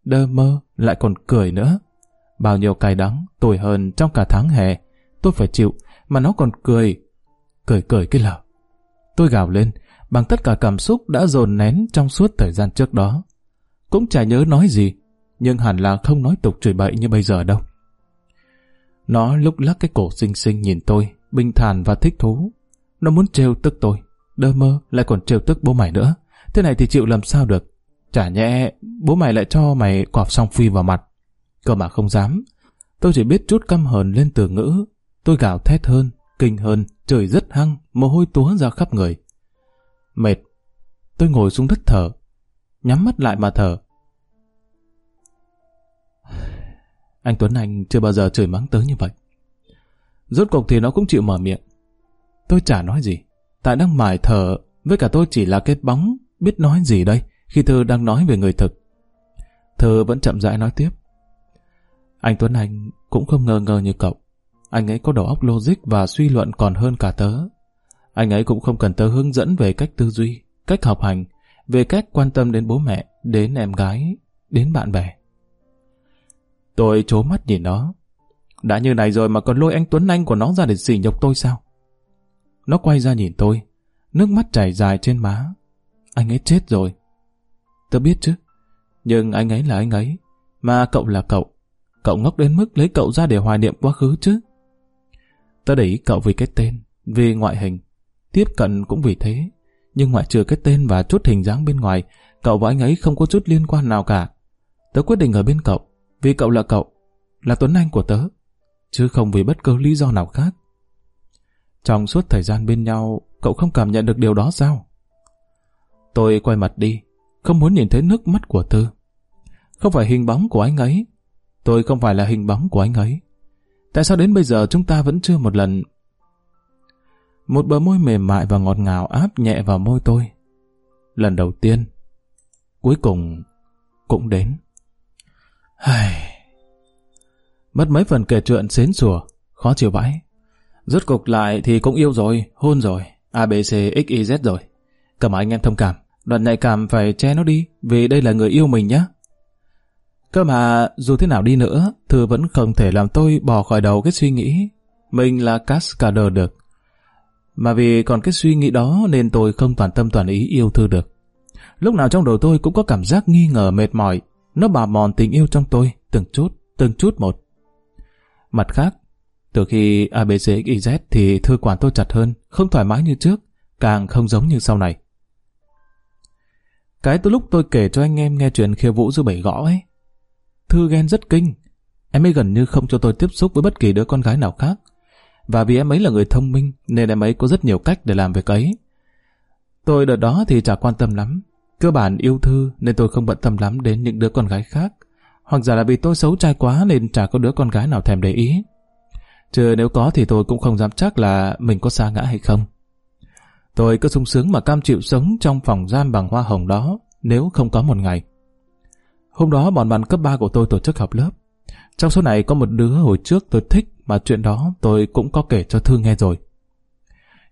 đơ mơ, lại còn cười nữa. Bao nhiêu cay đắng, tồi hơn trong cả tháng hè. Tôi phải chịu, mà nó còn cười. Cười cười cái lở. Tôi gào lên, bằng tất cả cảm xúc đã dồn nén trong suốt thời gian trước đó. Cũng chả nhớ nói gì, nhưng hẳn là không nói tục chửi bậy như bây giờ đâu. Nó lúc lắc cái cổ xinh xinh nhìn tôi, bình thản và thích thú. Nó muốn trêu tức tôi, đơ mơ lại còn trêu tức bố mày nữa. Thế này thì chịu làm sao được. Chả nhẽ bố mày lại cho mày quạp song phi vào mặt. Cơ mà không dám. Tôi chỉ biết chút căm hờn lên từ ngữ. Tôi gào thét hơn, kinh hơn, trời rất hăng, mồ hôi túa ra khắp người. Mệt. Tôi ngồi xuống đất thở. Nhắm mắt lại mà thở. Anh Tuấn Anh chưa bao giờ chửi mắng tới như vậy. Rốt cuộc thì nó cũng chịu mở miệng. Tôi chả nói gì. Tại đang mải thở, với cả tôi chỉ là kết bóng, biết nói gì đây, khi Thư đang nói về người thực. Thư vẫn chậm rãi nói tiếp. Anh Tuấn Anh cũng không ngờ ngờ như cậu. Anh ấy có đầu óc logic và suy luận còn hơn cả tớ. Anh ấy cũng không cần tớ hướng dẫn về cách tư duy, cách học hành, về cách quan tâm đến bố mẹ, đến em gái, đến bạn bè. Tôi trố mắt nhìn nó. Đã như này rồi mà còn lôi anh Tuấn Anh của nó ra để xỉ nhục tôi sao? Nó quay ra nhìn tôi, nước mắt chảy dài trên má. Anh ấy chết rồi. Tớ biết chứ, nhưng anh ấy là anh ấy, mà cậu là cậu. Cậu ngốc đến mức lấy cậu ra để hoài niệm quá khứ chứ. Tớ để ý cậu vì cái tên, vì ngoại hình. Tiếp cận cũng vì thế. Nhưng ngoại trừ cái tên và chút hình dáng bên ngoài, cậu và anh ấy không có chút liên quan nào cả. Tớ quyết định ở bên cậu, vì cậu là cậu, là Tuấn Anh của tớ, chứ không vì bất cứ lý do nào khác. Trong suốt thời gian bên nhau, cậu không cảm nhận được điều đó sao? Tôi quay mặt đi, không muốn nhìn thấy nước mắt của Tư. Không phải hình bóng của anh ấy. Tôi không phải là hình bóng của anh ấy. Tại sao đến bây giờ chúng ta vẫn chưa một lần... Một bờ môi mềm mại và ngọt ngào áp nhẹ vào môi tôi. Lần đầu tiên. Cuối cùng cũng đến. Ai... Mất mấy phần kể chuyện xến sủa, khó chịu vãi. Rốt cục lại thì cũng yêu rồi, hôn rồi, ABC, XYZ rồi. cảm ơn anh em thông cảm, đoạn nhạy cảm phải che nó đi, vì đây là người yêu mình nhá. Cơ mà dù thế nào đi nữa, Thư vẫn không thể làm tôi bỏ khỏi đầu cái suy nghĩ mình là Cascader được. Mà vì còn cái suy nghĩ đó nên tôi không toàn tâm toàn ý yêu Thư được. Lúc nào trong đầu tôi cũng có cảm giác nghi ngờ mệt mỏi, nó bà mòn tình yêu trong tôi, từng chút, từng chút một. Mặt khác, từ khi ABCXYZ thì thư quản tôi chặt hơn, không thoải mái như trước, càng không giống như sau này. Cái từ lúc tôi kể cho anh em nghe chuyện khiêu vũ giữa bảy gõ ấy. Thư ghen rất kinh. Em ấy gần như không cho tôi tiếp xúc với bất kỳ đứa con gái nào khác. Và vì em ấy là người thông minh, nên em ấy có rất nhiều cách để làm việc ấy. Tôi đợt đó thì chả quan tâm lắm. Cơ bản yêu Thư, nên tôi không bận tâm lắm đến những đứa con gái khác. Hoặc giả là vì tôi xấu trai quá, nên chả có đứa con gái nào thèm để ý. Chứ nếu có thì tôi cũng không dám chắc là mình có xa ngã hay không. Tôi cứ sung sướng mà cam chịu sống trong phòng giam bằng hoa hồng đó, nếu không có một ngày. Hôm đó bọn bạn cấp 3 của tôi tổ chức học lớp. Trong số này có một đứa hồi trước tôi thích mà chuyện đó tôi cũng có kể cho Thư nghe rồi.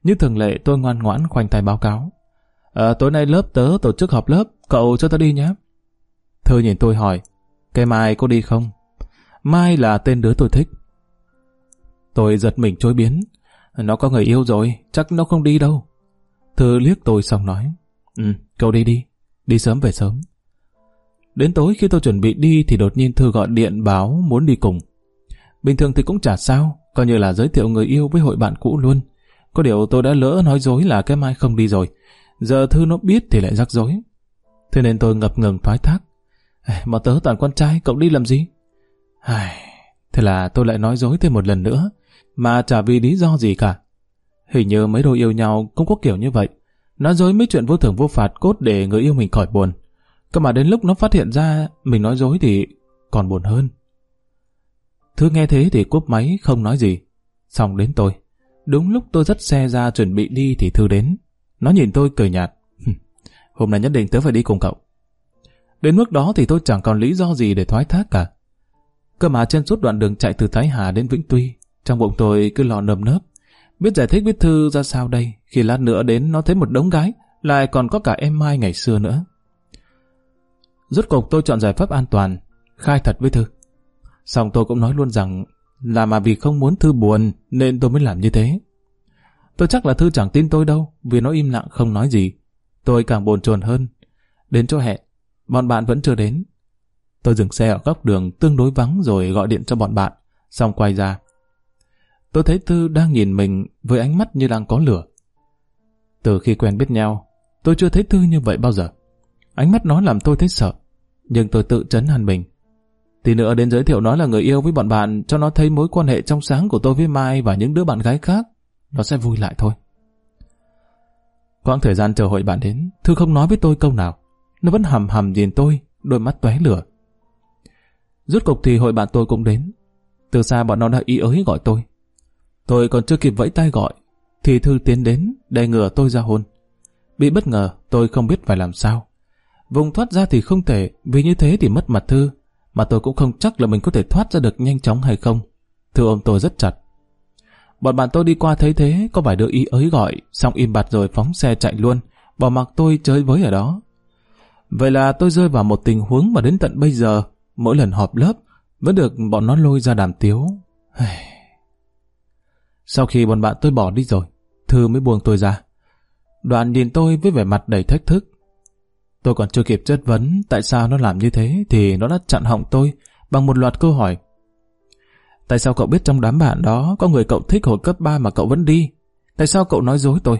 Như thường lệ tôi ngoan ngoãn khoanh tay báo cáo. À, tối nay lớp tớ tổ chức họp lớp, cậu cho tớ đi nhé. Thư nhìn tôi hỏi, cái Mai có đi không? Mai là tên đứa tôi thích. Tôi giật mình chối biến. Nó có người yêu rồi, chắc nó không đi đâu. Thư liếc tôi xong nói, Ừ, cậu đi đi, đi sớm về sớm. Đến tối khi tôi chuẩn bị đi thì đột nhiên Thư gọi điện báo muốn đi cùng. Bình thường thì cũng chả sao, coi như là giới thiệu người yêu với hội bạn cũ luôn. Có điều tôi đã lỡ nói dối là cái mai không đi rồi. Giờ Thư nó biết thì lại rắc rối. Thế nên tôi ngập ngừng thoái thác. Mà tớ toàn con trai, cậu đi làm gì? Ai... Thế là tôi lại nói dối thêm một lần nữa, mà chả vì lý do gì cả. Hình như mấy đôi yêu nhau cũng có kiểu như vậy. Nói dối mấy chuyện vô thưởng vô phạt cốt để người yêu mình khỏi buồn. Cơ mà đến lúc nó phát hiện ra mình nói dối thì còn buồn hơn. Thư nghe thế thì cúp máy không nói gì. Xong đến tôi. Đúng lúc tôi dắt xe ra chuẩn bị đi thì Thư đến. Nó nhìn tôi cười nhạt. Hôm nay nhất định tớ phải đi cùng cậu. Đến mức đó thì tôi chẳng còn lý do gì để thoái thác cả. Cơ mà trên suốt đoạn đường chạy từ Thái Hà đến Vĩnh Tuy, trong bụng tôi cứ lò nơm nớp. Biết giải thích với Thư ra sao đây, khi lát nữa đến nó thấy một đống gái, lại còn có cả em Mai ngày xưa nữa. Rốt cục tôi chọn giải pháp an toàn, khai thật với Thư. Xong tôi cũng nói luôn rằng là mà vì không muốn Thư buồn nên tôi mới làm như thế. Tôi chắc là Thư chẳng tin tôi đâu vì nó im lặng không nói gì. Tôi càng bồn chồn hơn. Đến chỗ hẹn, bọn bạn vẫn chưa đến. Tôi dừng xe ở góc đường tương đối vắng rồi gọi điện cho bọn bạn, xong quay ra. Tôi thấy Thư đang nhìn mình với ánh mắt như đang có lửa. Từ khi quen biết nhau, tôi chưa thấy Thư như vậy bao giờ. Ánh mắt nó làm tôi thấy sợ, nhưng tôi tự chấn hẳn mình. Tí nữa đến giới thiệu nó là người yêu với bọn bạn cho nó thấy mối quan hệ trong sáng của tôi với Mai và những đứa bạn gái khác. Nó sẽ vui lại thôi. Quãng thời gian chờ hội bạn đến, Thư không nói với tôi câu nào. Nó vẫn hầm hầm nhìn tôi, đôi mắt tóe lửa. Rút cục thì hội bạn tôi cũng đến. Từ xa bọn nó đã ý ới gọi tôi. Tôi còn chưa kịp vẫy tay gọi, thì Thư tiến đến, đe ngừa tôi ra hôn. Bị bất ngờ, tôi không biết phải làm sao. Vùng thoát ra thì không thể, vì như thế thì mất mặt Thư, mà tôi cũng không chắc là mình có thể thoát ra được nhanh chóng hay không. Thư ôm tôi rất chặt. Bọn bạn tôi đi qua thấy thế, có vài đứa ý ới gọi, xong im bặt rồi phóng xe chạy luôn, bỏ mặc tôi chơi với ở đó. Vậy là tôi rơi vào một tình huống mà đến tận bây giờ, mỗi lần họp lớp, vẫn được bọn nó lôi ra đàm tiếu. Sau khi bọn bạn tôi bỏ đi rồi, Thư mới buông tôi ra. Đoạn nhìn tôi với vẻ mặt đầy thách thức. Tôi còn chưa kịp chất vấn tại sao nó làm như thế thì nó đã chặn họng tôi bằng một loạt câu hỏi. Tại sao cậu biết trong đám bạn đó có người cậu thích hồi cấp 3 mà cậu vẫn đi? Tại sao cậu nói dối tôi?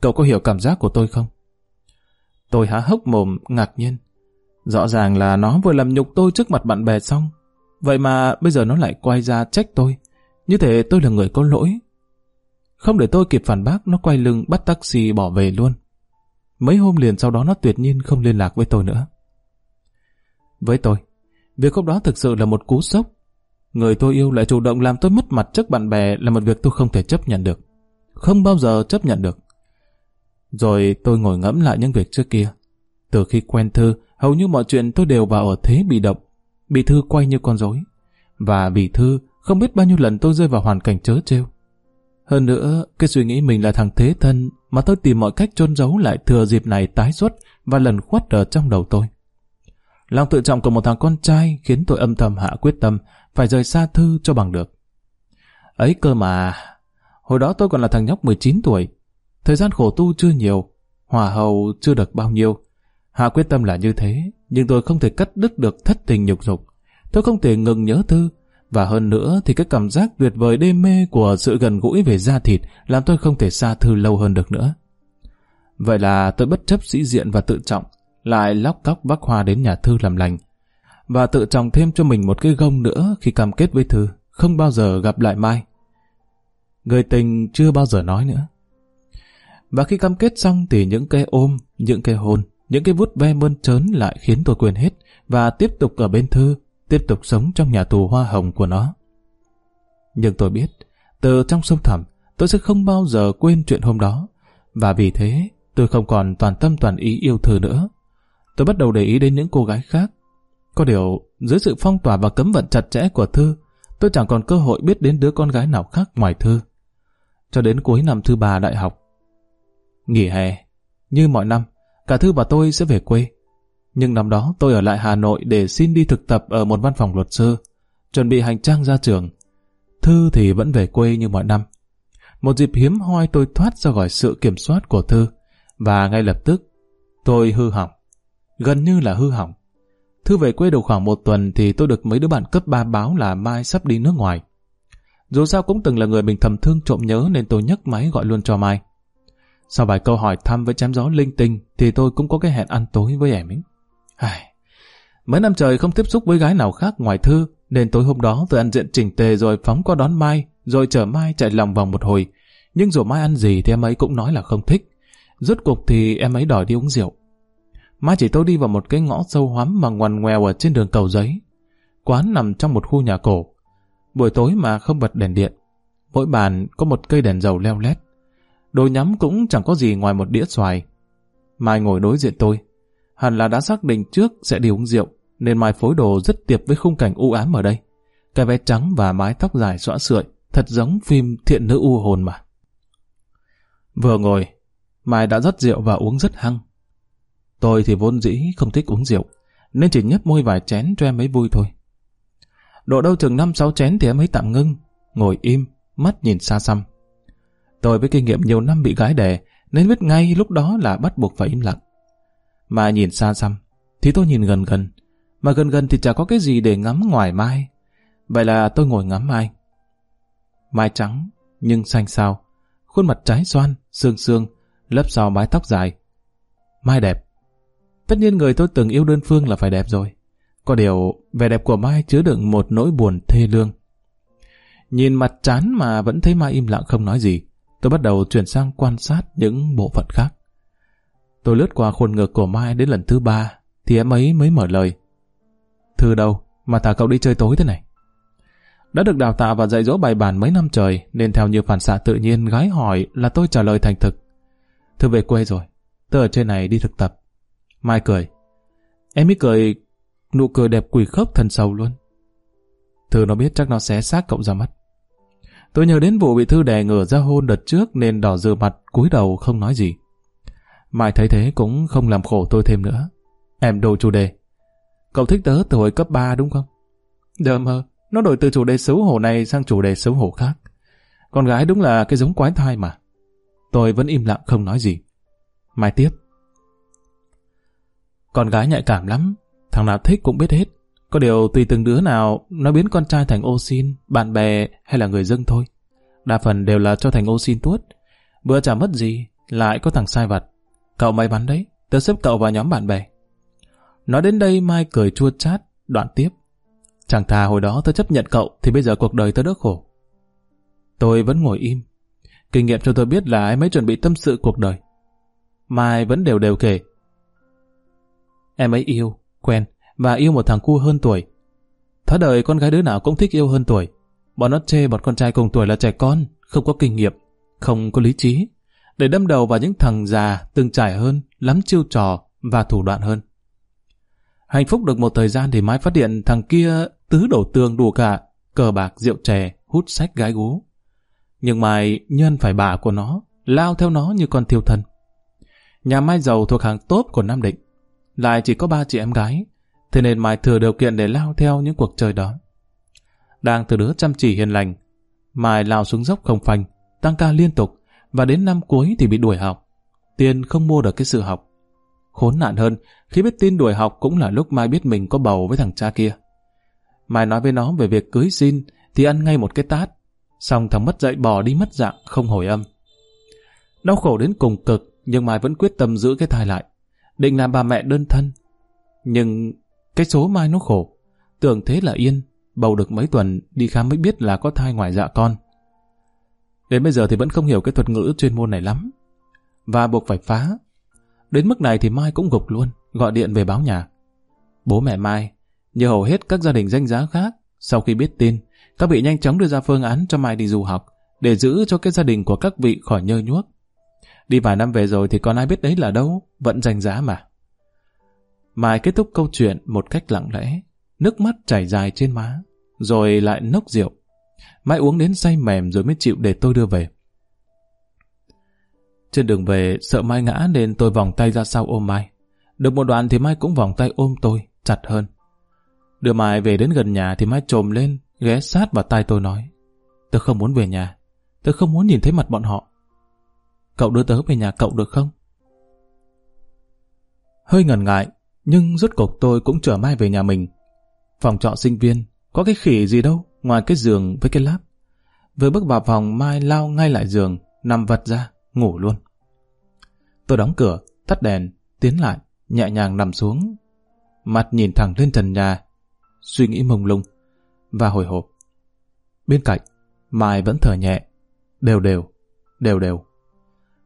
Cậu có hiểu cảm giác của tôi không? Tôi há hốc mồm, ngạc nhiên. Rõ ràng là nó vừa làm nhục tôi trước mặt bạn bè xong. Vậy mà bây giờ nó lại quay ra trách tôi. Như thế tôi là người có lỗi. Không để tôi kịp phản bác, nó quay lưng bắt taxi bỏ về luôn. Mấy hôm liền sau đó nó tuyệt nhiên không liên lạc với tôi nữa. Với tôi, việc hôm đó thực sự là một cú sốc. Người tôi yêu lại chủ động làm tôi mất mặt trước bạn bè là một việc tôi không thể chấp nhận được. Không bao giờ chấp nhận được. Rồi tôi ngồi ngẫm lại những việc trước kia. Từ khi quen Thư, hầu như mọi chuyện tôi đều vào ở thế bị động. Bị Thư quay như con rối. Và bị Thư, không biết bao nhiêu lần tôi rơi vào hoàn cảnh chớ trêu. Hơn nữa, cái suy nghĩ mình là thằng thế thân mà tôi tìm mọi cách trôn giấu lại thừa dịp này tái xuất và lần khuất ở trong đầu tôi. Lòng tự trọng của một thằng con trai khiến tôi âm thầm hạ quyết tâm phải rời xa Thư cho bằng được. Ấy cơ mà, hồi đó tôi còn là thằng nhóc 19 tuổi. Thời gian khổ tu chưa nhiều, hòa hầu chưa được bao nhiêu. Hạ quyết tâm là như thế, nhưng tôi không thể cắt đứt được thất tình nhục dục. Tôi không thể ngừng nhớ Thư, và hơn nữa thì cái cảm giác tuyệt vời đê mê của sự gần gũi về da thịt làm tôi không thể xa Thư lâu hơn được nữa. Vậy là tôi bất chấp sĩ diện và tự trọng, lại lóc tóc vác hoa đến nhà Thư làm lành. Và tự trọng thêm cho mình một cái gông nữa khi cam kết với Thư, không bao giờ gặp lại Mai. Người tình chưa bao giờ nói nữa. Và khi cam kết xong thì những cái ôm, những cái hôn, những cái vút ve mơn trớn lại khiến tôi quên hết và tiếp tục ở bên Thư, tiếp tục sống trong nhà tù hoa hồng của nó. Nhưng tôi biết, từ trong sông thẳm, tôi sẽ không bao giờ quên chuyện hôm đó. Và vì thế, tôi không còn toàn tâm toàn ý yêu Thư nữa. Tôi bắt đầu để ý đến những cô gái khác. Có điều, dưới sự phong tỏa và cấm vận chặt chẽ của Thư, tôi chẳng còn cơ hội biết đến đứa con gái nào khác ngoài Thư. Cho đến cuối năm thứ ba đại học. Nghỉ hè, như mọi năm, cả Thư và tôi sẽ về quê. Nhưng năm đó tôi ở lại Hà Nội để xin đi thực tập ở một văn phòng luật sư, chuẩn bị hành trang ra trường. Thư thì vẫn về quê như mọi năm. Một dịp hiếm hoi tôi thoát ra khỏi sự kiểm soát của Thư, và ngay lập tức tôi hư hỏng. Gần như là hư hỏng. Thư về quê được khoảng một tuần thì tôi được mấy đứa bạn cấp 3 báo là Mai sắp đi nước ngoài. Dù sao cũng từng là người mình thầm thương trộm nhớ nên tôi nhấc máy gọi luôn cho Mai. Sau vài câu hỏi thăm với chém gió linh tinh thì tôi cũng có cái hẹn ăn tối với em ấy. Ai... Mấy năm trời không tiếp xúc với gái nào khác ngoài Thư, nên tối hôm đó tôi ăn diện chỉnh tề rồi phóng qua đón Mai, rồi chở Mai chạy lòng vòng một hồi. Nhưng dù Mai ăn gì thì em ấy cũng nói là không thích. Rốt cuộc thì em ấy đòi đi uống rượu. Mai chỉ tôi đi vào một cái ngõ sâu hoắm mà ngoằn ngoèo ở trên đường cầu giấy. Quán nằm trong một khu nhà cổ. Buổi tối mà không bật đèn điện. Mỗi bàn có một cây đèn dầu leo lét. Đồ nhắm cũng chẳng có gì ngoài một đĩa xoài. Mai ngồi đối diện tôi. Hẳn là đã xác định trước sẽ đi uống rượu, nên Mai phối đồ rất tiệp với khung cảnh u ám ở đây. Cái váy trắng và mái tóc dài xõa sượi, thật giống phim thiện nữ u hồn mà. Vừa ngồi, Mai đã rót rượu và uống rất hăng. Tôi thì vốn dĩ không thích uống rượu, nên chỉ nhấp môi vài chén cho em ấy vui thôi. Độ đâu chừng năm sáu chén thì em ấy tạm ngưng, ngồi im, mắt nhìn xa xăm. Tôi với kinh nghiệm nhiều năm bị gái đè, nên biết ngay lúc đó là bắt buộc phải im lặng. Mà nhìn xa xăm, thì tôi nhìn gần gần, mà gần gần thì chả có cái gì để ngắm ngoài Mai. Vậy là tôi ngồi ngắm Mai. Mai trắng, nhưng xanh xao, khuôn mặt trái xoan, xương xương, lấp sau mái tóc dài. Mai đẹp. Tất nhiên người tôi từng yêu đơn phương là phải đẹp rồi. Có điều, vẻ đẹp của Mai chứa đựng một nỗi buồn thê lương. Nhìn mặt chán mà vẫn thấy Mai im lặng không nói gì, tôi bắt đầu chuyển sang quan sát những bộ phận khác. Tôi lướt qua khuôn ngực của Mai đến lần thứ ba, thì em ấy mới mở lời. Thư đâu, mà thả cậu đi chơi tối thế này? Đã được đào tạo và dạy dỗ bài bản mấy năm trời, nên theo như phản xạ tự nhiên gái hỏi là tôi trả lời thành thực. Thư về quê rồi, tôi ở trên này đi thực tập. Mai cười. Em ấy cười, nụ cười đẹp quỷ khốc thần sầu luôn. Thư nó biết chắc nó xé xác cậu ra mắt. Tôi nhớ đến vụ bị Thư đè ngửa ra hôn đợt trước nên đỏ dừa mặt, cúi đầu không nói gì. Mai thấy thế cũng không làm khổ tôi thêm nữa. Em đổi chủ đề. Cậu thích tớ từ hồi cấp 3 đúng không? Dạ, Đờ mơ, nó đổi từ chủ đề xấu hổ này sang chủ đề xấu hổ khác. Con gái đúng là cái giống quái thai mà. Tôi vẫn im lặng không nói gì. Mai tiếp. Con gái nhạy cảm lắm, thằng nào thích cũng biết hết. Có điều tùy từng đứa nào nó biến con trai thành ô xin, bạn bè hay là người dân thôi. Đa phần đều là cho thành ô xin tuốt. Bữa chả mất gì, lại có thằng sai vặt. Cậu may mắn đấy, tớ xếp cậu vào nhóm bạn bè. Nói đến đây Mai cười chua chát, đoạn tiếp. Chẳng thà hồi đó tớ chấp nhận cậu thì bây giờ cuộc đời tớ đỡ khổ. Tôi vẫn ngồi im. Kinh nghiệm cho tôi biết là em ấy chuẩn bị tâm sự cuộc đời. Mai vẫn đều đều kể. Em ấy yêu, quen và yêu một thằng cu hơn tuổi. Thá đời con gái đứa nào cũng thích yêu hơn tuổi. Bọn nó chê bọn con trai cùng tuổi là trẻ con, không có kinh nghiệm, không có lý trí, để đâm đầu vào những thằng già từng trải hơn, lắm chiêu trò và thủ đoạn hơn. Hạnh phúc được một thời gian thì Mai phát hiện thằng kia tứ đổ tường đủ cả, cờ bạc, rượu chè, hút sách gái gú. Nhưng Mai nhân phải bà của nó, lao theo nó như con thiêu thân. Nhà Mai giàu thuộc hàng tốt của Nam Định. Lại chỉ có ba chị em gái, Thế nên Mai thừa điều kiện để lao theo những cuộc chơi đó. Đang từ đứa chăm chỉ hiền lành, Mai lao xuống dốc không phanh, tăng ca liên tục, và đến năm cuối thì bị đuổi học. Tiền không mua được cái sự học. Khốn nạn hơn, khi biết tin đuổi học cũng là lúc Mai biết mình có bầu với thằng cha kia. Mai nói với nó về việc cưới xin thì ăn ngay một cái tát. Xong thằng mất dạy bỏ đi mất dạng, không hồi âm. Đau khổ đến cùng cực, nhưng Mai vẫn quyết tâm giữ cái thai lại. Định làm bà mẹ đơn thân. Nhưng cái số Mai nó khổ. Tưởng thế là yên, bầu được mấy tuần đi khám mới biết là có thai ngoài dạ con. Đến bây giờ thì vẫn không hiểu cái thuật ngữ chuyên môn này lắm. Và buộc phải phá. Đến mức này thì Mai cũng gục luôn, gọi điện về báo nhà. Bố mẹ Mai, như hầu hết các gia đình danh giá khác, sau khi biết tin, các vị nhanh chóng đưa ra phương án cho Mai đi du học, để giữ cho cái gia đình của các vị khỏi nhơ nhuốc. Đi vài năm về rồi thì còn ai biết đấy là đâu, vẫn danh giá mà. Mai kết thúc câu chuyện một cách lặng lẽ, nước mắt chảy dài trên má, rồi lại nốc rượu. Mai uống đến say mềm rồi mới chịu để tôi đưa về. Trên đường về, sợ Mai ngã nên tôi vòng tay ra sau ôm Mai. Được một đoạn thì Mai cũng vòng tay ôm tôi, chặt hơn. Đưa Mai về đến gần nhà thì Mai trồm lên, ghé sát vào tay tôi nói. Tôi không muốn về nhà, tôi không muốn nhìn thấy mặt bọn họ. Cậu đưa tớ về nhà cậu được không? Hơi ngần ngại, nhưng rốt cục tôi cũng chở Mai về nhà mình. Phòng trọ sinh viên, có cái khỉ gì đâu, ngoài cái giường với cái láp. Vừa bước vào phòng Mai lao ngay lại giường, nằm vật ra, ngủ luôn. Tôi đóng cửa, tắt đèn, tiến lại, nhẹ nhàng nằm xuống. Mặt nhìn thẳng lên trần nhà, suy nghĩ mông lung và hồi hộp. Bên cạnh, Mai vẫn thở nhẹ, đều đều, đều đều.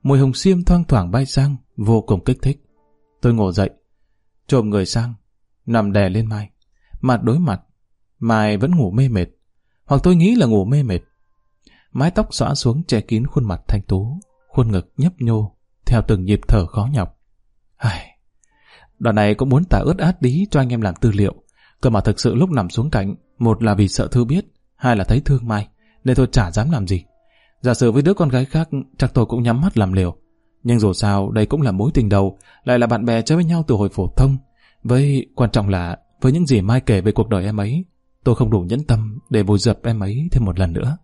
Mùi hồng xiêm thoang thoảng bay sang, vô cùng kích thích. Tôi ngồi dậy, trộm người sang, nằm đè lên Mai. Mặt đối mặt, Mai vẫn ngủ mê mệt, hoặc tôi nghĩ là ngủ mê mệt. Mái tóc xõa xuống che kín khuôn mặt thanh tú, khuôn ngực nhấp nhô, theo từng nhịp thở khó nhọc. Ai... Đoạn này cũng muốn tả ướt át tí cho anh em làm tư liệu, cơ mà thực sự lúc nằm xuống cạnh, một là vì sợ Thư biết, hai là thấy thương Mai, nên tôi chả dám làm gì. Giả sử với đứa con gái khác, chắc tôi cũng nhắm mắt làm liều. Nhưng dù sao, đây cũng là mối tình đầu, lại là bạn bè chơi với nhau từ hồi phổ thông. Với quan trọng là, với những gì Mai kể về cuộc đời em ấy, tôi không đủ nhẫn tâm để vùi dập em ấy thêm một lần nữa.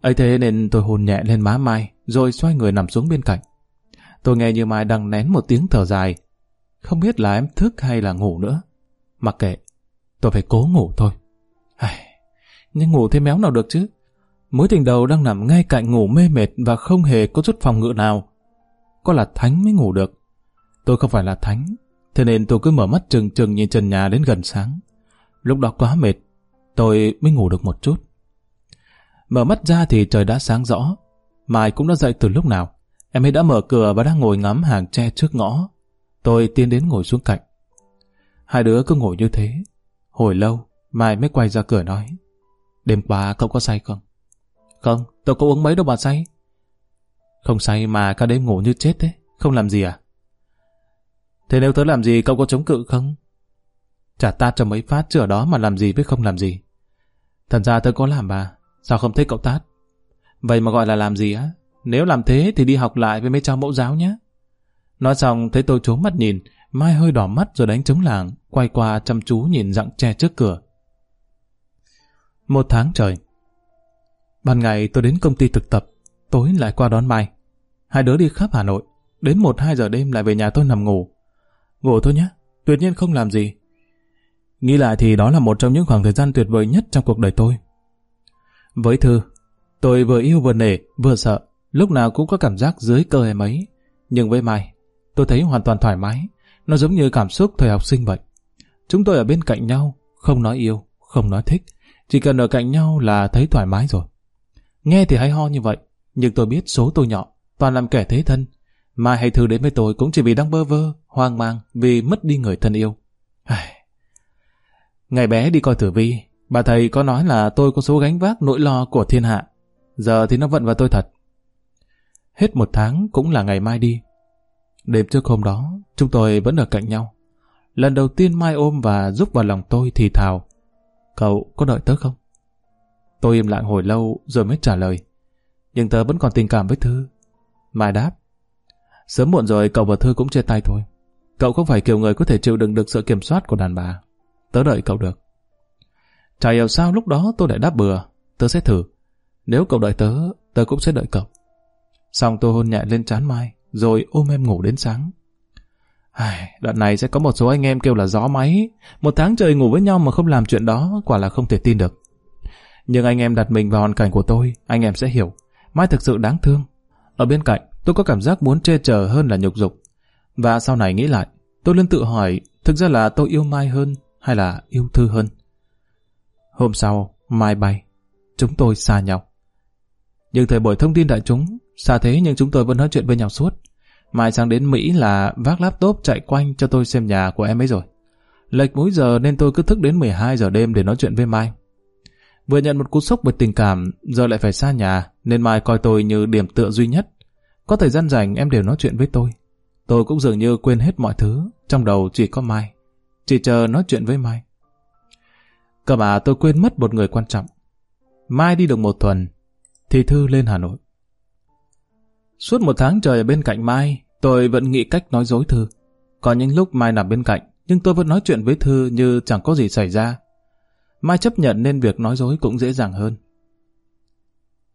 ấy thế nên tôi hôn nhẹ lên má Mai, rồi xoay người nằm xuống bên cạnh. Tôi nghe như Mai đang nén một tiếng thở dài. Không biết là em thức hay là ngủ nữa. Mặc kệ, tôi phải cố ngủ thôi. Ai, nhưng ngủ thêm méo nào được chứ? Mối tình đầu đang nằm ngay cạnh ngủ mê mệt và không hề có chút phòng ngự nào. Có là Thánh mới ngủ được. Tôi không phải là Thánh, thế nên tôi cứ mở mắt trừng trừng nhìn trần nhà đến gần sáng. Lúc đó quá mệt, tôi mới ngủ được một chút. Mở mắt ra thì trời đã sáng rõ. Mai cũng đã dậy từ lúc nào. Em ấy đã mở cửa và đang ngồi ngắm hàng tre trước ngõ. Tôi tiến đến ngồi xuống cạnh. Hai đứa cứ ngồi như thế. Hồi lâu, Mai mới quay ra cửa nói. Đêm qua cậu có say không? Không, tôi có uống mấy đâu mà say. Không say mà cả đêm ngủ như chết thế, không làm gì à? Thế nếu tớ làm gì cậu có chống cự không? Chả ta cho mấy phát chữa đó mà làm gì với không làm gì. Thật ra tôi có làm bà, sao không thấy cậu tát? Vậy mà gọi là làm gì á? Nếu làm thế thì đi học lại với mấy cháu mẫu giáo nhé. Nói xong thấy tôi trốn mắt nhìn, Mai hơi đỏ mắt rồi đánh trống làng, quay qua chăm chú nhìn dặng tre trước cửa. Một tháng trời. Ban ngày tôi đến công ty thực tập, tối lại qua đón Mai. Hai đứa đi khắp Hà Nội, đến một hai giờ đêm lại về nhà tôi nằm ngủ. Ngủ thôi nhé, tuyệt nhiên không làm gì. Nghĩ lại thì đó là một trong những khoảng thời gian tuyệt vời nhất trong cuộc đời tôi. Với Thư, tôi vừa yêu vừa nể, vừa sợ, lúc nào cũng có cảm giác dưới cơ em ấy. Nhưng với Mai, tôi thấy hoàn toàn thoải mái, nó giống như cảm xúc thời học sinh vậy. Chúng tôi ở bên cạnh nhau, không nói yêu, không nói thích, chỉ cần ở cạnh nhau là thấy thoải mái rồi. Nghe thì hay ho như vậy, nhưng tôi biết số tôi nhỏ, toàn làm kẻ thế thân. Mai hay Thư đến với tôi cũng chỉ vì đang bơ vơ, hoang mang vì mất đi người thân yêu. Ai... Ngày bé đi coi tử vi, bà thầy có nói là tôi có số gánh vác nỗi lo của thiên hạ. Giờ thì nó vận vào tôi thật. Hết một tháng cũng là ngày mai đi. Đêm trước hôm đó, chúng tôi vẫn ở cạnh nhau. Lần đầu tiên Mai ôm và giúp vào lòng tôi thì thào. Cậu có đợi tớ không? Tôi im lặng hồi lâu rồi mới trả lời. Nhưng tớ vẫn còn tình cảm với Thư. Mai đáp. Sớm muộn rồi cậu và Thư cũng chia tay thôi. Cậu không phải kiểu người có thể chịu đựng được sự kiểm soát của đàn bà. Tớ đợi cậu được. Chả hiểu sao lúc đó tôi lại đáp bừa. Tớ sẽ thử. Nếu cậu đợi tớ, tớ cũng sẽ đợi cậu. Xong tôi hôn nhẹ lên trán Mai, rồi ôm em ngủ đến sáng. Ai, đoạn này sẽ có một số anh em kêu là gió máy. Một tháng trời ngủ với nhau mà không làm chuyện đó, quả là không thể tin được. Nhưng anh em đặt mình vào hoàn cảnh của tôi, anh em sẽ hiểu. Mai thực sự đáng thương. Ở bên cạnh, tôi có cảm giác muốn chê chờ hơn là nhục dục. Và sau này nghĩ lại, tôi luôn tự hỏi, thực ra là tôi yêu Mai hơn hay là yêu Thư hơn. Hôm sau, Mai bay. Chúng tôi xa nhau. Nhưng thời buổi thông tin đại chúng, xa thế nhưng chúng tôi vẫn nói chuyện với nhau suốt. Mai sang đến Mỹ là vác laptop chạy quanh cho tôi xem nhà của em ấy rồi. Lệch múi giờ nên tôi cứ thức đến 12 giờ đêm để nói chuyện với Mai. Vừa nhận một cú sốc về tình cảm, giờ lại phải xa nhà, nên Mai coi tôi như điểm tựa duy nhất. Có thời gian rảnh em đều nói chuyện với tôi. Tôi cũng dường như quên hết mọi thứ, trong đầu chỉ có Mai. Chỉ chờ nói chuyện với Mai. Cơ mà tôi quên mất một người quan trọng. Mai đi được một tuần, thì Thư lên Hà Nội. Suốt một tháng trời ở bên cạnh Mai, tôi vẫn nghĩ cách nói dối Thư. Có những lúc Mai nằm bên cạnh, nhưng tôi vẫn nói chuyện với Thư như chẳng có gì xảy ra. Mai chấp nhận nên việc nói dối cũng dễ dàng hơn.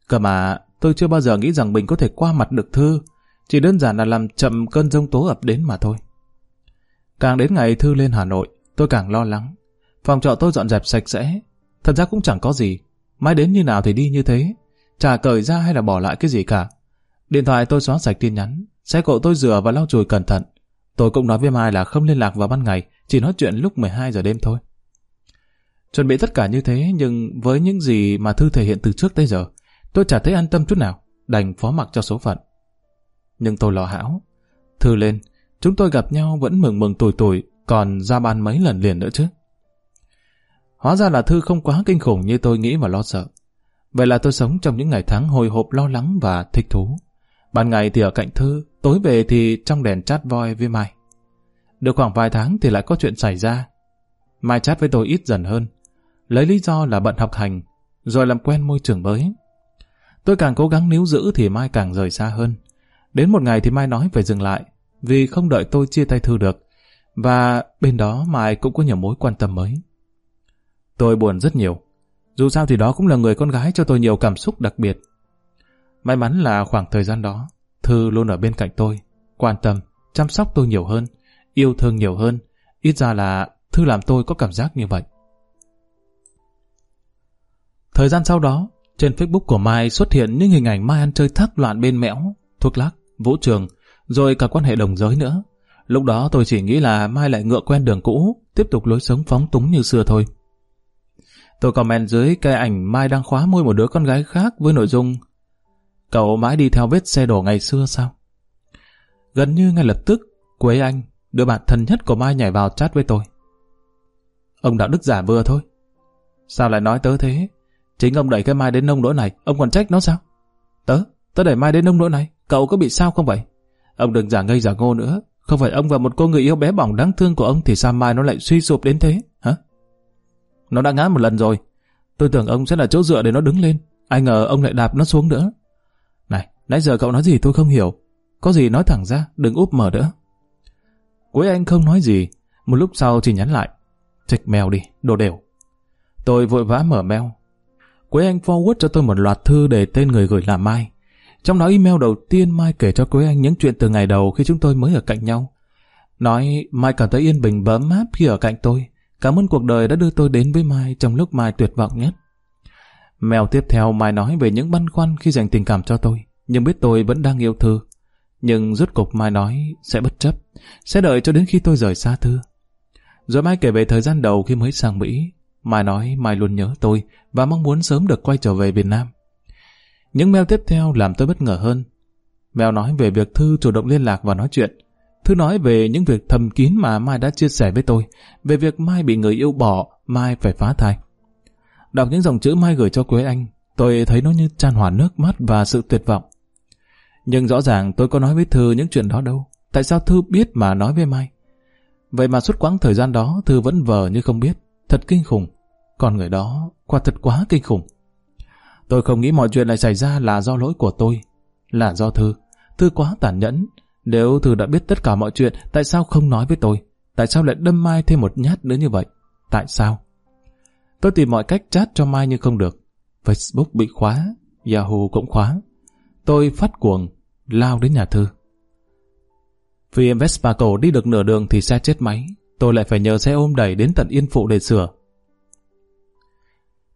Cơ mà tôi chưa bao giờ nghĩ rằng mình có thể qua mặt được Thư, chỉ đơn giản là làm chậm cơn giông tố ập đến mà thôi. Càng đến ngày Thư lên Hà Nội, tôi càng lo lắng. Phòng trọ tôi dọn dẹp sạch sẽ, thật ra cũng chẳng có gì. Mai đến như nào thì đi như thế, chả cởi ra hay là bỏ lại cái gì cả. Điện thoại tôi xóa sạch tin nhắn, xe cộ tôi rửa và lau chùi cẩn thận. Tôi cũng nói với Mai là không liên lạc vào ban ngày, chỉ nói chuyện lúc 12 giờ đêm thôi. Chuẩn bị tất cả như thế nhưng với những gì mà Thư thể hiện từ trước tới giờ, tôi chả thấy an tâm chút nào, đành phó mặc cho số phận. Nhưng tôi lo hão. Thư lên, chúng tôi gặp nhau vẫn mừng mừng tuổi tuổi còn ra ban mấy lần liền nữa chứ. Hóa ra là Thư không quá kinh khủng như tôi nghĩ và lo sợ. Vậy là tôi sống trong những ngày tháng hồi hộp lo lắng và thích thú. Ban ngày thì ở cạnh Thư, tối về thì trong đèn chat voi với Mai. Được khoảng vài tháng thì lại có chuyện xảy ra. Mai chat với tôi ít dần hơn, lấy lý do là bận học hành, rồi làm quen môi trường mới. Tôi càng cố gắng níu giữ thì Mai càng rời xa hơn. Đến một ngày thì Mai nói phải dừng lại, vì không đợi tôi chia tay Thư được, và bên đó Mai cũng có nhiều mối quan tâm mới. Tôi buồn rất nhiều, dù sao thì đó cũng là người con gái cho tôi nhiều cảm xúc đặc biệt. May mắn là khoảng thời gian đó, Thư luôn ở bên cạnh tôi, quan tâm, chăm sóc tôi nhiều hơn, yêu thương nhiều hơn, ít ra là Thư làm tôi có cảm giác như vậy. Thời gian sau đó, trên Facebook của Mai xuất hiện những hình ảnh Mai ăn chơi thác loạn bên mẽo, thuốc lắc, vũ trường, rồi cả quan hệ đồng giới nữa. Lúc đó tôi chỉ nghĩ là Mai lại ngựa quen đường cũ, tiếp tục lối sống phóng túng như xưa thôi. Tôi comment dưới cái ảnh Mai đang khóa môi một đứa con gái khác với nội dung Cậu mãi đi theo vết xe đổ ngày xưa sao? Gần như ngay lập tức, Quế Anh, đứa bạn thân nhất của Mai nhảy vào chat với tôi. Ông đạo đức giả vừa thôi. Sao lại nói tớ thế? Chính ông đẩy cái Mai đến nông nỗi này, ông còn trách nó sao? Tớ, tớ đẩy Mai đến nông nỗi này, cậu có bị sao không vậy? Ông đừng giả ngây giả ngô nữa, không phải ông và một cô người yêu bé bỏng đáng thương của ông thì sao Mai nó lại suy sụp đến thế, hả? Nó đã ngã một lần rồi, tôi tưởng ông sẽ là chỗ dựa để nó đứng lên, ai ngờ ông lại đạp nó xuống nữa. Này, nãy giờ cậu nói gì tôi không hiểu, có gì nói thẳng ra, đừng úp mở nữa. Cuối anh không nói gì, một lúc sau chỉ nhắn lại, Trịch mèo đi, đồ đều. Tôi vội vã mở mail, Quế Anh forward cho tôi một loạt thư để tên người gửi là Mai. Trong đó email đầu tiên Mai kể cho Quế Anh những chuyện từ ngày đầu khi chúng tôi mới ở cạnh nhau. Nói Mai cảm thấy yên bình và ấm áp khi ở cạnh tôi. Cảm ơn cuộc đời đã đưa tôi đến với Mai trong lúc Mai tuyệt vọng nhất. mèo tiếp theo Mai nói về những băn khoăn khi dành tình cảm cho tôi, nhưng biết tôi vẫn đang yêu Thư. Nhưng rốt cục Mai nói sẽ bất chấp, sẽ đợi cho đến khi tôi rời xa Thư. Rồi Mai kể về thời gian đầu khi mới sang Mỹ, Mai nói Mai luôn nhớ tôi và mong muốn sớm được quay trở về Việt Nam. Những mail tiếp theo làm tôi bất ngờ hơn. Mail nói về việc Thư chủ động liên lạc và nói chuyện. Thư nói về những việc thầm kín mà Mai đã chia sẻ với tôi, về việc Mai bị người yêu bỏ, Mai phải phá thai. Đọc những dòng chữ Mai gửi cho Quế Anh, tôi thấy nó như tràn hòa nước mắt và sự tuyệt vọng. Nhưng rõ ràng tôi có nói với Thư những chuyện đó đâu. Tại sao Thư biết mà nói với Mai? Vậy mà suốt quãng thời gian đó Thư vẫn vờ như không biết. Thật kinh khủng. Còn người đó quả thật quá kinh khủng. Tôi không nghĩ mọi chuyện lại xảy ra là do lỗi của tôi. Là do Thư. Thư quá tàn nhẫn. Nếu Thư đã biết tất cả mọi chuyện, tại sao không nói với tôi? Tại sao lại đâm Mai thêm một nhát nữa như vậy? Tại sao? Tôi tìm mọi cách chat cho Mai nhưng không được. Facebook bị khóa, Yahoo cũng khóa. Tôi phát cuồng, lao đến nhà Thư. Vì Vespa cổ đi được nửa đường thì xe chết máy, tôi lại phải nhờ xe ôm đẩy đến tận Yên Phụ để sửa.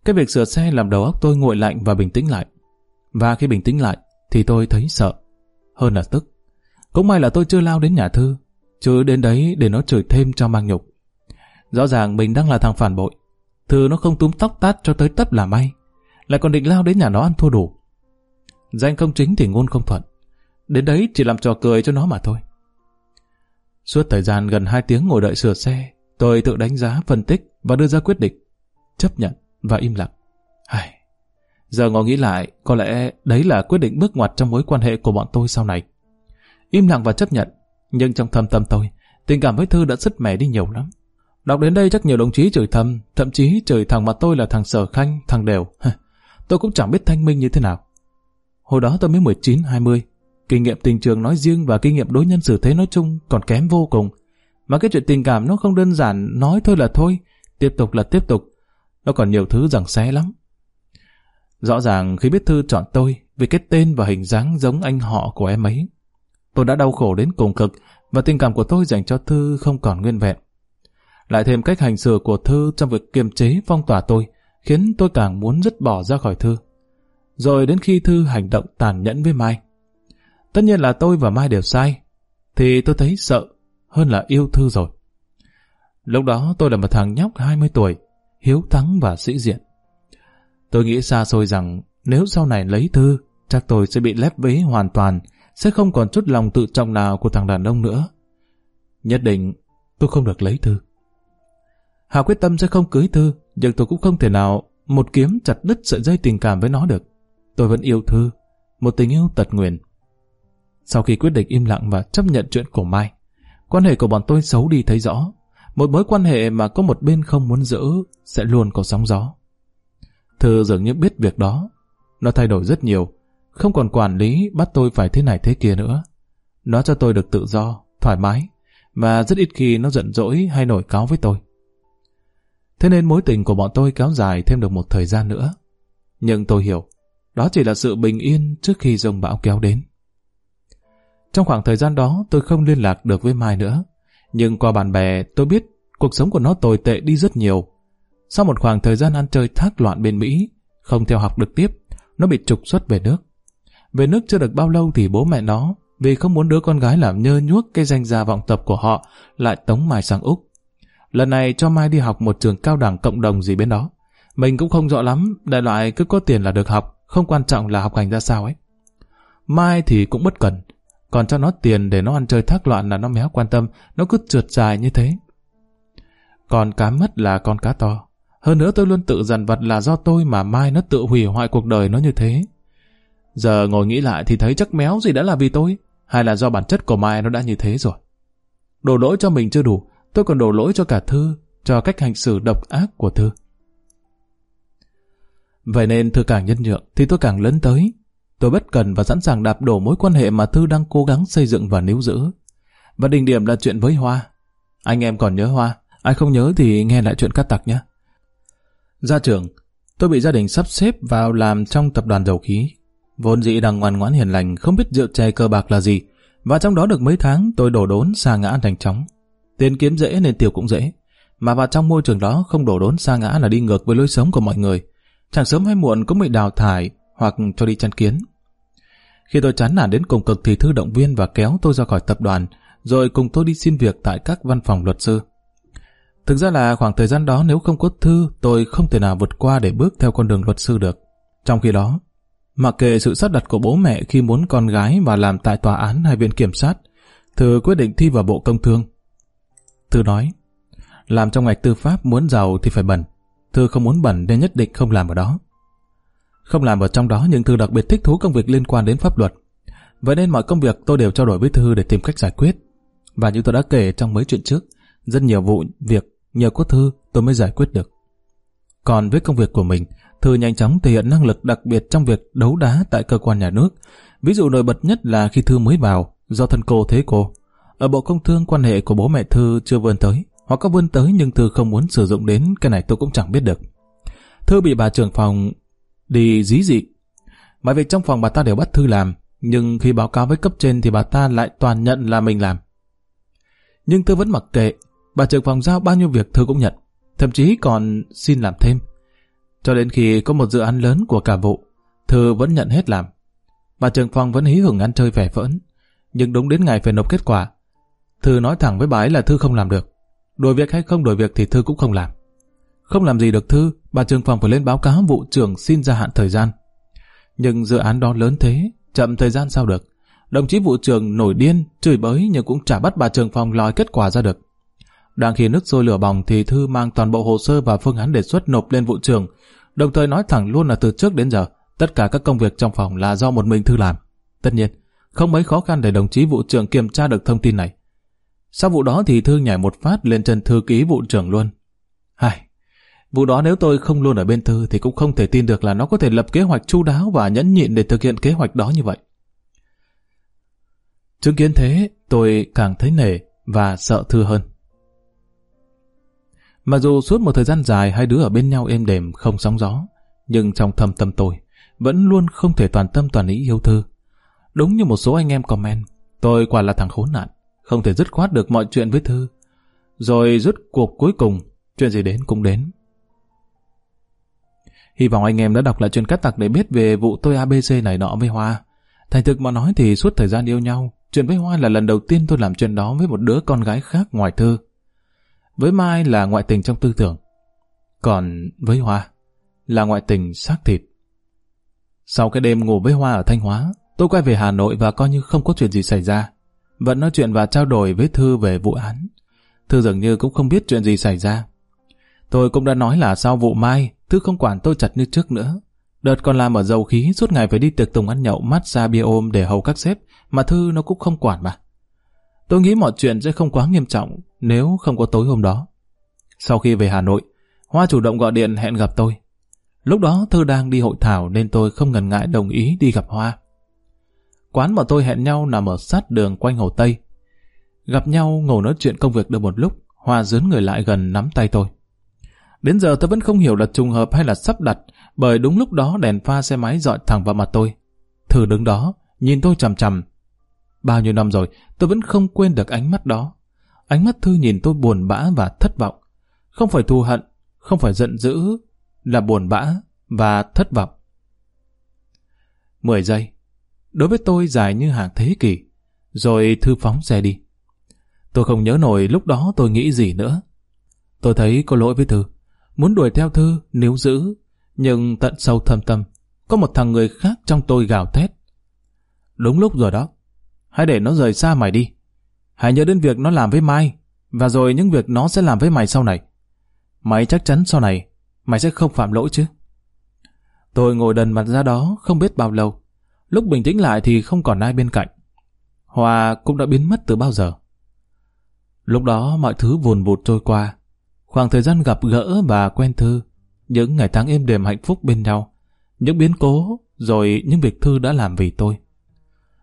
Cái việc sửa xe làm đầu óc tôi nguội lạnh và bình tĩnh lại. Và khi bình tĩnh lại, thì tôi thấy sợ. Hơn là tức. Cũng may là tôi chưa lao đến nhà Thư, chứ đến đấy để nó chửi thêm cho mang nhục. Rõ ràng mình đang là thằng phản bội. Thư nó không túm tóc tát cho tới tấp là may. Lại còn định lao đến nhà nó ăn thua đủ. Danh không chính thì ngôn không thuận. Đến đấy chỉ làm trò cười cho nó mà thôi. Suốt thời gian gần 2 tiếng ngồi đợi sửa xe, tôi tự đánh giá, phân tích và đưa ra quyết định. Chấp nhận và im lặng. Ai... Giờ ngồi nghĩ lại, có lẽ đấy là quyết định bước ngoặt trong mối quan hệ của bọn tôi sau này. Im lặng và chấp nhận, nhưng trong thâm tâm tôi, tình cảm với Thư đã sứt mẻ đi nhiều lắm. Đọc đến đây chắc nhiều đồng chí chửi thầm, thậm chí chửi thằng mà tôi là thằng Sở Khanh, thằng Đều. tôi cũng chẳng biết thanh minh như thế nào. Hồi đó tôi mới 19-20, kinh nghiệm tình trường nói riêng và kinh nghiệm đối nhân xử thế nói chung còn kém vô cùng. Mà cái chuyện tình cảm nó không đơn giản nói thôi là thôi, tiếp tục là tiếp tục. Nó còn nhiều thứ rằng xé lắm. Rõ ràng khi biết Thư chọn tôi vì cái tên và hình dáng giống anh họ của em ấy, tôi đã đau khổ đến cùng cực và tình cảm của tôi dành cho Thư không còn nguyên vẹn. Lại thêm cách hành xử của Thư trong việc kiềm chế phong tỏa tôi, khiến tôi càng muốn dứt bỏ ra khỏi Thư. Rồi đến khi Thư hành động tàn nhẫn với Mai. Tất nhiên là tôi và Mai đều sai, thì tôi thấy sợ hơn là yêu Thư rồi. Lúc đó tôi là một thằng nhóc 20 tuổi, hiếu thắng và sĩ diện. Tôi nghĩ xa xôi rằng nếu sau này lấy Thư, chắc tôi sẽ bị lép vế hoàn toàn, sẽ không còn chút lòng tự trọng nào của thằng đàn ông nữa. Nhất định tôi không được lấy Thư. Hà quyết tâm sẽ không cưới Thư, nhưng tôi cũng không thể nào một kiếm chặt đứt sợi dây tình cảm với nó được. Tôi vẫn yêu Thư, một tình yêu tật nguyền. Sau khi quyết định im lặng và chấp nhận chuyện của Mai, quan hệ của bọn tôi xấu đi thấy rõ. Một mối quan hệ mà có một bên không muốn giữ sẽ luôn có sóng gió. Thư dường như biết việc đó. Nó thay đổi rất nhiều, không còn quản lý bắt tôi phải thế này thế kia nữa. Nó cho tôi được tự do, thoải mái, và rất ít khi nó giận dỗi hay nổi cáo với tôi. Thế nên mối tình của bọn tôi kéo dài thêm được một thời gian nữa. Nhưng tôi hiểu, đó chỉ là sự bình yên trước khi dòng bão kéo đến. Trong khoảng thời gian đó tôi không liên lạc được với Mai nữa. Nhưng qua bạn bè tôi biết cuộc sống của nó tồi tệ đi rất nhiều. Sau một khoảng thời gian ăn chơi thác loạn bên Mỹ, không theo học được tiếp, nó bị trục xuất về nước. Về nước chưa được bao lâu thì bố mẹ nó, vì không muốn đứa con gái làm nhơ nhuốc cái danh gia vọng tập của họ, lại tống Mai sang Úc. Lần này cho Mai đi học một trường cao đẳng cộng đồng gì bên đó. Mình cũng không rõ lắm, đại loại cứ có tiền là được học, không quan trọng là học hành ra sao ấy. Mai thì cũng bất cần, còn cho nó tiền để nó ăn chơi thác loạn là nó méo quan tâm, nó cứ trượt dài như thế. Còn cá mất là con cá to. Hơn nữa tôi luôn tự dằn vặt là do tôi mà Mai nó tự hủy hoại cuộc đời nó như thế. Giờ ngồi nghĩ lại thì thấy chắc méo gì đã là vì tôi, hay là do bản chất của Mai nó đã như thế rồi. Đổ lỗi cho mình chưa đủ, tôi còn đổ lỗi cho cả Thư, cho cách hành xử độc ác của Thư. Vậy nên Thư càng nhân nhượng thì tôi càng lớn tới. Tôi bất cần và sẵn sàng đạp đổ mối quan hệ mà Thư đang cố gắng xây dựng và níu giữ. Và đỉnh điểm là chuyện với Hoa. Anh em còn nhớ Hoa, ai không nhớ thì nghe lại chuyện cắt tặc nhé. Ra trường, tôi bị gia đình sắp xếp vào làm trong tập đoàn dầu khí. Vốn dĩ đang ngoan ngoãn hiền lành, không biết rượu chè cơ bạc là gì. Và trong đó được mấy tháng tôi đổ đốn xa ngã thành chóng. Tiền kiếm dễ nên tiêu cũng dễ. Mà vào trong môi trường đó không đổ đốn xa ngã là đi ngược với lối sống của mọi người. Chẳng sớm hay muộn cũng bị đào thải hoặc cho đi chăn kiến. Khi tôi chán nản đến cùng cực thì Thư động viên và kéo tôi ra khỏi tập đoàn, rồi cùng tôi đi xin việc tại các văn phòng luật sư. Thực ra là khoảng thời gian đó nếu không có Thư, tôi không thể nào vượt qua để bước theo con đường luật sư được. Trong khi đó, mặc kệ sự sắp đặt của bố mẹ khi muốn con gái và làm tại tòa án hay viện kiểm sát, Thư quyết định thi vào bộ công thương. Thư nói, làm trong ngành tư pháp muốn giàu thì phải bẩn. Thư không muốn bẩn nên nhất định không làm ở đó. Không làm ở trong đó những Thư đặc biệt thích thú công việc liên quan đến pháp luật. Vậy nên mọi công việc tôi đều trao đổi với Thư để tìm cách giải quyết. Và như tôi đã kể trong mấy chuyện trước, rất nhiều vụ việc nhờ có Thư tôi mới giải quyết được. Còn với công việc của mình, Thư nhanh chóng thể hiện năng lực đặc biệt trong việc đấu đá tại cơ quan nhà nước. Ví dụ nổi bật nhất là khi Thư mới vào, Do thân cô thế cô. Ở Bộ Công Thương quan hệ của bố mẹ Thư chưa vươn tới, hoặc có vươn tới nhưng Thư không muốn sử dụng đến, cái này tôi cũng chẳng biết được. Thư bị bà trưởng phòng đi dí dị. Mọi việc trong phòng bà ta đều bắt Thư làm, nhưng khi báo cáo với cấp trên thì bà ta lại toàn nhận là mình làm. Nhưng Thư vẫn mặc kệ, bà trưởng phòng giao bao nhiêu việc Thư cũng nhận, thậm chí còn xin làm thêm. Cho đến khi có một dự án lớn của cả vụ, Thư vẫn nhận hết làm. Bà trưởng phòng vẫn hí hưởng ăn chơi vẻ vỡn, nhưng đúng đến ngày phải nộp kết quả. Thư nói thẳng với bà ấy là Thư không làm được. Đổi việc hay không đổi việc thì Thư cũng không làm. Không làm gì được Thư, bà trưởng phòng phải lên báo cáo vụ trưởng xin gia hạn thời gian. Nhưng dự án đó lớn thế, chậm thời gian sao được. Đồng chí vụ trưởng nổi điên, chửi bới nhưng cũng chả bắt bà trưởng phòng lòi kết quả ra được. Đang khi nước sôi lửa bỏng thì Thư mang toàn bộ hồ sơ và phương án đề xuất nộp lên vụ trưởng, đồng thời nói thẳng luôn là từ trước đến giờ, tất cả các công việc trong phòng là do một mình Thư làm. Tất nhiên, không mấy khó khăn để đồng chí vụ trưởng kiểm tra được thông tin này. Sau vụ đó thì Thư nhảy một phát lên chân thư ký vụ trưởng luôn. Hai, vụ đó nếu tôi không luôn ở bên Thư thì cũng không thể tin được là nó có thể lập kế hoạch chu đáo và nhẫn nhịn để thực hiện kế hoạch đó như vậy. Chứng kiến thế, tôi càng thấy nể và sợ Thư hơn. Mặc dù suốt một thời gian dài hai đứa ở bên nhau êm đềm không sóng gió, nhưng trong thâm tâm tôi vẫn luôn không thể toàn tâm toàn ý yêu Thư. Đúng như một số anh em comment, tôi quả là thằng khốn nạn, không thể dứt khoát được mọi chuyện với Thư. Rồi rút cuộc cuối cùng, chuyện gì đến cũng đến. Hy vọng anh em đã đọc lại chuyện cắt tặc để biết về vụ tôi ABC này nọ với Hoa. Thành thực mà nói thì suốt thời gian yêu nhau, chuyện với Hoa là lần đầu tiên tôi làm chuyện đó với một đứa con gái khác ngoài Thư. Với Mai là ngoại tình trong tư tưởng. Còn với Hoa là ngoại tình xác thịt. Sau cái đêm ngủ với Hoa ở Thanh Hóa, tôi quay về Hà Nội và coi như không có chuyện gì xảy ra. Vẫn nói chuyện và trao đổi với Thư về vụ án. Thư dường như cũng không biết chuyện gì xảy ra. Tôi cũng đã nói là sau vụ Mai, Thư không quản tôi chặt như trước nữa. Đợt còn làm ở dầu khí suốt ngày phải đi tiệc tùng ăn nhậu mát xa bia ôm để hầu các sếp, mà Thư nó cũng không quản mà. Tôi nghĩ mọi chuyện sẽ không quá nghiêm trọng nếu không có tối hôm đó. Sau khi về Hà Nội, Hoa chủ động gọi điện hẹn gặp tôi. Lúc đó Thư đang đi hội thảo nên tôi không ngần ngại đồng ý đi gặp Hoa. Quán bọn tôi hẹn nhau nằm ở sát đường quanh Hồ Tây. Gặp nhau ngồi nói chuyện công việc được một lúc, Hoa dướn người lại gần nắm tay tôi. Đến giờ tôi vẫn không hiểu là trùng hợp hay là sắp đặt, bởi đúng lúc đó đèn pha xe máy dọi thẳng vào mặt tôi. Thư đứng đó, nhìn tôi chằm chằm. Bao nhiêu năm rồi, tôi vẫn không quên được ánh mắt đó. Ánh mắt Thư nhìn tôi buồn bã và thất vọng. Không phải thù hận, không phải giận dữ, là buồn bã và thất vọng. Mười giây. Đối với tôi dài như hàng thế kỷ. Rồi Thư phóng xe đi. Tôi không nhớ nổi lúc đó tôi nghĩ gì nữa. Tôi thấy có lỗi với Thư. Muốn đuổi theo Thư, níu giữ. Nhưng tận sâu thâm tâm, có một thằng người khác trong tôi gào thét. Đúng lúc rồi đó. Hãy để nó rời xa mày đi. Hãy nhớ đến việc nó làm với Mai, và rồi những việc nó sẽ làm với mày sau này. Mày chắc chắn sau này, mày sẽ không phạm lỗi chứ. Tôi ngồi đần mặt ra đó không biết bao lâu. Lúc bình tĩnh lại thì không còn ai bên cạnh. Hòa cũng đã biến mất từ bao giờ. Lúc đó mọi thứ vùn vụt trôi qua. Khoảng thời gian gặp gỡ và quen Thư, những ngày tháng êm đềm hạnh phúc bên nhau, những biến cố, rồi những việc Thư đã làm vì tôi.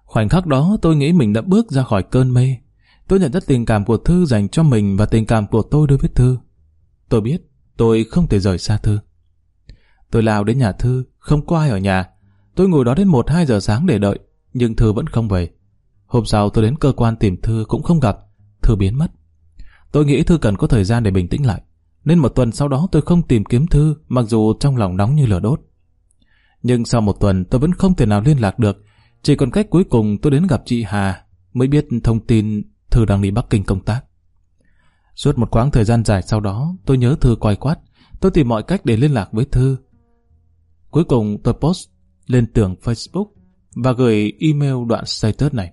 Khoảnh khắc đó tôi nghĩ mình đã bước ra khỏi cơn mê. Tôi nhận ra tình cảm của Thư dành cho mình và tình cảm của tôi đối với Thư. Tôi biết tôi không thể rời xa Thư. Tôi lao đến nhà Thư, không có ai ở nhà. Tôi ngồi đó đến 1-2 giờ sáng để đợi, nhưng Thư vẫn không về. Hôm sau tôi đến cơ quan tìm Thư cũng không gặp, Thư biến mất. Tôi nghĩ Thư cần có thời gian để bình tĩnh lại, nên một tuần sau đó tôi không tìm kiếm Thư mặc dù trong lòng nóng như lửa đốt. Nhưng sau một tuần tôi vẫn không thể nào liên lạc được, chỉ còn cách cuối cùng tôi đến gặp chị Hà mới biết thông tin Thư đang đi Bắc Kinh công tác. Suốt một quãng thời gian dài sau đó, tôi nhớ Thư quay quát, tôi tìm mọi cách để liên lạc với Thư. Cuối cùng tôi post lên tường Facebook và gửi email đoạn status này.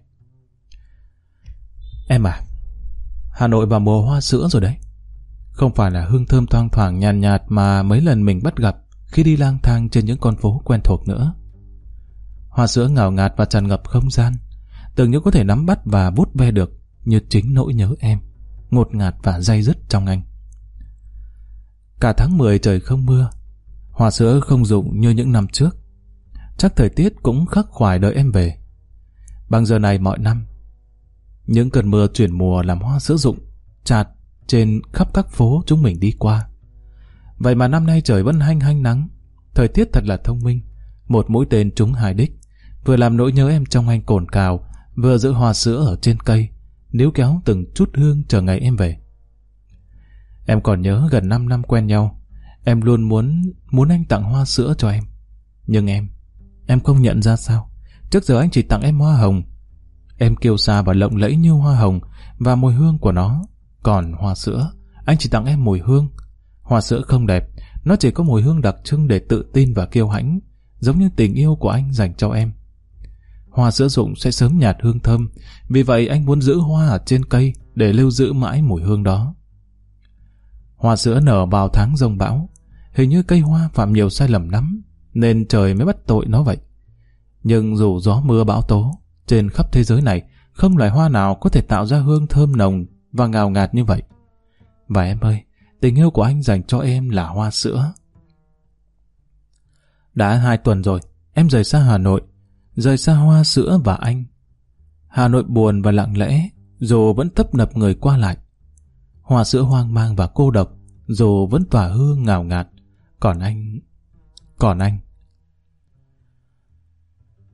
Em à, Hà Nội vào mùa hoa sữa rồi đấy. Không phải là hương thơm thoang thoảng nhàn nhạt, nhạt mà mấy lần mình bắt gặp khi đi lang thang trên những con phố quen thuộc nữa. Hoa sữa ngào ngạt và tràn ngập không gian, tưởng như có thể nắm bắt và vuốt ve được như chính nỗi nhớ em, ngột ngạt và dây dứt trong anh. Cả tháng 10 trời không mưa, hoa sữa không rụng như những năm trước. Chắc thời tiết cũng khắc khoải đợi em về. Bằng giờ này mọi năm, những cơn mưa chuyển mùa làm hoa sữa rụng, chạt trên khắp các phố chúng mình đi qua. Vậy mà năm nay trời vẫn hanh hanh nắng, thời tiết thật là thông minh. Một mũi tên trúng hai đích, vừa làm nỗi nhớ em trong anh cồn cào, vừa giữ hoa sữa ở trên cây, níu kéo từng chút hương chờ ngày em về. Em còn nhớ gần 5 năm quen nhau, em luôn muốn muốn anh tặng hoa sữa cho em. Nhưng em, em không nhận ra sao. Trước giờ anh chỉ tặng em hoa hồng. Em kiêu xa và lộng lẫy như hoa hồng và mùi hương của nó. Còn hoa sữa, anh chỉ tặng em mùi hương. Hoa sữa không đẹp, nó chỉ có mùi hương đặc trưng để tự tin và kiêu hãnh, giống như tình yêu của anh dành cho em. Hoa sữa rụng sẽ sớm nhạt hương thơm, vì vậy anh muốn giữ hoa ở trên cây để lưu giữ mãi mùi hương đó. Hoa sữa nở vào tháng rông bão, hình như cây hoa phạm nhiều sai lầm lắm, nên trời mới bắt tội nó vậy. Nhưng dù gió mưa bão tố, trên khắp thế giới này, không loài hoa nào có thể tạo ra hương thơm nồng và ngào ngạt như vậy. Và em ơi, tình yêu của anh dành cho em là hoa sữa. Đã hai tuần rồi, em rời xa Hà Nội, rời xa hoa sữa và anh. Hà Nội buồn và lặng lẽ, dù vẫn tấp nập người qua lại. Hoa sữa hoang mang và cô độc, dù vẫn tỏa hương ngào ngạt. Còn anh... Còn anh...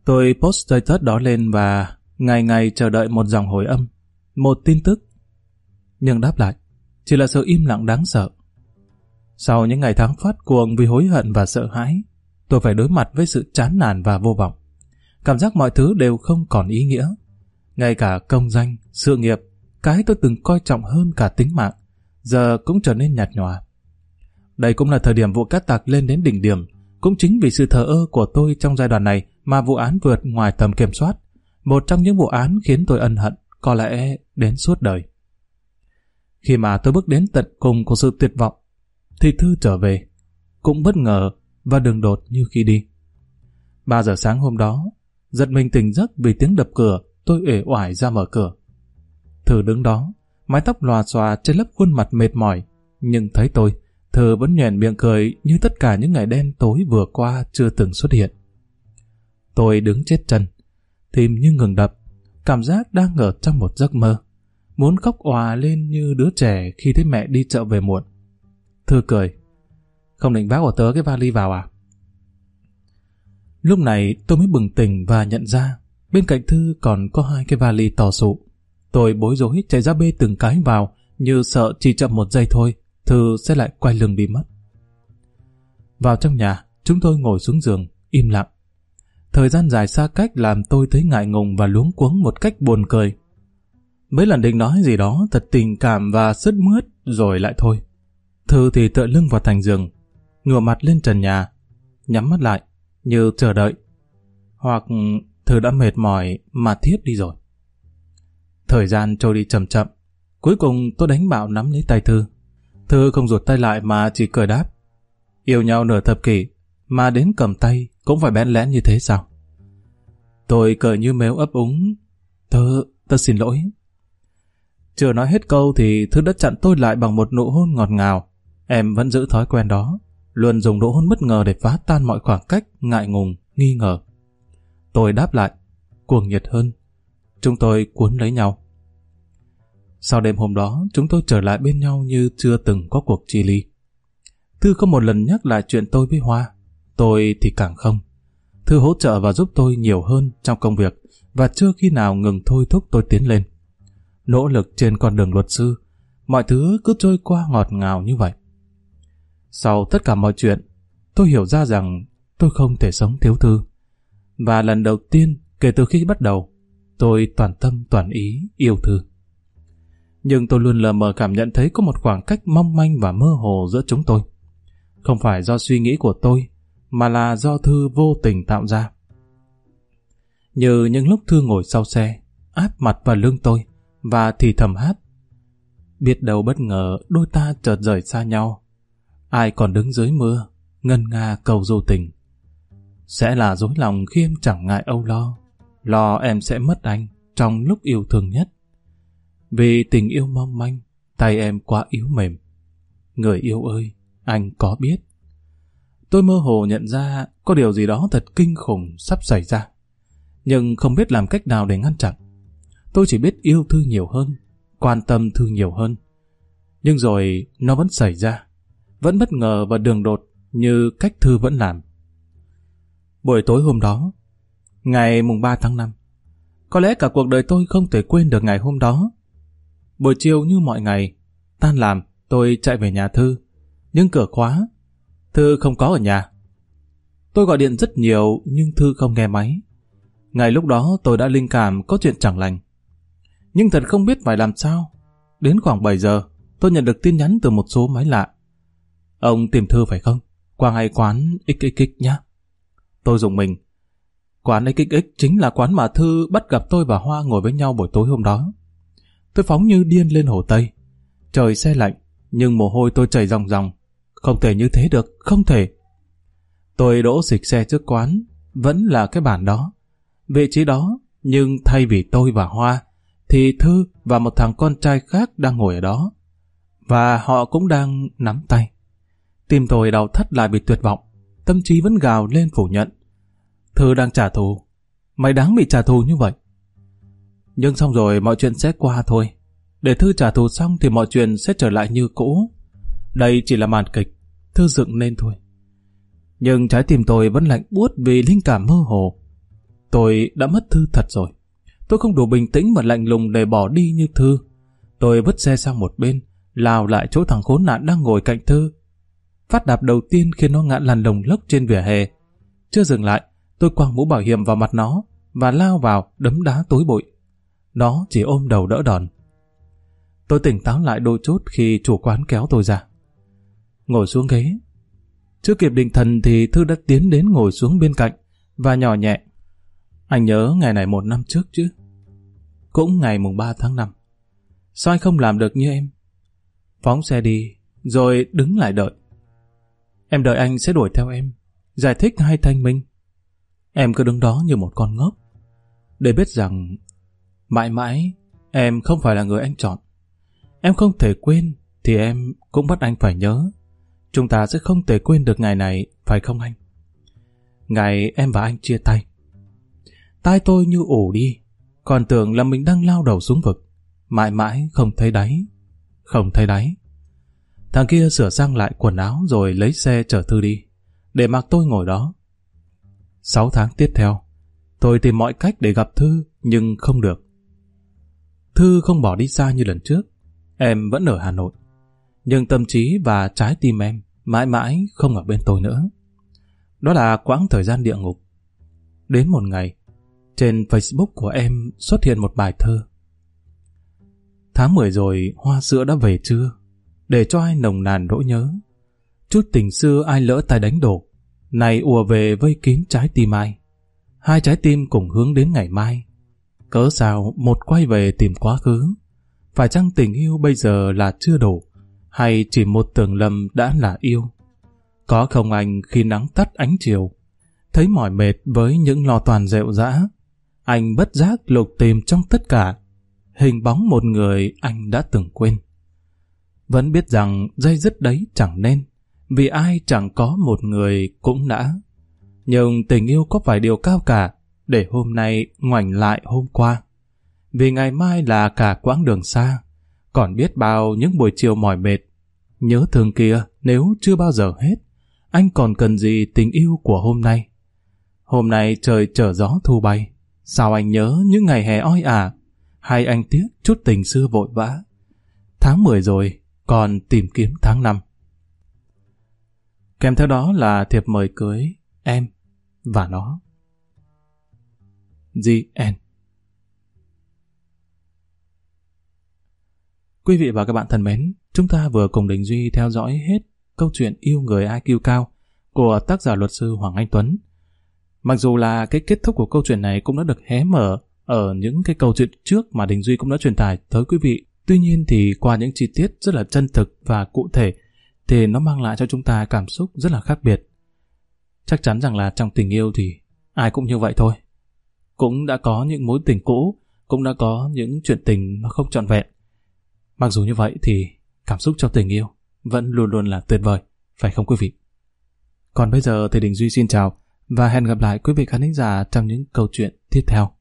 Tôi post status đó lên và ngày ngày chờ đợi một dòng hồi âm, một tin tức. Nhưng đáp lại, chỉ là sự im lặng đáng sợ. Sau những ngày tháng phát cuồng vì hối hận và sợ hãi, tôi phải đối mặt với sự chán nản và vô vọng. Cảm giác mọi thứ đều không còn ý nghĩa. Ngay cả công danh, sự nghiệp, cái tôi từng coi trọng hơn cả tính mạng, giờ cũng trở nên nhạt nhòa. Đây cũng là thời điểm vụ cát tạc lên đến đỉnh điểm. Cũng chính vì sự thờ ơ của tôi trong giai đoạn này mà vụ án vượt ngoài tầm kiểm soát. Một trong những vụ án khiến tôi ân hận, có lẽ đến suốt đời. Khi mà tôi bước đến tận cùng của sự tuyệt vọng, thì Thư trở về. Cũng bất ngờ và đường đột như khi đi. 3 giờ sáng hôm đó, giật mình tỉnh giấc vì tiếng đập cửa, tôi uể oải ra mở cửa. Thư đứng đó, mái tóc lòa xòa trên lớp khuôn mặt mệt mỏi, nhưng thấy tôi, Thư vẫn nhoẻn miệng cười như tất cả những ngày đen tối vừa qua chưa từng xuất hiện. Tôi đứng chết chân, tim như ngừng đập, cảm giác đang ở trong một giấc mơ. Muốn khóc òa lên như đứa trẻ khi thấy mẹ đi chợ về muộn. Thư cười. Không định vác của tớ cái vali vào à? Lúc này tôi mới bừng tỉnh và nhận ra bên cạnh Thư còn có hai cái vali to sụ. Tôi bối rối chạy ra bê từng cái vào như sợ chỉ chậm một giây thôi Thư sẽ lại quay lưng đi mất. Vào trong nhà, chúng tôi ngồi xuống giường, im lặng. Thời gian dài xa cách làm tôi thấy ngại ngùng và luống cuống một cách buồn cười. Mấy lần định nói gì đó thật tình cảm và sứt mướt rồi lại thôi. Thư thì tựa lưng vào thành giường, ngửa mặt lên trần nhà, nhắm mắt lại, như chờ đợi. Hoặc Thư đã mệt mỏi mà thiếp đi rồi. Thời gian trôi đi chậm chậm, cuối cùng tôi đánh bạo nắm lấy tay Thư. Thư không ruột tay lại mà chỉ cười đáp. Yêu nhau nửa thập kỷ, mà đến cầm tay cũng phải bén lén như thế sao? Tôi cười như mếu ấp úng. Tớ, tớ xin lỗi. Chưa nói hết câu thì Thư đã chặn tôi lại bằng một nụ hôn ngọt ngào. Em vẫn giữ thói quen đó, luôn dùng nụ hôn bất ngờ để phá tan mọi khoảng cách, ngại ngùng, nghi ngờ. Tôi đáp lại, cuồng nhiệt hơn. Chúng tôi cuốn lấy nhau. Sau đêm hôm đó, chúng tôi trở lại bên nhau như chưa từng có cuộc chia ly. Thư không một lần nhắc lại chuyện tôi với Hoa. Tôi thì càng không. Thư hỗ trợ và giúp tôi nhiều hơn trong công việc và chưa khi nào ngừng thôi thúc tôi tiến lên. Nỗ lực trên con đường luật sư, mọi thứ cứ trôi qua ngọt ngào như vậy. Sau tất cả mọi chuyện, tôi hiểu ra rằng tôi không thể sống thiếu Thư. Và lần đầu tiên kể từ khi bắt đầu, tôi toàn tâm toàn ý yêu Thư nhưng tôi luôn lờ mờ cảm nhận thấy có một khoảng cách mong manh và mơ hồ giữa chúng tôi. Không phải do suy nghĩ của tôi, mà là do Thư vô tình tạo ra. Như những lúc Thư ngồi sau xe, áp mặt vào lưng tôi, và thì thầm hát. Biết đâu bất ngờ đôi ta chợt rời xa nhau. Ai còn đứng dưới mưa, ngân nga cầu du tình. Sẽ là dối lòng khi em chẳng ngại âu lo, lo em sẽ mất anh trong lúc yêu thương nhất. Vì tình yêu mong manh, tay em quá yếu mềm. Người yêu ơi, anh có biết. Tôi mơ hồ nhận ra có điều gì đó thật kinh khủng sắp xảy ra. Nhưng không biết làm cách nào để ngăn chặn. tôi chỉ biết yêu Thư nhiều hơn, quan tâm Thư nhiều hơn. Nhưng rồi nó vẫn xảy ra, vẫn bất ngờ và đường đột như cách Thư vẫn làm. Buổi tối hôm đó, ngày mùng 3 tháng 5, có lẽ cả cuộc đời tôi không thể quên được ngày hôm đó. Buổi chiều như mọi ngày, tan làm, tôi chạy về nhà Thư, nhưng cửa khóa. Thư không có ở nhà. Tôi gọi điện rất nhiều nhưng Thư không nghe máy. Ngày lúc đó tôi đã linh cảm có chuyện chẳng lành. Nhưng thật không biết phải làm sao. Đến khoảng 7 giờ, tôi nhận được tin nhắn từ một số máy lạ. Ông tìm Thư phải không? Qua ngay quán XXX nhé. Tôi dùng mình. Quán XXX chính là quán mà Thư bắt gặp tôi và Hoa ngồi với nhau buổi tối hôm đó. Tôi phóng như điên lên hồ Tây. Trời xe lạnh, nhưng mồ hôi tôi chảy ròng ròng. Không thể như thế được, không thể. Tôi đỗ xịch xe trước quán, vẫn là cái bản đó. Vị trí đó, nhưng thay vì tôi và Hoa, thì Thư và một thằng con trai khác đang ngồi ở đó. Và họ cũng đang nắm tay. Tim tôi đau thắt lại vì tuyệt vọng, tâm trí vẫn gào lên phủ nhận. Thư đang trả thù. Mày đáng bị trả thù như vậy. Nhưng xong rồi mọi chuyện sẽ qua thôi. Để Thư trả thù xong thì mọi chuyện sẽ trở lại như cũ. Đây chỉ là màn kịch, Thư dựng lên thôi. Nhưng trái tim tôi vẫn lạnh buốt vì linh cảm mơ hồ. Tôi đã mất Thư thật rồi. Tôi không đủ bình tĩnh mà lạnh lùng để bỏ đi như Thư. Tôi vứt xe sang một bên, lao lại chỗ thằng khốn nạn đang ngồi cạnh Thư. Phát đạp đầu tiên khiến nó ngã lăn lồng lốc trên vỉa hè. Chưa dừng lại, tôi quăng mũ bảo hiểm vào mặt nó và lao vào đấm đá tối bụi. Nó chỉ ôm đầu đỡ đòn. Tôi tỉnh táo lại đôi chút khi chủ quán kéo tôi ra. Ngồi xuống ghế. Chưa kịp định thần thì Thư đã tiến đến ngồi xuống bên cạnh và nhỏ nhẹ. Anh nhớ ngày này một năm trước chứ? Cũng ngày mùng 3 tháng 5. Sao anh không làm được như em? Phóng xe đi, rồi đứng lại đợi. Em đợi anh sẽ đuổi theo em, giải thích hay thanh minh. Em cứ đứng đó như một con ngốc, để biết rằng mãi mãi em không phải là người anh chọn. Em không thể quên thì em cũng bắt anh phải nhớ. Chúng ta sẽ không thể quên được ngày này, phải không anh? Ngày em và anh chia tay. Tai tôi như ủ đi, còn tưởng là mình đang lao đầu xuống vực. Mãi mãi không thấy đáy. Không thấy đáy. Thằng kia sửa sang lại quần áo rồi lấy xe chở Thư đi, để mặc tôi ngồi đó. Sáu tháng tiếp theo, tôi tìm mọi cách để gặp Thư nhưng không được. Thư không bỏ đi xa như lần trước, em vẫn ở Hà Nội. Nhưng tâm trí và trái tim em mãi mãi không ở bên tôi nữa. Đó là quãng thời gian địa ngục. Đến một ngày, trên Facebook của em xuất hiện một bài thơ. Tháng 10 rồi, hoa sữa đã về chưa? Để cho ai nồng nàn nỗi nhớ. Chút tình xưa ai lỡ tay đánh đổ, này ùa về vây kín trái tim ai. Hai trái tim cùng hướng đến ngày mai. Cớ sao một quay về tìm quá khứ? Phải chăng tình yêu bây giờ là chưa đủ, hay chỉ một tưởng lầm đã là yêu? Có không anh khi nắng tắt ánh chiều, thấy mỏi mệt với những lo toàn rệu rã, anh bất giác lục tìm trong tất cả hình bóng một người anh đã từng quên. Vẫn biết rằng dây dứt đấy chẳng nên, vì ai chẳng có một người cũng đã. Nhưng tình yêu có phải điều cao cả để hôm nay ngoảnh lại hôm qua. Vì ngày mai là cả quãng đường xa, còn biết bao những buổi chiều mỏi mệt. Nhớ thương kia nếu chưa bao giờ hết, anh còn cần gì tình yêu của hôm nay? Hôm nay trời trở gió thu bay, sao anh nhớ những ngày hè oi ả, hay anh tiếc chút tình xưa vội vã? Tháng 10 rồi, còn tìm kiếm tháng 5. Kèm theo đó là thiệp mời cưới em và nó. GN Quý vị và các bạn thân mến, chúng ta vừa cùng Đình Duy theo dõi hết câu chuyện yêu người IQ cao của tác giả luật sư Hoàng Anh Tuấn. Mặc dù là cái kết thúc của câu chuyện này cũng đã được hé mở ở những cái câu chuyện trước mà Đình Duy cũng đã truyền tải tới quý vị. Tuy nhiên thì qua những chi tiết rất là chân thực và cụ thể thì nó mang lại cho chúng ta cảm xúc rất là khác biệt. Chắc chắn rằng là trong tình yêu thì ai cũng như vậy thôi. Cũng đã có những mối tình cũ, cũng đã có những chuyện tình nó không trọn vẹn. Mặc dù như vậy thì cảm xúc trong tình yêu vẫn luôn luôn là tuyệt vời, phải không quý vị? Còn bây giờ thì Đình Duy xin chào và hẹn gặp lại quý vị khán giả trong những câu chuyện tiếp theo.